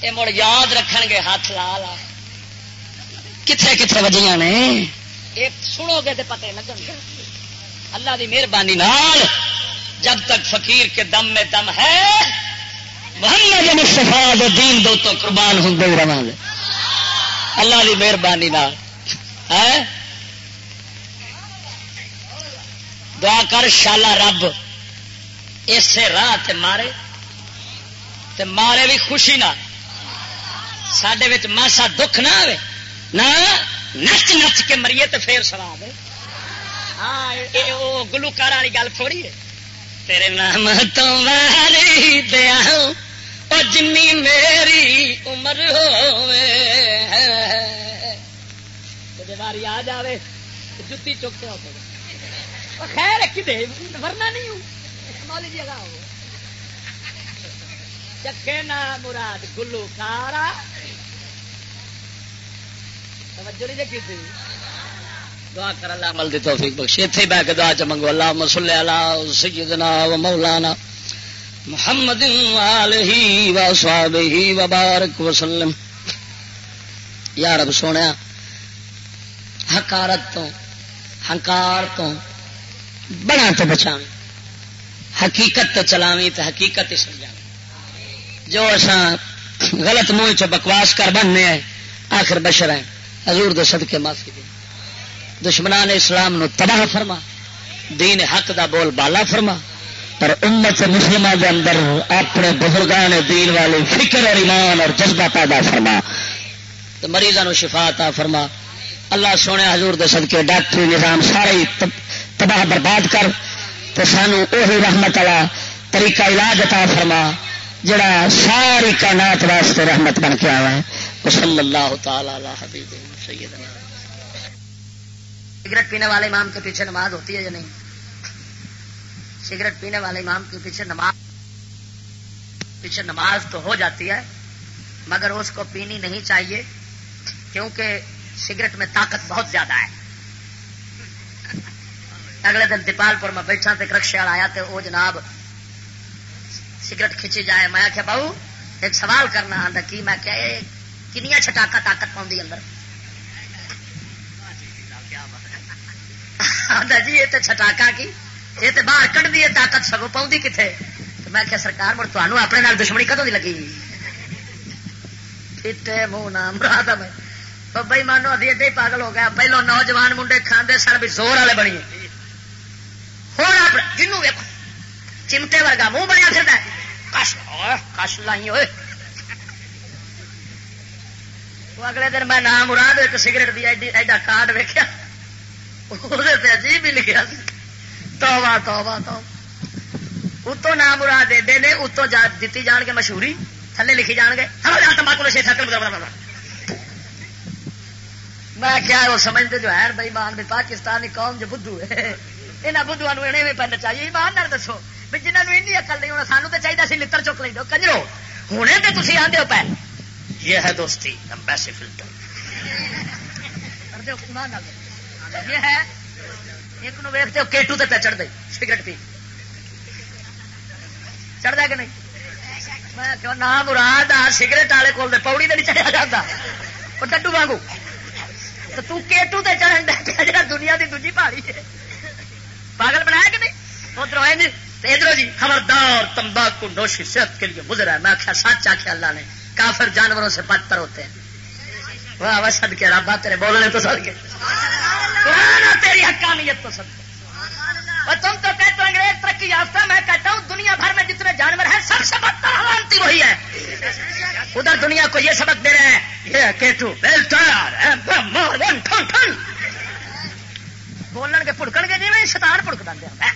یہ مڑ یاد رکھ گے ہاتھ لا لا کتنے کتنے وجیاں نے؟ یہ سنو گے تو پتے لگن گے۔ اللہ کی مہربانی جب تک فقیر کے دم میں دم ہے، محمد مصطفیٰ دین دو تو قربان ہوں گے۔ اللہ کی مہربانی دعا کر شالا رب، اسے راہ تے مارے تے مارے بھی خوشی نہ سڈے ماسا دکھ نہ آئے نہ نچ نچ کے مریے تو پھر سوا دے ہاں گلوکار والی گل تھوڑی ہے۔ تیرے نام تو ماری دیا جن میری عمر ہواری آ جائے جتی چوکے ہو خیر کدے ورنہ نہیں ہوں جگہ ہو چکے نا مراد گلو کارا توجہ نہیں دیکھی دعا کر اللہ عمل دی توفیق بخش اتنے بہ کے دعا چ منگو۔ اللہ مسلے اللہ سیدنا و مولانا محمد علیہ و صحابہ و بارک وسلم۔ یا رب سونے حکارت تو ہنکار تو بڑا تو بچا حقیقت تو چلاوی تو حقیقت ہی سمجھا جو اصا غلط منہ چ بکواس کر بننے ہیں، آخر بشر ہیں۔ حضور دے صدقے معافی دے۔ دشمنان اسلام نو تباہ فرما، دین حق دا بول بالا فرما۔ پر امت مسلم دے اندر اپنے بزرگان دین والے فکر اور ایمان اور جذبہ پیدا فرما۔ تو مریضوں شفا عطا فرما۔ اللہ سونے حضور دے صدقے، ڈاکٹری نظام سارے تباہ برباد کر۔ تو سانو اوہی رحمت والا طریقہ علاج عطا فرما، جڑا ساری کائنات واسطے رحمت بن کے آیا ہے۔ وصلی اللہ تعالی حبیب سیدنا سگریٹ پینے والے امام کے پیچھے نماز ہوتی ہے یا نہیں؟ سگریٹ پینے والے امام کے پیچھے نماز پیچھے نماز تو ہو جاتی ہے، مگر اس کو پینی نہیں چاہیے، کیونکہ سگریٹ میں طاقت بہت زیادہ ہے۔ اگلے دن دیپال پور میں بیٹھا تو رکشے والا آیا تو وہ جناب سگریٹ کھینچی جائے۔ میں آخیا بہو، ایک سوال کرنا آتا کی میں کیا کنیا چھٹاکا طاقت پاؤں اندر؟ جی یہ تو چھٹاکا کی؟ یہ تو باہر کٹ دی طاقت سگو پاؤں کتنے میں کیا سرکار، مڑ تمہیں اپنے نال دشمنی کدوں کی لگی؟ پیٹے منہ نام مراد میں۔ بئی مانو ادھی ایڈے پاگل ہو گیا۔ پہلو نوجوان منڈے کھاندے سر بھی زور والے بنی ہوں جنوب ویکو چمٹے ورگا منہ بنیا پھر کش کش لائی ہوئے اگلے دن میں نام مراد ایک سگریٹ کی ایڈا کارڈ ویکیا عجیب ہی لکھا توبہ توبہ تو اتوں نام مراد ایڈے نے اتوں دیتی جان کے مشہوری تھلے لکھی جان گے تمباکو نشے میں کیا وہ سمجھتے جو ہے بھائی مان بھی پاکستانی قوم جو بدھو ہے یہاں بدھو ایویں پہننا چاہیے ایمان نہ دسو بھی جنہوں نے این اکل نہیں ہونا سانو تو چاہیے سی لڑ چک لیں کنجرو ہوں تو تھی آدھے ہو پہ یہ ہے دوستی ہم فلٹر یہ ہے، ایک نو ویختے ہو کیٹو تے پہ چڑھ دے، سگریٹ پی۔ چڑھ دیا کہ نہیں؟ میں کیوں نہ مراد آ، سگریٹ والے کول پوڑی تو نہیں چڑھیا جاتا وہ ڈڈو وانگو۔ تو تو کیٹو تے چڑھن دے دنیا دی دوجی پہاڑی ہے۔ پاگل بنایا کہ نہیں؟ ادھر ادھر جی خبردار، تمباکو نوشی صحت کے لیے گزرا ہے۔ میں آخیا سچ آخیا اللہ نے۔ کافر جانوروں سے بدتر ہوتے ہیں۔ واہ واہ سد کے رابا تیرے بولنے تو سد کے تیری حقانیت تو سد اور تم تو کہتے ہو انگریز ترقی یافتہ میں کہتا ہوں دنیا بھر میں جتنے جانور ہیں سب سے بدتر حالانتی وہی ہے ادھر دنیا کو یہ سبق دے رہے ہیں یہ کیٹو بولن کے پڑکن کے جی میں شتان پڑک دیا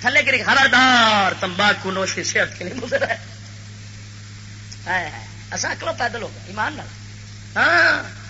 تھلے گری خبردار تمباکو نوشی صحت کے لیے گزرا ہے اصا اکلو پیدل ہو گئے ایمان ہاں۔